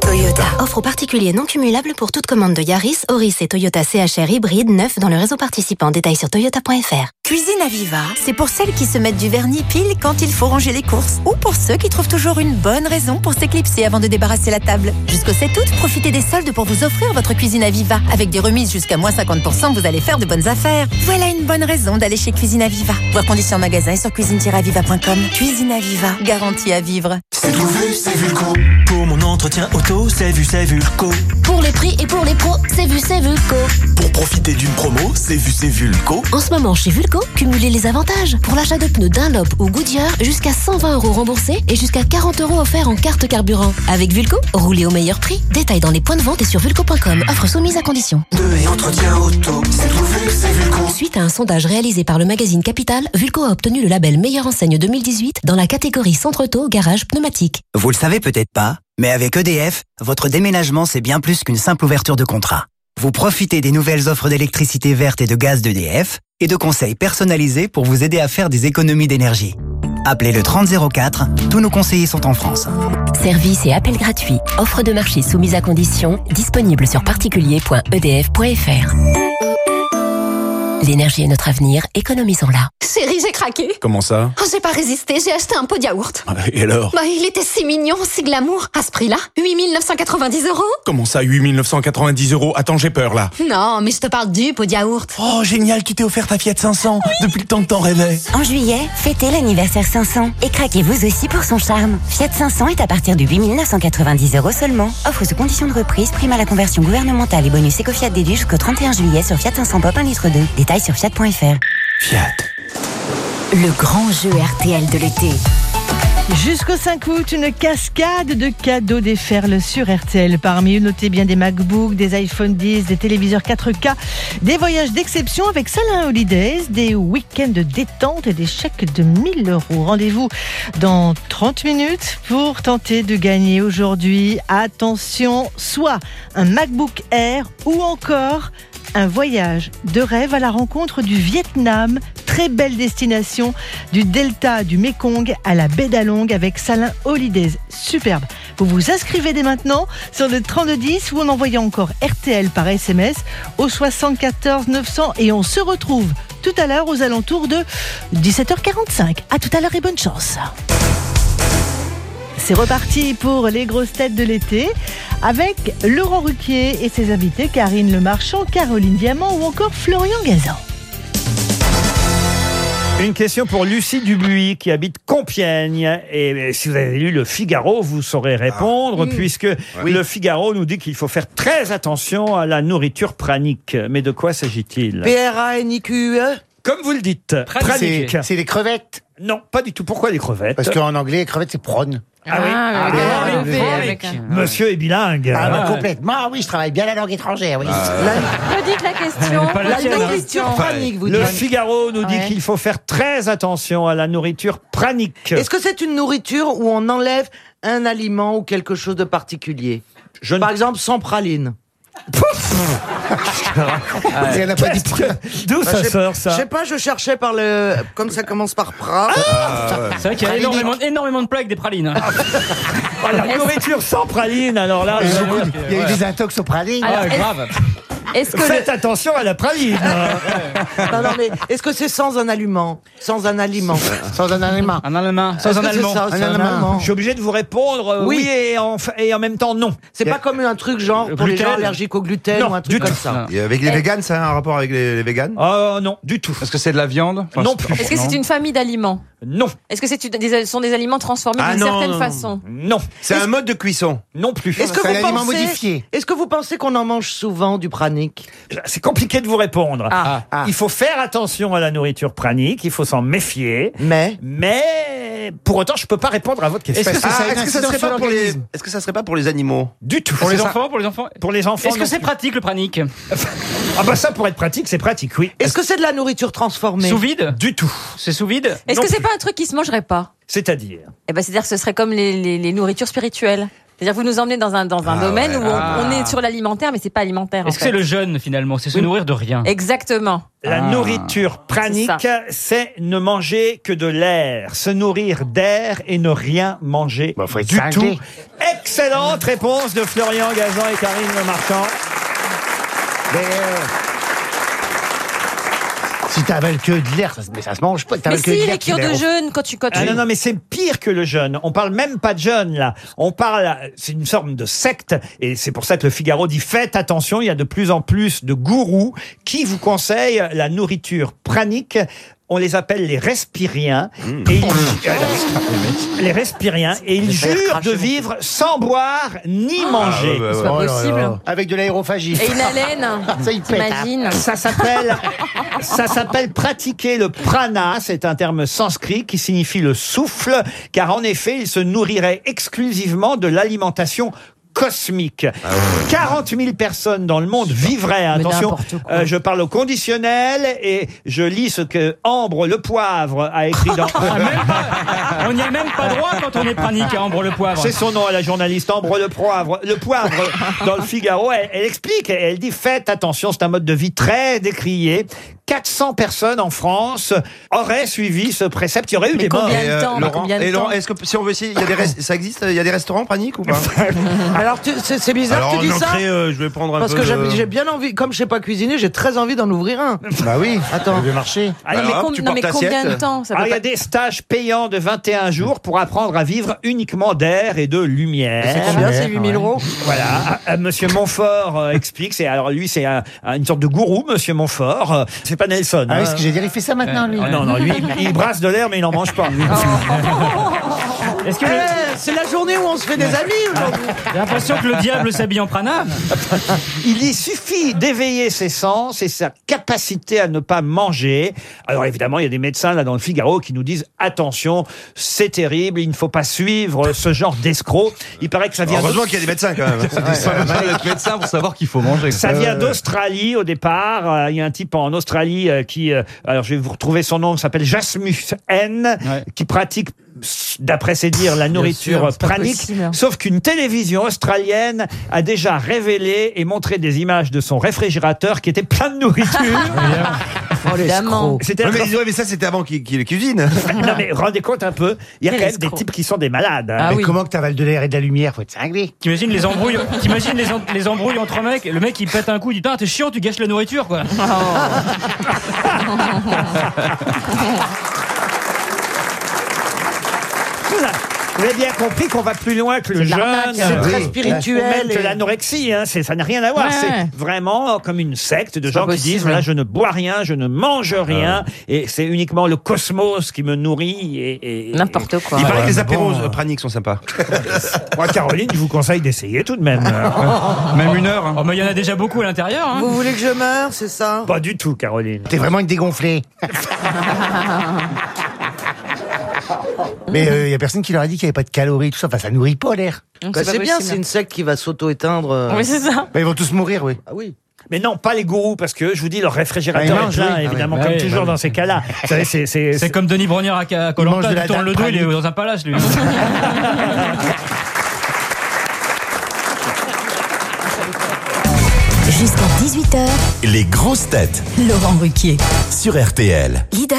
Toyota. Offre aux particuliers non cumulable pour toute commande de Yaris, Auris et Toyota CHR hybride neuf dans le réseau participant. Détail sur toyota.fr. Cuisine Aviva, c'est pour celles qui se mettent du vernis pile quand il faut ranger les courses. Ou pour ceux qui trouvent toujours une bonne raison pour s'éclipser avant de débarrasser la table. Jusqu'au 7 août, profitez des soldes pour vous offrir votre cuisine Aviva. Avec des remises jusqu'à moins 50%, vous allez faire de bonnes affaires. Voilà une bonne raison d'aller chez Cuisine Aviva. Voir conditions en magasin et sur cuisine-aviva.com. Cuisine Aviva, garantie à vivre. C'est tout vu, c'est Vulco. Pour mon entretien auto, c'est vu, c'est Vulco. Pour les prix et pour les pros, c'est vu, c'est Vulco. Pour profiter d'une promo, c'est vu, c'est Vulco. En ce moment, chez Vulco, cumulez les avantages. Pour l'achat de pneus Dunlop ou Goodyear, jusqu'à 120 euros remboursés et jusqu'à 40 euros offerts en carte carburant. Avec Vulco, roulez au meilleur prix. Détail dans les points de vente et sur vulco.com. Offre soumise à condition. Deux et entretien auto, Vulco. Suite à un sondage réalisé par le magazine Capital, Vulco a obtenu le label Meilleure enseigne 2018 dans la catégorie centre auto garage pneumatique. Vous le savez peut-être pas, mais avec EDF, votre déménagement c'est bien plus qu'une simple ouverture de contrat. Vous profitez des nouvelles offres d'électricité verte et de gaz d'EDF et de conseils personnalisés pour vous aider à faire des économies d'énergie. Appelez le 3004, tous nos conseillers sont en France. Service et appel gratuit. Offre de marché soumise à condition. Disponible sur particulier.edf.fr. L'énergie est notre avenir, économisons-la. Chérie, j'ai craqué. Comment ça? Oh, j'ai pas résisté, j'ai acheté un pot de yaourt. Et alors? Bah, il était si mignon, si glamour. À ce prix-là, 8990 euros. Comment ça, 8990 euros? Attends, j'ai peur là. Non, mais je te parle du pot de yaourt. Oh, génial, tu t'es offert ta Fiat 500 depuis le temps que t'en rêvais. En juillet, fêtez l'anniversaire 500 et craquez vous aussi pour son charme. Fiat 500 est à partir de 8990 euros seulement. Offre sous condition de reprise, prime à la conversion gouvernementale et bonus éco-Fiat déduit jusqu'au 31 juillet sur Fiat 500 Pop 1 litre 2. Détails sur fiat.fr. Fiat. Le grand jeu RTL de l'été. Jusqu'au 5 août, une cascade de cadeaux déferle sur RTL. Parmi eux, notez bien des MacBooks, des iPhone 10, des téléviseurs 4K, des voyages d'exception avec Salin Holidays, des week-ends de détente et des chèques de 1000 euros. Rendez-vous dans 30 minutes pour tenter de gagner aujourd'hui. Attention, soit un MacBook Air ou encore un voyage de rêve à la rencontre du Vietnam. Très belle destination du delta du Mekong à la baie d'Along avec Salin Holidays. Superbe. Vous vous inscrivez dès maintenant sur le 3210 ou en envoyant encore RTL par SMS au 74 900 et on se retrouve tout à l'heure aux alentours de 17h45. À tout à l'heure et bonne chance. C'est reparti pour les grosses têtes de l'été avec Laurent Ruquier et ses invités Karine Le Marchand, Caroline Diamant ou encore Florian Gazan. Une question pour Lucie Dubuis qui habite Compiègne. Et si vous avez lu le Figaro, vous saurez répondre puisque le Figaro nous dit qu'il faut faire très attention à la nourriture pranique. Mais de quoi s'agit-il? P-R-A-N-I-Q-E Comme vous le dites, pranique. C'est- les crevettes? Non, pas du tout. Pourquoi les crevettes? Parce qu'en anglais, crevette, c'est prawn. Ah oui. Ah, oui, avec un- Monsieur est bilingue. Ah, bah, Ah. complètement. Ah oui, je travaille bien la langue étrangère, oui. Redites la question. La La tienne, hein. nourriture pranique, vous Le dites. Figaro nous dit Ouais. qu'il faut faire très attention à la nourriture pranique. Est-ce que c'est une nourriture où on enlève un aliment ou quelque chose de particulier? Par exemple, sans praline. Ah, Elle a pas dit qu'est-ce que- D'où Bah, ça je sais- sort, ça Je sais pas, je cherchais par le. Comme ça commence par pra. C'est vrai qu'il y a énormément, énormément de plats avec des pralines. hein. Ah, la nourriture sans praline, alors là. Il y a eu des intox aux pralines. Alors, Ah, grave. Est-ce que Faites le- attention à la praline. non, non, mais est-ce que c'est sans un aliment Sans un aliment Sans un aliment. Un allemand. Est-ce Sans un que c'est allemand. ça, Un c'est un allemand. allemand Je suis obligé de vous répondre euh, oui, Oui. et, en, et en même temps non. C'est pas comme un truc genre pour les gens gluten allergiques au gluten Non, ou un du truc comme tout. ça. Et avec les Eh. véganes, ça a un rapport avec les, les véganes? Oh non, du tout. Est-ce que c'est de la viande? Non plus. Est-ce que c'est une famille d'aliments? Non. Est-ce que c'est une- des, sont des aliments transformés Ah d'une non, certaine non, façon? Non. C'est un mode de cuisson Non plus. Est-ce que C'est vous aliment pensez modifié. Est-ce que vous pensez qu'on en mange souvent du pranique C'est compliqué de vous répondre. Ah. Ah. Il faut faire attention à la nourriture pranique, il faut s'en méfier. Mais? Mais pour autant, je peux pas répondre à votre question. Est-ce que, ça, est-ce que ça serait pas pour les Est-ce que ça serait pas pour les animaux? Du tout. Pour les enfants, pour les enfants. Pour les enfants. Est-ce que non c'est plus. pratique le pranique? Ah bah ça, pour être pratique, c'est pratique, oui. Est-ce que c'est de la nourriture transformée? Sous vide? Du tout. C'est sous vide? Est-ce Non que c'est plus. pas un truc qui se mangerait pas? C'est-à-dire? Eh ben, c'est-à-dire que ce serait comme les, les, les nourritures spirituelles. C'est-à-dire que vous nous emmenez dans un, dans un Ah domaine ouais. où on, Ah. on est sur l'alimentaire, mais c'est pas alimentaire. en Est-ce que c'est le jeûne finalement? C'est se nourrir de rien. Exactement. La Ah. nourriture pranique, C'est ne manger que de l'air, se nourrir d'air et ne rien manger Bah, du tout. Excellente réponse de Florian Gazan et Karine Le Marchand. Si t'avales que de l'air, ça, se- mais ça se mange pas. Mais T'avales que de si, les cures de jeûne, quand tu, quand tu... Ah non, non, mais c'est pire que le jeûne. On parle même pas de jeûne, là. On parle, c'est une sorte de secte. Et c'est pour ça que le Figaro dit faites attention, il y a de plus en plus de gourous qui vous conseillent la nourriture pranique. On les appelle les respiriens. Et ils- les respiriens. Et ils jurent de vivre sans boire ni manger. ouais, ouais, C'est pas Oh là possible. là. Avec de l'aérophagie. Et une haleine, Ça, il pète, hein. Ça s'appelle, ça s'appelle pratiquer le prana. C'est un terme sanskrit qui signifie le souffle, car en effet, il se nourrirait exclusivement de l'alimentation cosmique. 40 000 personnes dans le monde vivraient, attention, n'importe quoi. euh, je parle au conditionnel et je lis ce que Ambre le Poivre a écrit dans... Ah, on n'y a même pas droit quand on est pranique à Ambre le poivre. C'est son nom à la journaliste Ambre le Poivre. Le Poivre, dans le Figaro, elle, elle explique, elle dit faites attention, c'est un mode de vie très décrié. 400 personnes en France auraient suivi ce précepte. Il y aurait eu Mais des morts. combien de euh, temps, Laurent, combien de et Laurent, temps est-ce que si on veut essayer, il y a des res- ça existe, il y a des restaurants praniques ou pas Alors, tu- c'est c'est bizarre Alors que en tu dis ça. entrée, euh, je vais prendre un Parce peu. que j'ai de- j'ai bien envie, comme je sais pas cuisiner, j'ai très envie d'en ouvrir un. Bah oui, attends. Ça marcher. Ah, Non, mais, Alors, com- tu non, mais portes combien de l'assiette. temps ça Ah, peut il y a pas- des stages payants de 21 jours pour apprendre à vivre uniquement d'air et de lumière. C'est combien, c'est 8000 euros Voilà, Ah, ah, Monsieur Montfort euh, explique. C'est alors lui, c'est un- un- une sorte de gourou, Monsieur Montfort. Euh, C'est pas Nelson. Ah oui, hein. ce que j'ai dit, il fait ça maintenant, lui. Ah, non, non, lui, il brasse de l'air, mais il n'en mange pas. Est-ce que Eh, le- C'est la journée où on se fait des amis aujourd'hui. J'ai l'impression que le diable s'habille en prana. Il y suffit d'éveiller ses sens et sa capacité à ne pas manger. Alors évidemment, il y a des médecins là dans le Figaro qui nous disent attention, c'est terrible, il ne faut pas suivre ce genre d'escroc. Il paraît que ça vient Heureusement qu'il y a des médecans quand même. C'est pas besoin d'être médecin pour savoir qu'il faut manger. Ça vient d'Australie au départ. Euh, Il y a un type en Australie euh, qui, euh, alors je vais vous retrouver son nom, s'appelle Jasmus N, qui pratique, d'après ses dires, la nourriture sûr, pranique. possible. Sauf qu'une télévision australienne a déjà révélé et montré des images de son réfrigérateur qui était plein de nourriture. Oh. C'était mais, mais ça, c'était avant qu'il le cuisine. non mais rendez compte un peu, il y a quand même des types qui sont des malades. hein. Ah Mais oui. comment que t'avales de l'air et de la lumière Faut être cinglé. T'imagines les embrouilles, t'imagines les, em- les embrouilles entre mecs, le mec il pète un coup, il dit Putain, t'es chiant, tu gâches la nourriture quoi. Voilà. Vous avez bien compris qu'on va plus loin que le jeûne, l'arnaque, C'est très spirituel. même que et- l'anorexie. Hein, c'est- ça n'a rien à voir. Ouais. C'est vraiment comme une secte de gens qui disent voilà, je ne bois rien, je ne mange rien, et c'est uniquement le cosmos qui me nourrit. Et, et- N'importe quoi. Il paraît que les mais apéros bon, euh, praniques sont sympas. Moi, Caroline, je vous conseille d'essayer tout de même. Même une heure. hein. Oh, mais il y en a déjà beaucoup à l'intérieur. Hein. Vous voulez que je meure, c'est ça? Pas du tout, Caroline. T'es vraiment une dégonflée. Mais il y a personne qui leur a dit qu'il n'y avait pas de calories, tout ça. Enfin, ça nourrit pas l'air. Donc, Bah, C'est bien, c'est une secte qui va s'auto-éteindre. euh. Oui, c'est ça. Bah, ils vont tous mourir, oui. Ah oui. Mais non, pas les gourous, parce que je vous dis, leur Ah, réfrigérateur est plein, oui. Ah, évidemment, oui. comme toujours dans ces cas-là. Vous savez, c'est- c'est- C'est comme Denis Brognard à mange de il la tourne le dos, il est dans un palace lui. Jusqu'à 18h, Les grosses têtes Laurent Ruquier. Sur RTL. Lidl,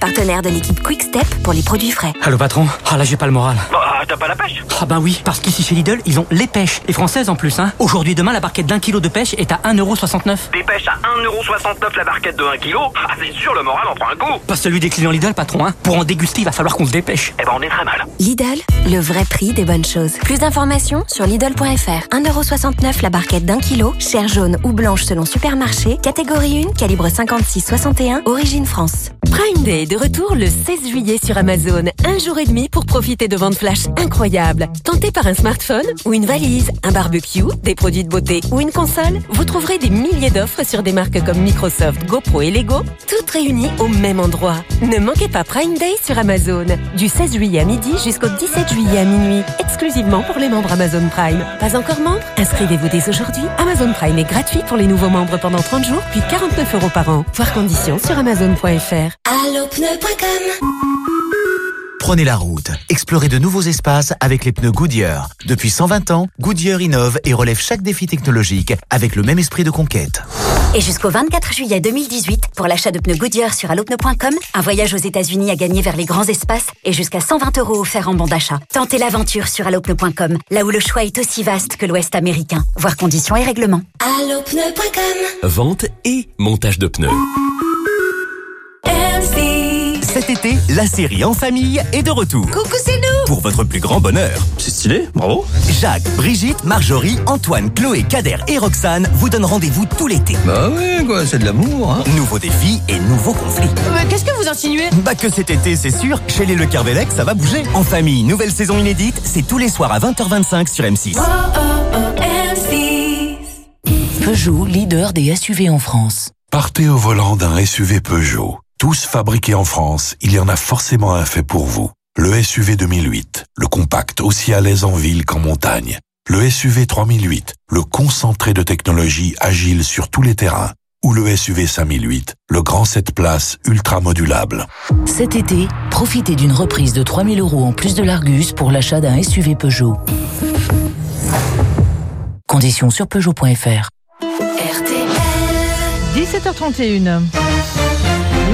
partenaire de l'équipe Quick Step pour les produits frais. Allô patron? Ah là j'ai pas le moral. Bah, t'as pas la pêche? Ah bah oui, parce qu'ici chez Lidl, ils ont les pêches. Et françaises en plus, hein. Aujourd'hui et demain, la barquette d'un kilo de pêche est à 1,69€. Des pêches à 1,69€ la barquette de 1 kg Ah, c'est sûr, le moral en prend un coup Pas celui des clients Lidl, patron, hein. Pour en déguster, il va falloir qu'on se dépêche. Eh ben, on est très mal. Lidl, le vrai prix des bonnes choses. Plus d'informations sur Lidl.fr. 1,69€ la barquette d'un kilo, chair jaune ou blanche selon supermarché, catégorie 1, calibre 56-61, origine France. Prime Day de retour le 16 juillet sur Amazon. Un jour et demi pour profiter de ventes flash incroyables. Tenté par un smartphone ou une valise, un barbecue, des produits de beauté ou une console, vous trouverez des milliers d'offres sur des marques comme Microsoft, GoPro et Lego, toutes réunies au même endroit. Ne manquez pas Prime Day sur Amazon. Du 16 juillet à midi jusqu'au 17 juillet à minuit. Exclusivement pour les membres Amazon Prime. Pas encore membre? Inscrivez-vous dès aujourd'hui. Amazon Prime est gratuit pour les nouveaux membres pendant 30 jours, puis 49 euros par an. Voir conditions sur amazon.fr. Allopneu.com Prenez la route, explorez de nouveaux espaces avec les pneus Goodyear. Depuis 120 ans, Goodyear innove et relève chaque défi technologique avec le même esprit de conquête. Et jusqu'au 24 juillet 2018, pour l'achat de pneus Goodyear sur allopneu.com, un voyage aux États-Unis à gagner vers les grands espaces et jusqu'à 120 euros offerts en bon d'achat. Tentez l'aventure sur allopneu.com, là où le choix est aussi vaste que l'Ouest américain. Voir conditions et règlements. Allopneu.com Vente et montage de pneus. Cet été, la série En famille est de retour. Coucou, c'est nous Pour votre plus grand bonheur. C'est stylé, bravo. Jacques, Brigitte, Marjorie, Antoine, Chloé, Kader et Roxane vous donnent rendez-vous tout l'été. Bah ouais, quoi, c'est de l'amour. Hein. Nouveaux défis et nouveaux conflits. Qu'est-ce que vous insinuez? Bah que cet été, c'est sûr, chez les Le Carvelec, ça va bouger. En famille, nouvelle saison inédite, c'est tous les soirs à 20h25 sur M6. Peugeot, leader des SUV en France. Partez au volant d'un SUV Peugeot. Tous fabriqués en France, il y en a forcément un fait pour vous. Le SUV 2008, le compact aussi à l'aise en ville qu'en montagne. Le SUV 3008, le concentré de technologie agile sur tous les terrains. Ou le SUV 5008, le grand 7 places ultra modulable. Cet été, profitez d'une reprise de 3000 euros en plus de l'Argus pour l'achat d'un SUV Peugeot. Conditions sur Peugeot.fr. 17h31.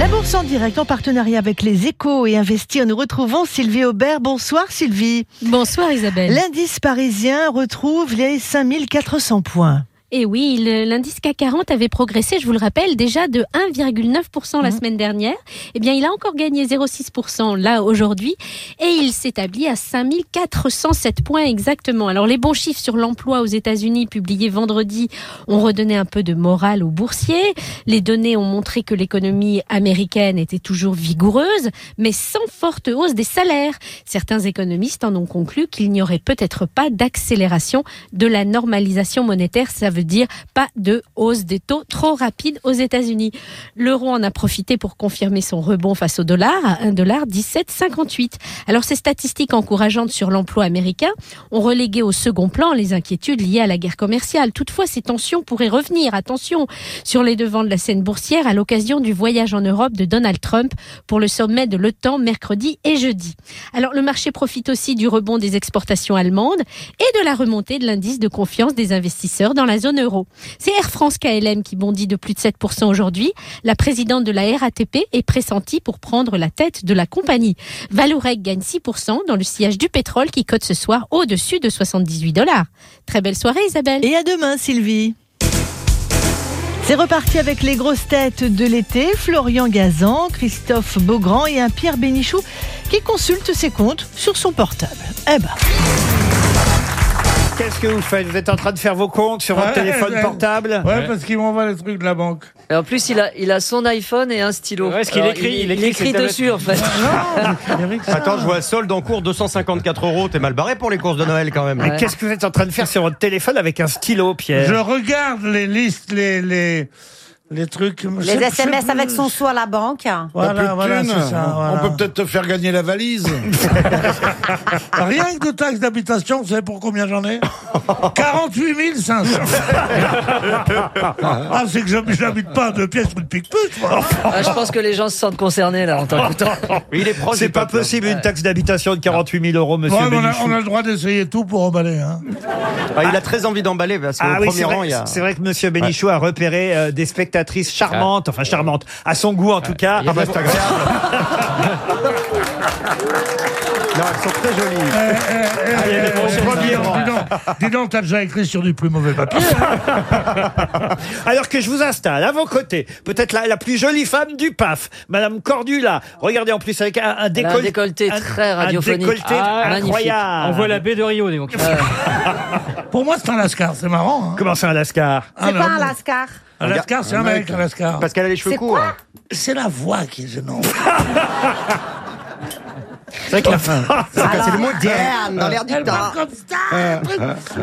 La bourse en direct en partenariat avec les échos et investir. Nous retrouvons Sylvie Aubert. Bonsoir Sylvie. Bonsoir Isabelle. L'indice parisien retrouve les 5400 points. Et oui, l'indice CAC 40 avait progressé, je vous le rappelle, déjà de 1,9% la semaine dernière. Eh bien, il a encore gagné 0,6% là aujourd'hui et il s'établit à 5407 points exactement. Alors, les bons chiffres sur l'emploi aux États-Unis publiés vendredi ont redonné un peu de morale aux boursiers. Les données ont montré que l'économie américaine était toujours vigoureuse, mais sans forte hausse des salaires. Certains économistes en ont conclu qu'il n'y aurait peut-être pas d'accélération de la normalisation monétaire. Ça veut dire pas de hausse des taux trop rapide aux États-Unis. L'euro en a profité pour confirmer son rebond face au dollar à 1,1758. Alors ces statistiques encourageantes sur l'emploi américain ont relégué au second plan les inquiétudes liées à la guerre commerciale. Toutefois, ces tensions pourraient revenir, attention, sur les devants de la scène boursière à l'occasion du voyage en Europe de Donald Trump pour le sommet de l'OTAN mercredi et jeudi. Alors le marché profite aussi du rebond des exportations allemandes et de la remontée de l'indice de confiance des investisseurs dans la zone C'est Air France KLM qui bondit de plus de 7% aujourd'hui. La présidente de la RATP est pressentie pour prendre la tête de la compagnie. Valorec gagne 6% dans le sillage du pétrole qui cote ce soir au-dessus de 78 dollars. Très belle soirée Isabelle. Et à demain Sylvie. C'est reparti avec les grosses têtes de l'été, Florian Gazan, Christophe Beaugrand et un Pierre Bénichou qui consulte ses comptes sur son portable. Eh ben. Qu'est-ce que vous faites? Vous êtes en train de faire vos comptes sur votre Ouais, téléphone ouais. portable? Ouais, parce qu'il m'envoie les trucs de la banque. Et en plus, il a, il a son iPhone et un stylo. Ouais, est-ce qu'il Alors, écrit- il, il écrit dessus, en fait. Attends, je vois solde en cours 254 euros. T'es mal barré pour les courses de Noël quand même. Mais qu'est-ce que vous êtes en train de faire sur votre téléphone avec un stylo, Pierre? Je regarde les listes, les, les, les trucs. Les SMS avec son sou à la banque. Voilà, voilà, c'est ça. voilà. On peut peut-être te faire gagner la valise. Rien que de taxes d'habitation, vous savez pour combien j'en ai? 48 500. ah, c'est que j'hab- j'habite pas à deux pièces ou de pique-puce, moi. Ah, je pense que les gens se sentent concernés, là, en t'écoutant. Il est proche. C'est pas possible une taxe d'habitation de 48 000 euros, monsieur Ouais, mais on, a, Bénichou. on a le droit d'essayer tout pour emballer. Hein. Ah, il a très envie d'emballer parce qu'au Ah oui, premier c'est rang, vrai, il y a. c'est vrai que Monsieur Bénichou a repéré euh, des charmantes, enfin charmantes, à son goût en tout cas. Ah bah, c'est agréable. Non, elles sont très jolies. Dis donc, dis donc, dis donc, t'as déjà écrit sur du plus mauvais papier. hein. Alors que je vous installe à vos côtés, peut-être la, la plus jolie femme du PAF, Madame Cordula. Regardez en plus avec un, un Elle a un décolleté, décolleté très radiophonique. Un décolleté Ah, magnifique. incroyable. On voit la baie de Rio, dis donc. Pour moi, c'est un lascar, c'est marrant. hein. Comment c'est un lascar? C'est pas un lascar. Un lascar, c'est un mec, un lascar. Parce qu'elle a les cheveux C'est courts. quoi C'est la voix qui est gênante. C'est vrai que la fin. C'est le moderne dans l'air du Elle temps. parle comme ça.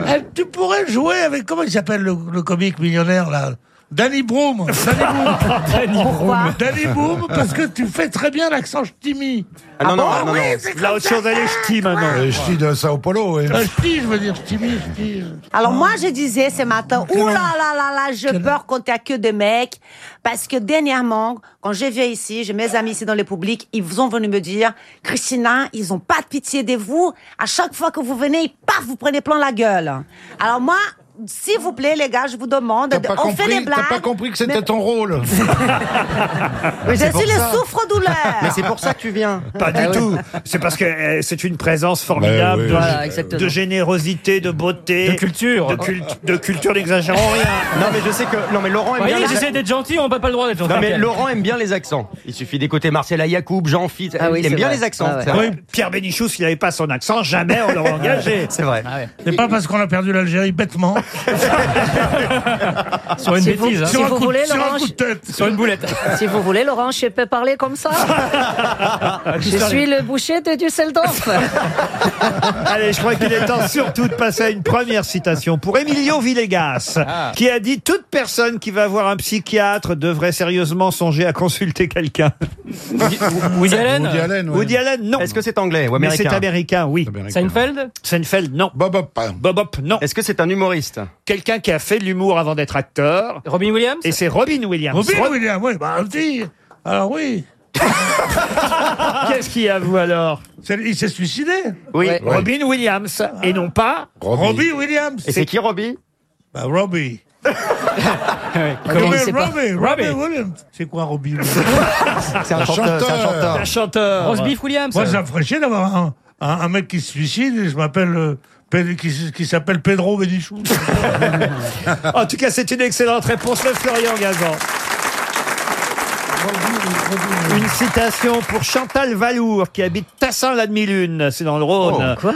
Elle- tu pourrais jouer avec, comment il s'appelle le, le comique millionnaire là? Danny Broom. Danny Broom. Danny Broom. Danny Broom, parce que tu fais très bien l'accent ch'timi. Ah non, non, bon non, non, Oui, non. Là, autre chose, elle est ch'ti maintenant. Euh, de Sao Paulo, oui. Euh, ch'ti, je veux dire ch'timi, ch'ti. Alors moi, je disais ce matin, ouh là là je peur qu'on t'ait que des mecs, parce que dernièrement, quand je viens ici, j'ai mes amis ici dans le public, ils sont venus me dire, Christina, ils ont pas de pitié de vous. À chaque fois que vous venez, paf, vous prenez plein la gueule. Alors moi, s'il vous plaît, les gars, je vous demande, T'as pas, on fait des blagues. t'as pas compris que c'était mais- ton rôle. Oui, Je suis le souffre-douleur. Mais c'est pour ça que tu viens. Pas du tout. C'est parce que euh, c'est une présence formidable Bah oui. de, Voilà, exactement. de générosité, de beauté, De culture. de, cul- de culture. N'exagérons rien. Non, mais je sais que. Non, mais Laurent aime Vous bien. j'essaie d'être gentil, on n'a pas le droit d'être gentil. Non, mais Laurent aime bien les accents. Il suffit d'écouter Marcella Yacoub, Jean-Philippe. Ah oui, il aime bien vrai. les accents. Ah ouais. Oui, Pierre Bénichou, s'il n'avait pas son accent, jamais on l'aurait engagé. C'est vrai. C'est pas parce qu'on a perdu l'Algérie bêtement. Sur une Si vous- bêtise, hein. si sur, un vous coup, voulez, sur un Laurent, coup de tête. Sur une boulette. Si vous voulez, Laurent, je peux parler comme ça. je suis le boucher de Düsseldorf. Allez, je crois qu'il est temps surtout de passer à une première citation pour Emilio Villegas, qui a dit toute personne qui va voir un psychiatre devrait sérieusement songer à consulter quelqu'un. Woody Allen Woody Allen, ouais. Woody Allen, non. Est-ce que c'est anglais ou Mais c'est américain américain, oui. Américain. Seinfeld Seinfeld, non. Bob Hop. Bob Hop, non. Est-ce que c'est un humoriste Quelqu'un qui a fait de l'humour avant d'être acteur. Robin Williams Et c'est Robin Williams. Robin Ro- Williams, oui, bah, si. Alors oui. Qu'est-ce qu'il y a, vous, alors? C'est- Il s'est suicidé. Oui. Ouais. Robin Williams, et non pas... Robbie Williams. Et c'est qui Robbie? Bah, Robbie. Comment Robbie, il sait pas Robbie, Robbie. Robbie? Williams. C'est quoi Robbie Williams? C'est un chanteur. C'est un chanteur. Un chanteur. Roast Beef Williams Moi, ça me ferait chier d'avoir un, un, un mec qui se suicide et je m'appelle euh, Pe- qui, s'appelle Pedro Benichou. En tout cas, c'est une excellente réponse de Florian Gazan. Une citation pour Chantal Valour, qui habite Tassin la demi-lune, c'est dans le Rhône. Oh, quoi?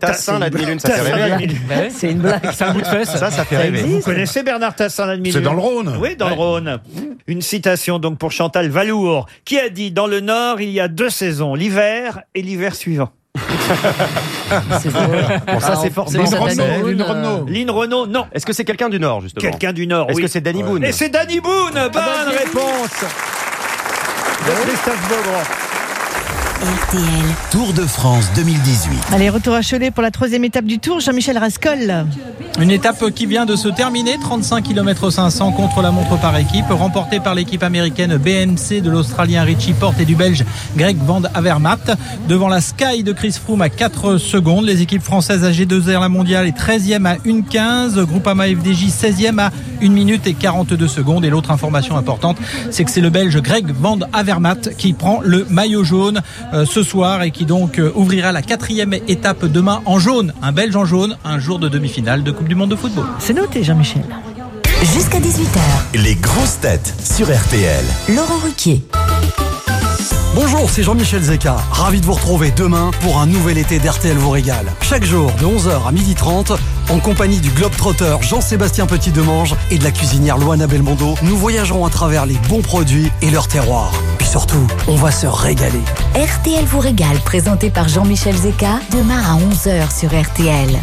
Tassin, la demi-lune, ça fait Tassin, rêver. demi-lune. C'est une blague. C'est un bout de fesse. Ça, ça fait rêver. Vous connaissez Bernard Tassin la demi-lune? C'est dans le Rhône. Oui, dans le Rhône. Une citation donc pour Chantal Valour, qui a dit Dans le Nord, il y a deux saisons, l'hiver et l'hiver suivant. Bon, ça, c'est forcément. Lynn Renaud, Lynn Renaud, non. Est-ce que c'est quelqu'un du Nord, justement Quelqu'un du Nord, Est-ce oui. que c'est Danny Boone Et c'est Danny Boone Bonne bah, réponse de Christophe Beaugrand. Tour de France 2018. Allez, retour à Cholet pour la troisième étape du Tour. Jean-Michel Rascol. Une étape qui vient de se terminer, 35 km 500 contre la montre par équipe, remportée par l'équipe américaine BMC de l'Australien Richie Porte et du Belge Greg Van Avermaet. Devant la Sky de Chris Froome à 4 secondes, les équipes françaises AG2R la mondiale est 13e à 1,15, Groupama FDJ 16e à 1 minute et 42 secondes. Et l'autre information importante, c'est que c'est le Belge Greg Van Avermaet qui prend le maillot jaune ce soir et qui donc euh, ouvrira la quatrième étape demain en jaune. Un Belge en jaune, un jour de demi-finale de Coupe du Monde de football. C'est noté, Jean-Michel. Jusqu'à 18h, Les grosses têtes sur RTL. Laurent Ruquier. Bonjour, c'est Jean-Michel Zeka. Ravi de vous retrouver demain pour un nouvel été d'RTL vous régale. Chaque jour de 11h à 12h30, en compagnie du globe-trotteur Jean-Sébastien Petit-Demange et de la cuisinière Loana Belmondo, nous voyagerons à travers les bons produits et leurs terroirs. Puis surtout, on va se régaler. RTL vous régale, présenté par Jean-Michel Zeka, demain à 11h sur RTL.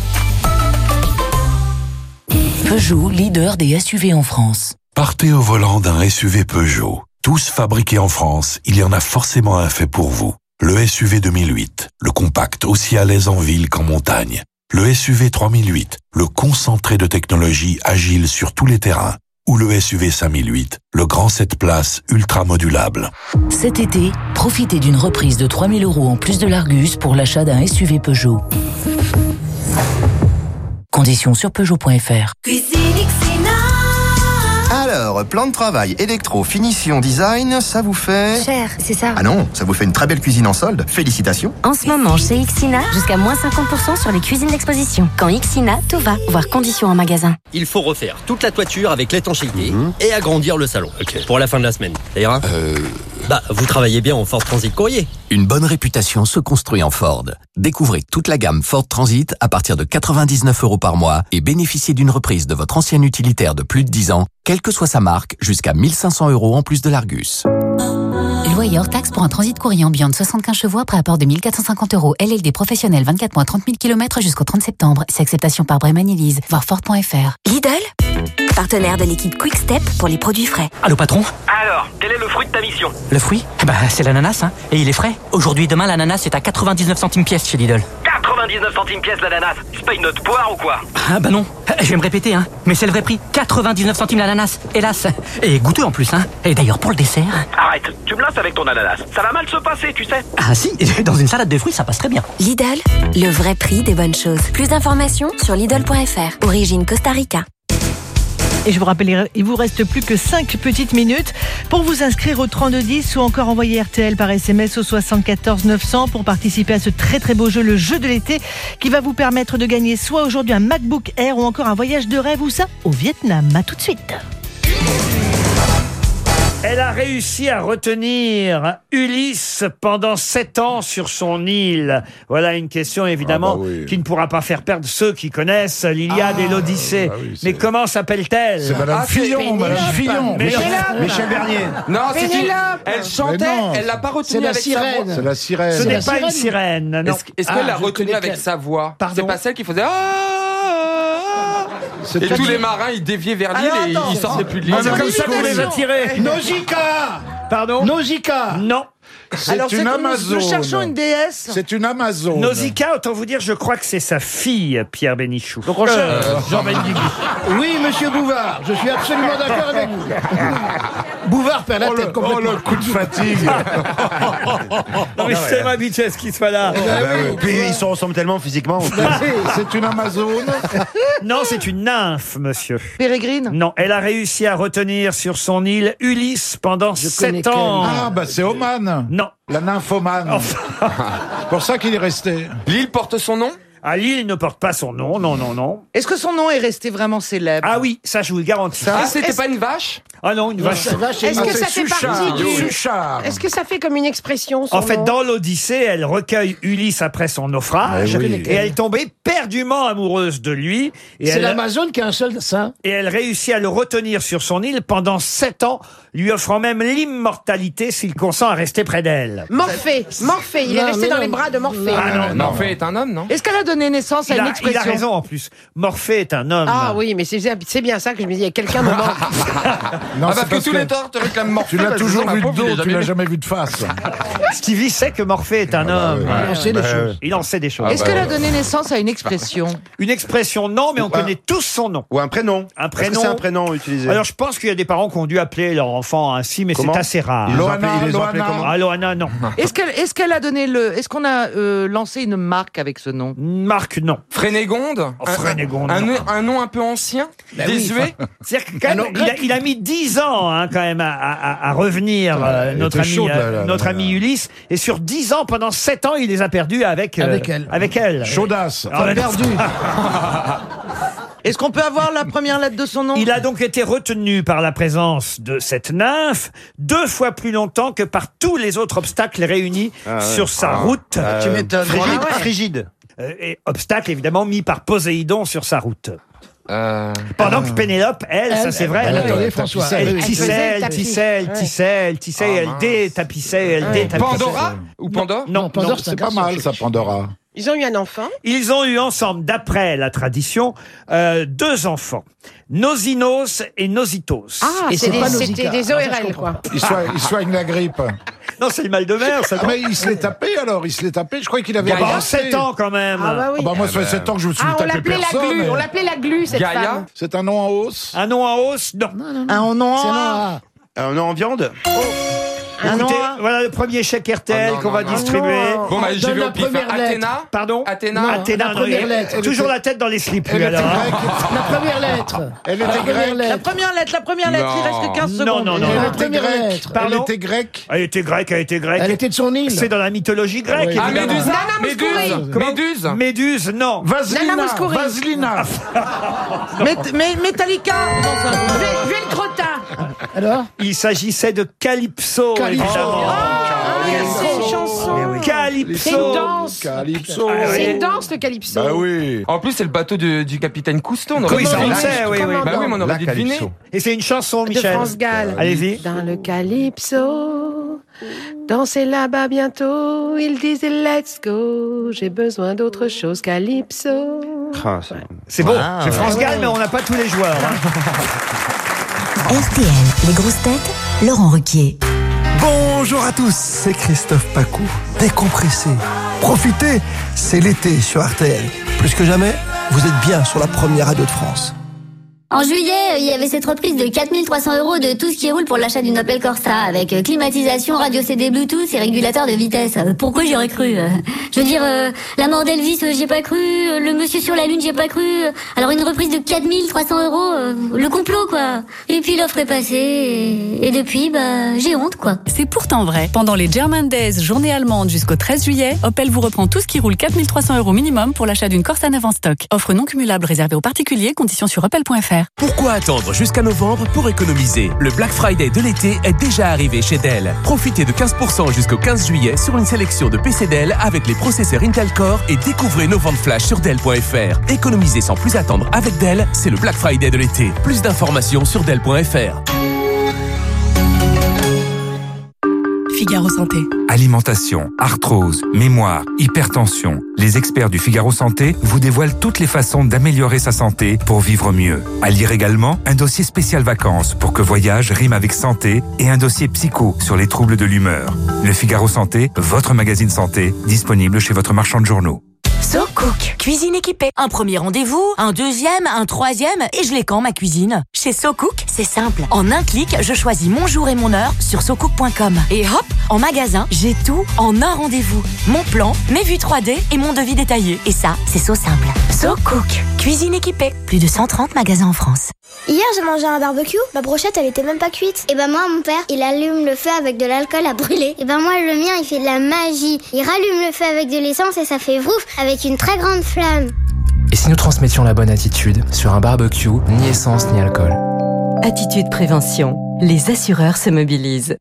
Peugeot, leader des SUV en France. Partez au volant d'un SUV Peugeot. Tous fabriqués en France, il y en a forcément un fait pour vous. Le SUV 2008, le compact aussi à l'aise en ville qu'en montagne. Le SUV 3008, le concentré de technologie agile sur tous les terrains. Ou le SUV 5008, le grand 7 places ultra modulable. Cet été, profitez d'une reprise de 3000 euros en plus de l'Argus pour l'achat d'un SUV Peugeot. Conditions sur Peugeot.fr. Alors, plan de travail, électro, finition, design, ça vous fait... Cher, c'est ça. Ah non, ça vous fait une très belle cuisine en solde. Félicitations. En ce moment, chez Xina, jusqu'à moins 50% sur les cuisines d'exposition. Quand Xina, tout va. Voir conditions en magasin. Il faut refaire toute la toiture avec l'étanchéité et agrandir le salon. Pour la fin de la semaine. Ça ira Bah, vous travaillez bien en Ford Transit Courrier. Une bonne réputation se construit en Ford. Découvrez toute la gamme Ford Transit à partir de 99 euros par mois et bénéficiez d'une reprise de votre ancien utilitaire de plus de 10 ans, quelle que soit sa marque, jusqu'à 1500 euros en plus de l'Argus. Taxe pour un transit courrier ambiant de 75 chevaux après apport de 1450 euros. LLD professionnel 24 mois 30 000 km jusqu'au 30 septembre. C'est acceptation par Bremen Elise. Voir Ford.fr. Lidl, partenaire de l'équipe Quick Step pour les produits frais. Allô patron Alors, quel est le fruit de ta mission? Le fruit? Bah c'est l'ananas, hein. Et il est frais. Aujourd'hui, demain, l'ananas est à 99 centimes pièce chez Lidl. 99 centimes pièce l'ananas. C'est pas une note poire ou quoi Ah bah non, je vais me répéter, hein. Mais c'est le vrai prix. 99 centimes l'ananas, hélas. Et goûteux en plus, hein. Et d'ailleurs, pour le dessert... Arrête, tu me lasses avec ton ananas. Ça va mal se passer, tu sais. Ah si, dans une salade de fruits, ça passe très bien. Lidl, le vrai prix des bonnes choses. Plus d'informations sur Lidl.fr. Origine Costa Rica. Et je vous rappelle, il vous reste plus que 5 petites minutes pour vous inscrire au 3210 ou encore envoyer RTL par SMS au 74 900 pour participer à ce très très beau jeu, le jeu de l'été, qui va vous permettre de gagner soit aujourd'hui un MacBook Air ou encore un voyage de rêve ou ça au Vietnam. À tout de suite. Elle a réussi à retenir Ulysse pendant sept ans sur son île. Voilà une question évidemment Ah bah oui. qui ne pourra pas faire perdre ceux qui connaissent l'Iliade Ah, et l'Odyssée. bah oui, Mais comment s'appelle-t-elle C'est Madame Ah, c'est Fillon, Madame. Fillon. Mais- Michel- Michel Bernier. Non, c'est une... Pénélope. Elle chantait, Mais non. elle l'a pas C'est retenue la avec sa sirène. voix. C'est la sirène. Ce C'est n'est la pas une sirène. non. Est-ce est-ce qu'elle Ah, l'a retenue avec sa voix? C'est pas celle qui faisait Ah C'est Et tous les marins, ils déviaient vers l'île et ils sortaient plus de l'île. Ah, c'est comme ça qu'on les a tirés. Nausicaa Pardon Nausicaa Non. C'est Alors, c'est une comme nous- Amazone. cherchons une déesse. C'est une Amazone. Nausicaa, autant vous dire, je crois que c'est sa fille, Pierre Bénichou. Donc on cherche- Euh, Jean. Oui, monsieur Bouvard, je suis absolument d'accord avec vous. Bouvard perd la Oh, tête le, oh, complètement. le coup de fatigue. Non, mais je suis tellement habitué à ce qu'il soit là. Ah bah oui. Puis ils sont ensemble tellement physiquement. C'est une Amazone. Non, c'est une nymphe, monsieur. Pérégrine Non, elle a réussi à retenir sur son île Ulysse pendant connais sept ans. Ah, bah c'est Oman. Non. La nymphomane. pour ça qu'il est resté. L'île porte son nom? Ah, l'île ne porte pas son nom, non, non, non. Est-ce que son nom est resté vraiment célèbre Ah oui, ça je vous le garantis. Ah, c'était pas une vache Ah non, une vache. Est-ce que ça fait partie du... Suchard. Est-ce que ça fait comme une expression son En fait, nom dans l'Odyssée, elle recueille Ulysse après son naufrage, Ah oui. et elle est tombée perdument amoureuse de lui. Et C'est elle, l'Amazone qui a un seul sein. et elle réussit à le retenir sur son île pendant sept ans, lui offrant même l'immortalité s'il consent à rester près d'elle. Morphée, Morphée, il est Non, resté mais dans non. les bras de Morphée. Ah non, non. Morphée est un homme, non? Est-ce qu'elle a donné naissance à Il une a, il expression a raison en plus. Morphée est un homme. Ah oui, mais c'est c'est bien ça que je me dis, il y a quelqu'un me manque. Non, Ah, c'est parce que tous les torts te réclament Morphée. Tu l'as toujours vu de il dos, tu l'as jamais vu de face. Stevie sait que Morphée est un homme. bah sait des choses. Il en sait des choses. Est-ce qu'elle a donné naissance à une expression? Une expression, non, mais on connaît tous son nom. Ou un prénom. Un prénom. c'est un prénom utilisé? Alors je pense qu'il y a des parents qui ont dû appeler leur enfant ainsi, mais c'est assez rare. Loana, Ah, non. Est-ce qu'elle est qu'elle a donné le Est-ce qu'on a euh, lancé une marque avec ce nom? Marc, non. Frénégonde Oh, Frénégonde, Un, non. un- un nom un peu ancien Désuet C'est-à-dire que quand même, nom il, a, grec. il a mis 10 ans hein, quand même à, à- à revenir, euh, elle notre, était ami, chaude, euh, là, là, notre là, ami là. Ulysse. Et sur 10 ans, pendant 7 ans, il les a perdus avec, euh, Avec elle. Avec elle. Chaudasse. Ah, mais- Perdu. Est-ce qu'on peut avoir la première lettre de son nom? Il a donc été retenu par la présence de cette nymphe deux fois plus longtemps que par tous les autres obstacles réunis Ah sur sa Ah. route. Euh, Tu m'étonnes. Frigide. Ah ouais. frigide. Euh, et obstacles évidemment mis par Poséidon sur sa route. Euh, Pendant que Pénélope, elle, ça c'est vrai, elle, elle, elle, elle Elle tissait, elle tissait, elle tissait, elle tissait, Ah, elle détapissait, elle détapissait. Pandora Ou Pandore Non, non. c'est pas mal, ça, Pandora. Ils ont eu un enfant. Ils ont eu ensemble, d'après la tradition, euh, deux enfants, Nosinos et Nositos. Ah, Et c'est c'est des- pas c'était des ça, je ORL, comprends. quoi. Il, soigne, il soigne la grippe. Non, c'est le mal de mer, ça. Ah, mais il se l'est tapé alors, il se l'est tapé. Je croyais qu'il avait en avancé. 7 ans quand même. Ah bah oui. Ah bah moi, ça fait 7 ans que je me suis Ah, on tapé l'appelait la personne. glu, on l'appelait la glu, cette Gaïa femme. C'est un nom en hausse. Un nom en hausse Non. Un nom en ah. Un nom en viande? Nom Écoutez, en A. voilà le premier chèque RTL Ah, non, qu'on va non, non. distribuer. Bon, bah, vais la au pif. première lettre. Athéna Pardon Athéna Non. Athéna, la non, première lettre. Toujours la tête dans les slips, lui, Elle alors. La première lettre. Elle La était première grecque. La lettre. première lettre, la première lettre, il Non. reste 15 Non, secondes. non, non. Elle La était grecque. Elle était grecque. Elle était grecque, elle était grecque. Elle était de son île. C'est dans la mythologie grecque. Ah. Méduse Nana Méduse Mouskouri. Méduse Méduse, non. Vaselina. Nana Mouskouri. Vaselina. Mais Metallica Non, Velcrota. Alors Il s'agissait de Calypso, Calypso. évidemment. Ah, c'est une chanson. Calypso. C'est une danse. Calypso. Ah, C'est oui. une danse, le calypso. Bah oui. En plus, c'est le bateau de- du capitaine Cousteau. on aurait Oui, dû ça on le deviner. sait, oui, oui. Bah oui, mais on aurait dû deviner. Et c'est une chanson, De Michel. France Gall. Allez-y. Dans le calypso, danser là-bas bientôt. Ils disent let's go. J'ai besoin d'autre chose. Calypso. Ah, c'est- C'est beau. Ah, c'est ouais. France Gall, mais on n'a pas tous les joueurs. hein. RTL, les grosses têtes, Laurent Ruquier. Bonjour à tous, c'est Christophe Pacou, décompressé. Profitez, c'est l'été sur RTL. Plus que jamais, vous êtes bien sur la première radio de France. En juillet, il y avait cette reprise de 4300 euros de tout ce qui roule pour l'achat d'une Opel Corsa avec euh, climatisation, radio CD Bluetooth et régulateur de vitesse. Euh, Pourquoi j'y aurais cru euh? Je veux dire, la mort d'Elvis, euh, j'y ai pas cru. Le monsieur sur la lune, j'y ai pas cru. Alors une reprise de 4300 euros, le complot quoi. Et puis l'offre est passée et, et depuis, bah, j'ai honte quoi. C'est pourtant vrai. Pendant les German Days, journée allemande jusqu'au 13 juillet, Opel vous reprend tout ce qui roule 4300 euros minimum pour l'achat d'une Corsa neuve en stock. Offre non cumulable réservée aux particuliers, conditions sur opel.fr. Pourquoi attendre jusqu'à novembre pour économiser? Le Black Friday de l'été est déjà arrivé chez Dell. Profitez de 15% jusqu'au 15 juillet sur une sélection de PC Dell avec les processeurs Intel Core et découvrez nos ventes flash sur Dell.fr. Économiser sans plus attendre avec Dell, c'est le Black Friday de l'été. Plus d'informations sur Dell.fr. Figaro Santé. Alimentation, arthrose, mémoire, hypertension. Les experts du Figaro Santé vous dévoilent toutes les façons d'améliorer sa santé pour vivre mieux. À lire également un dossier spécial vacances pour que voyage rime avec santé et un dossier psycho sur les troubles de l'humeur. Le Figaro Santé, votre magazine santé, disponible chez votre marchand de journaux. So Cook, cuisine équipée. Un premier rendez-vous, un deuxième, un troisième, et je l'ai quand ma cuisine? Chez So Cook, c'est simple. En un clic, je choisis mon jour et mon heure sur socook.com. Et hop, En magasin, j'ai tout en un rendez-vous. Mon plan, mes vues 3D et mon devis détaillé. Et ça, c'est So Simple. So Cook. Cuisine équipée. Plus de 130 magasins en France. Hier, j'ai mangé un barbecue. Ma brochette, elle était même pas cuite. Et ben moi, mon père, il allume le feu avec de l'alcool à brûler. Et ben moi, le mien, il fait de la magie. Il rallume le feu avec de l'essence et ça fait vrouf une très grande flamme. Et si nous transmettions la bonne attitude sur un barbecue, ni essence ni alcool Attitude prévention. Les assureurs se mobilisent.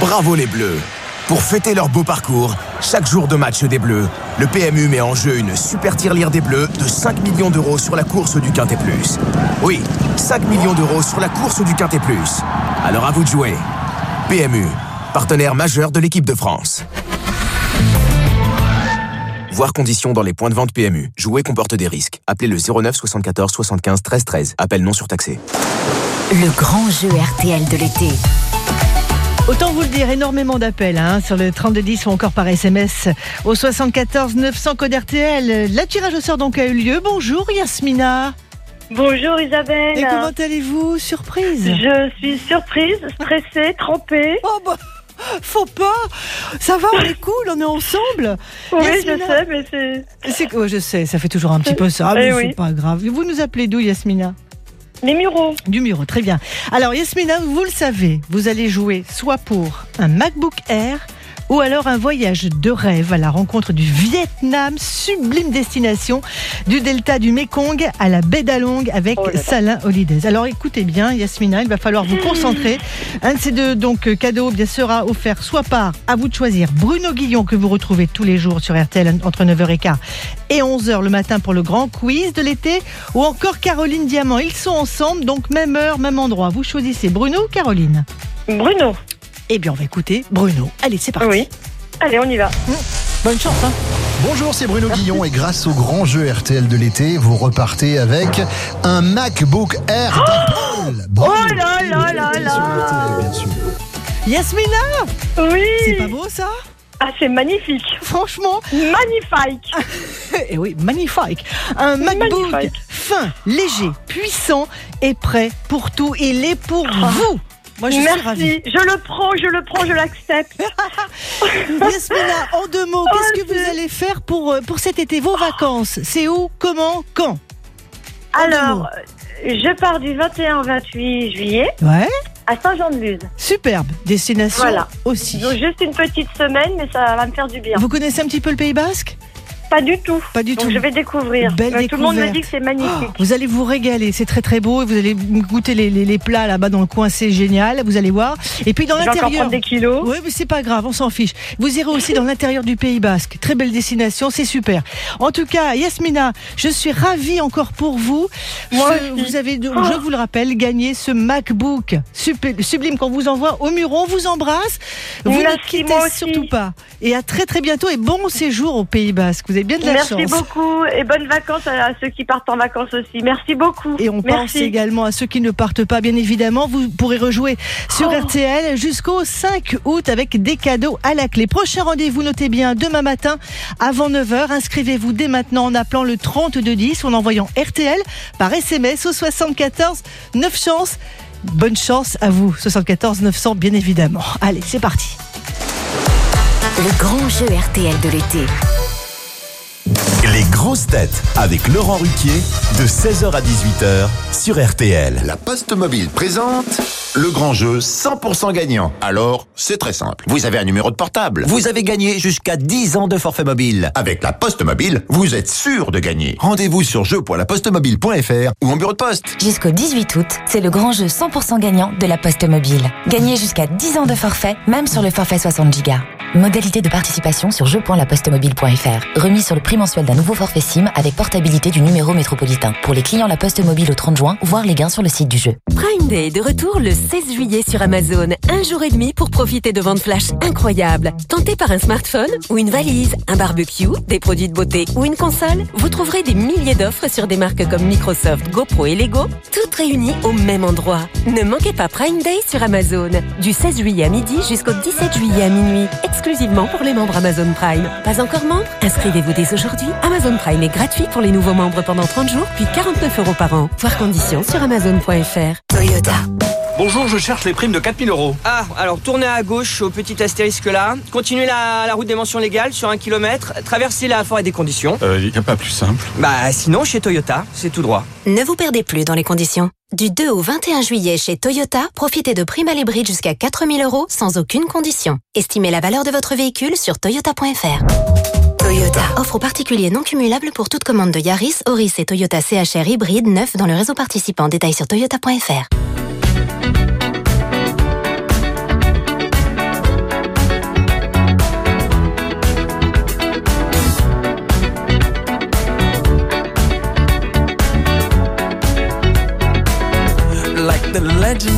Bravo les Bleus Pour fêter leur beau parcours, chaque jour de match des Bleus, le PMU met en jeu une super tirelire des Bleus de 5 millions d'euros sur la course du Quintet Plus. Oui, 5 millions d'euros sur la course du Quintet Plus. Alors à vous de jouer. PMU, partenaire majeur de l'équipe de France. Voir conditions dans les points de vente PMU. Jouer comporte des risques. Appelez le 09 74 75 13 13. Appel non surtaxé. Le grand jeu RTL de l'été. Autant vous le dire, énormément d'appels hein, sur le 3210 ou encore par SMS au 74 900 code RTL. La tirage au sort donc a eu lieu. Bonjour Yasmina. Bonjour Isabelle. Et comment allez-vous? Surprise? Je suis surprise, stressée, trempée. Oh bah, faut pas Ça va, on est cool, on est ensemble Oui, Yasmina. je sais, mais c'est... C'est oh, je sais, ça fait toujours un petit peu ça, Eh mais oui. c'est pas grave. Vous nous appelez d'où Yasmina? Les Mureaux. Du Muro, très bien. Alors Yasmina, vous le savez, vous allez jouer soit pour un MacBook Air ou alors un voyage de rêve à la rencontre du Vietnam, sublime destination du delta du Mekong à la baie d'Along avec Salin Holidays. Alors écoutez bien Yasmina, il va falloir vous concentrer. Un de ces deux donc euh, cadeaux bien sera offert soit par, à vous de choisir, Bruno Guillon que vous retrouvez tous les jours sur RTL entre 9h15 et 11h le matin pour le grand quiz de l'été ou encore Caroline Diamant. Ils sont ensemble donc même heure, même endroit. Vous choisissez Bruno ou Caroline? Bruno. Eh bien on va écouter Bruno. Allez c'est parti. Oui. Allez, on y va. Bonne chance. Hein. Bonjour, c'est Bruno Guillon et grâce au grand jeu RTL de l'été, vous repartez avec un MacBook Air d'Apple. Oh là là là là Yasmina Oui C'est pas beau ça? Ah, c'est magnifique. Franchement. Magnifique. Eh oui, magnifique. Un MacBook Magnifique. fin, léger, puissant et prêt pour tout. Il est pour vous. Moi, je Merci. suis ravie. Je le prends, je le prends, je l'accepte. Yasmina, en deux mots, Oh, qu'est-ce que vous allez faire pour, euh, pour cet été Vos vacances? C'est où Comment Quand? Alors, je pars du 21 au 28 juillet Ouais. à Saint-Jean-de-Luz. Superbe. Destination Voilà. aussi. Donc, juste une petite semaine, mais ça va me faire du bien. Vous connaissez un petit peu le Pays Basque? Pas du tout. Pas du Donc, tout. je vais découvrir. Belle Mais Tout le monde me dit que c'est magnifique. Oh, vous allez vous régaler, c'est très très beau vous allez goûter les, les- les plats là-bas dans le coin, c'est génial, vous allez voir. Et puis dans l'intérieur. des kilos. Oui, mais c'est pas grave, on s'en fiche. Vous irez aussi dans l'intérieur du Pays Basque. Très belle destination, c'est super. En tout cas, Yasmina, je suis ravie encore pour vous. Moi vous avez, je vous le rappelle, gagné ce MacBook sublime qu'on vous envoie au mur. On vous embrasse. Vous ne Merci, quittez moi aussi. surtout pas. Et à très très bientôt et bon séjour au Pays Basque. Vous avez bien de la Merci chance. beaucoup et bonnes vacances à, ceux qui partent en vacances aussi. Merci beaucoup. Et on pense également à ceux qui ne partent pas, bien évidemment. Vous pourrez rejouer sur Oh. RTL jusqu'au 5 août avec des cadeaux à la clé. Prochain rendez-vous, notez bien, demain matin avant 9h. Inscrivez-vous dès maintenant en appelant le 3210 ou en envoyant RTL par SMS au 74 9 chances. Bonne chance à vous, 74 900 bien évidemment. Allez, c'est parti. Le grand jeu RTL de l'été. Les grosses têtes avec Laurent Ruquier de 16h à 18h sur RTL. La Poste Mobile présente le grand jeu 100% gagnant. Alors, c'est très simple. Vous avez un numéro de portable. Vous avez gagné jusqu'à 10 ans de forfait mobile. Avec la Poste Mobile, vous êtes sûr de gagner. Rendez-vous sur jeu.lapostemobile.fr ou en bureau de poste. Jusqu'au 18 août, c'est le grand jeu 100% gagnant de la Poste Mobile. Gagnez jusqu'à 10 ans de forfait, même sur le forfait 60 Go. Modalité de participation sur jeu.lapostemobile.fr. Remis sur le prix mensuel d'un nouveau forfait SIM avec portabilité du numéro métropolitain. Pour les clients La Poste Mobile au 30 juin, voir les gains sur le site du jeu. Prime Day de retour le 16 juillet sur Amazon. Un jour et demi pour profiter de ventes flash incroyables. Tenté par un smartphone ou une valise, un barbecue, des produits de beauté ou une console, vous trouverez des milliers d'offres sur des marques comme Microsoft, GoPro et Lego, toutes réunies au même endroit. Ne manquez pas Prime Day sur Amazon. Du 16 juillet à midi jusqu'au 17 juillet à minuit. Exclusivement pour les membres Amazon Prime. Pas encore membre? Inscrivez-vous dès aujourd'hui. Amazon Prime est gratuit pour les nouveaux membres pendant 30 jours, puis 49 euros par an. Voir conditions sur amazon.fr. Toyota. Bonjour, je cherche les primes de 4000 euros. Ah, alors tournez à gauche au petit astérisque là, continuez la, route des mentions légales sur un kilomètre, traversez la forêt des conditions. Euh, il n'y a pas plus simple. Bah sinon, chez Toyota, c'est tout droit. Ne vous perdez plus dans les conditions. Du 2 au 21 juillet chez Toyota, profitez de primes à l'hybride jusqu'à 4000 euros sans aucune condition. Estimez la valeur de votre véhicule sur toyota.fr. Toyota. Offre aux particuliers non cumulable pour toute commande de Yaris, Auris et Toyota CHR hybride neuf dans le réseau participant. Détail sur toyota.fr.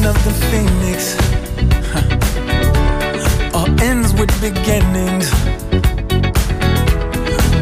Of phoenix. All ends with beginnings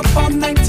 up all night.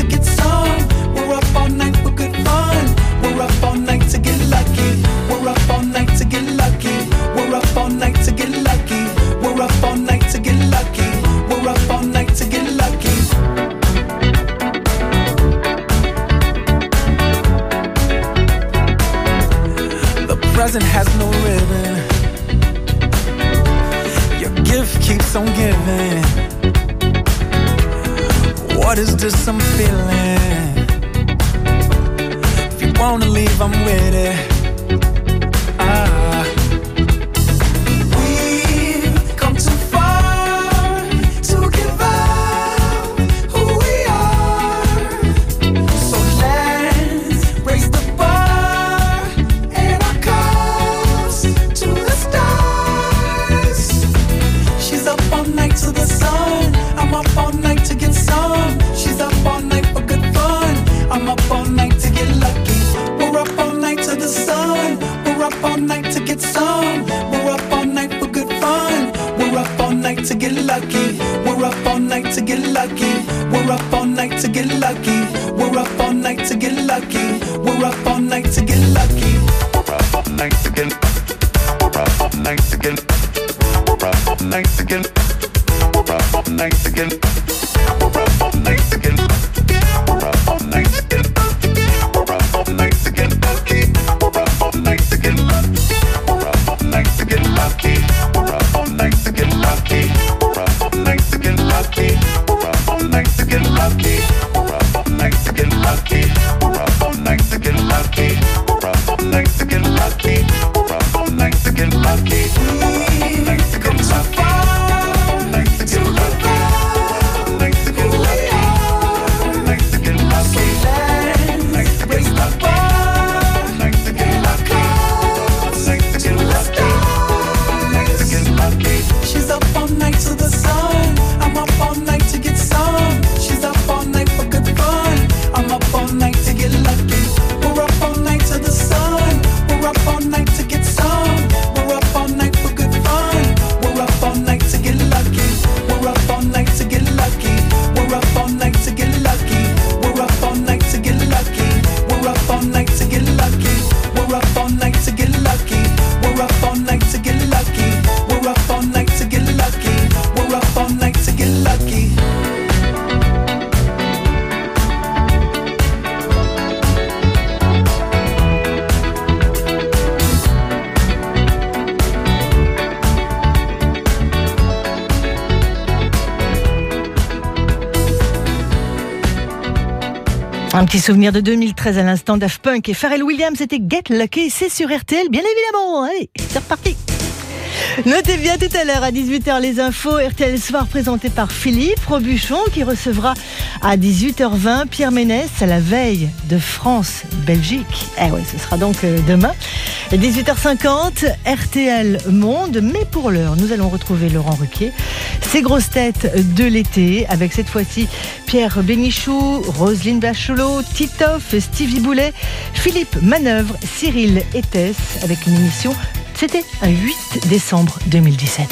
Petit souvenir de 2013 à l'instant, Daft Punk et Pharrell Williams, c'était Get Lucky, c'est sur RTL, bien évidemment. Allez, c'est reparti. Notez bien tout à l'heure à 18h les infos RTL Soir présenté par Philippe Robuchon qui recevra à 18h20 Pierre Ménès à la veille de France-Belgique. Eh ouais, ce sera donc euh, demain. 18h50, RTL Monde. Mais pour l'heure, nous allons retrouver Laurent Ruquier, ses grosses têtes de l'été avec cette fois-ci Pierre Bénichou, Roselyne Bachelot, Titoff, Stevie Boulet, Philippe Manœuvre, Cyril Etes avec une émission c'était un 8 décembre 2017.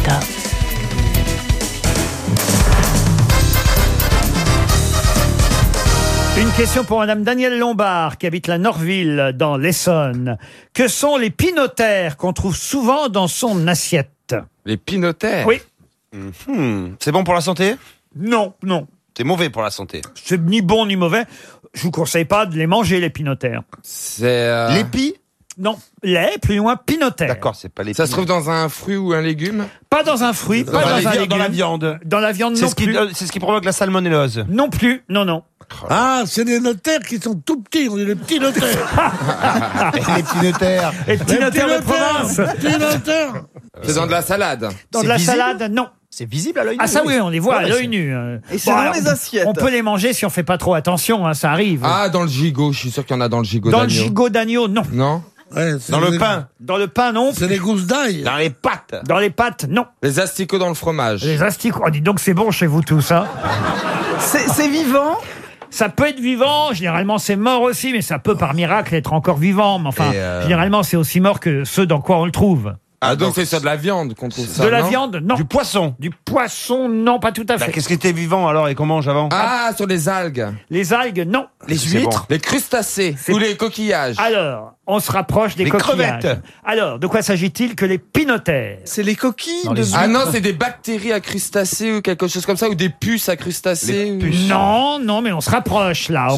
Une question pour Madame Danielle Lombard, qui habite la Norville, dans l'Essonne. Que sont les pinotères qu'on trouve souvent dans son assiette? Les pinotères? Oui. Mhm. C'est bon pour la santé? Non, non. C'est mauvais pour la santé. C'est ni bon ni mauvais. Je vous conseille pas de les manger, les pinotères. C'est. euh, L'épi Non. Les, plus loin, pinotères. D'accord, c'est pas les. Ça se trouve dans un fruit ou un légume? Pas dans un fruit, pas Dans dans, la un légume. dans la viande. Dans la viande C'est non ce qui- plus. euh, c'est ce qui provoque la salmonellose. Non plus, non, non. Ah, c'est des notaires qui sont tout petits, on dit les petits notaires. les petits notaires. Les petits notaires de province. Petits notaires. C'est dans de la salade. Dans de la salade, non. C'est visible à l'œil nu. Ah ça oui, on les voit à l'œil nu. euh. Et c'est dans alors, les assiettes. On peut les manger si on fait pas trop attention, hein, ça arrive. Ah, dans le gigot, je suis sûr qu'il y en a dans le gigot Dans le d'agneau. gigot d'agneau, non. Non Dans le pain. Dans le pain, non. C'est les gousses d'ail. Dans les pâtes. Dans les pâtes, non. Les asticots dans le fromage. Les asticots. Oh, dis donc, c'est bon chez vous tout ça. C'est vivant ça peut être vivant, généralement c'est mort aussi, mais ça peut par miracle être encore vivant. Mais enfin, Et, euh, généralement c'est aussi mort que ceux dans quoi on le trouve. Ah, donc c'est sur de la viande qu'on trouve ça. de la non viande, non. Du poisson. Du poisson, non, pas tout à Bah, fait. Qu'est-ce qui était vivant alors et qu'on mange avant Ah, sur les algues. Les algues, non. Les C'est huîtres bon. Les crustacés. Ou les coquillages. Alors, on se rapproche des coquillages. crevettes. Alors, de quoi s'agit-il que les pinotères? C'est les coquilles de Ah non, c'est des bactéries à crustacés ou quelque chose comme ça, ou des puces à crustacés. ou- Non, non, mais on se rapproche là. On,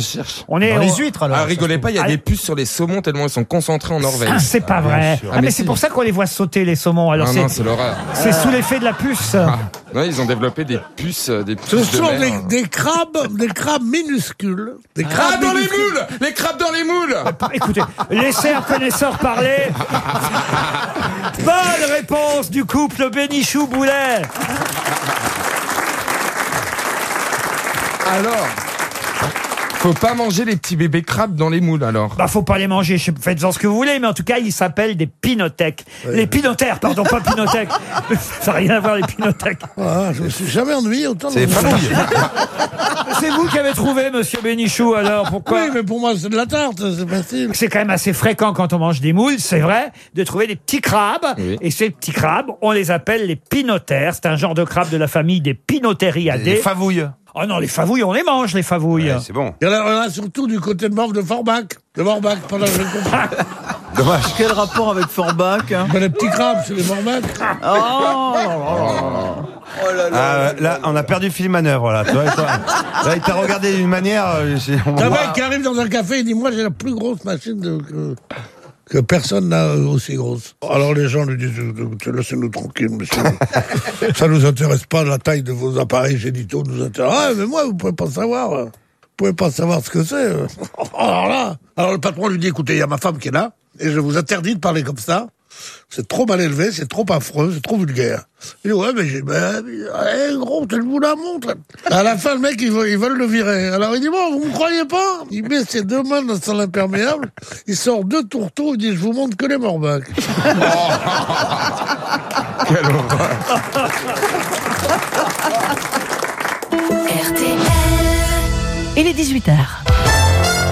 on est Dans les on- huîtres alors. Ah, rigolez pas, il y a Ah, des puces sur les saumons tellement ils sont concentrés en Norvège. Ah, c'est pas vrai. sûr. Ah, mais, Ah, c'est si. pour ça qu'on les voit sauter les saumons. Alors Ah c'est non, c'est l'horreur. c'est sous l'effet de la puce. Ah, non, ils ont développé des puces, euh, des Ce puces de sont mer. des, des crabes, des crabes minuscules. Des Ah, crabes dans les minuscules. moules Les crabes dans les moules Écoutez, laissez un connaisseur parler. Bonne réponse du couple Bénichou-Boulet. Alors Faut pas manger les petits bébés crabes dans les moules alors. Bah, faut pas les manger, je- faites-en ce que vous voulez, mais en tout cas, ils s'appellent des pinothèques. Les pinotères, pardon, pas pinothèques. Ça n'a rien à voir, les pinothèques. Ah, je me suis jamais ennuyé autant. C'est dans- famille. C'est vous qui avez trouvé, monsieur Bénichou, alors pourquoi Oui, mais pour moi, c'est de la tarte, c'est facile. C'est quand même assez fréquent quand on mange des moules, c'est vrai, de trouver des petits crabes. Et ces petits crabes, on les appelle les pinotères. C'est un genre de crabe de la famille des Pinotheriadae. Les favouilles. Oh non, les favouilles, on les mange, les favouilles. c'est bon. Il y en a, surtout du côté de Morve de Forbach. De Forbach, pendant que j'ai compris. Dommage. Quel rapport avec Forbach hein Ben, les petits crabes, c'est les Forbach. Oh, Ah, là, on a perdu Philippe Manœuvre, là. Tu vois, toi. Là, il t'a regardé d'une manière. euh, T'as mec qui arrive dans un café et dit Moi, j'ai la plus grosse machine de- que, que personne n'a aussi grosse. Alors les gens lui disent Écoutez, Laissez-nous tranquille, monsieur. Ça nous intéresse pas, la taille de vos appareils génitaux nous intéresse. Ah, mais moi, vous pouvez pas savoir. euh. Vous pouvez pas savoir ce que c'est. euh. Alors là. Alors le patron lui dit Écoutez, il y a ma femme qui est là, et je vous interdis de parler comme ça. C'est trop mal élevé, c'est trop affreux, c'est trop vulgaire. Il dit, ouais, mais j'ai, ben, eh, gros, je vous la montre. À la fin, le mec, ils veulent, ils veulent le virer. Alors il dit, bon, vous me croyez pas? Il met ses deux mains dans son imperméable, il sort deux tourteaux, il dit, je vous montre que les morbacs. Quelle horreur. RTL. Il est 18h.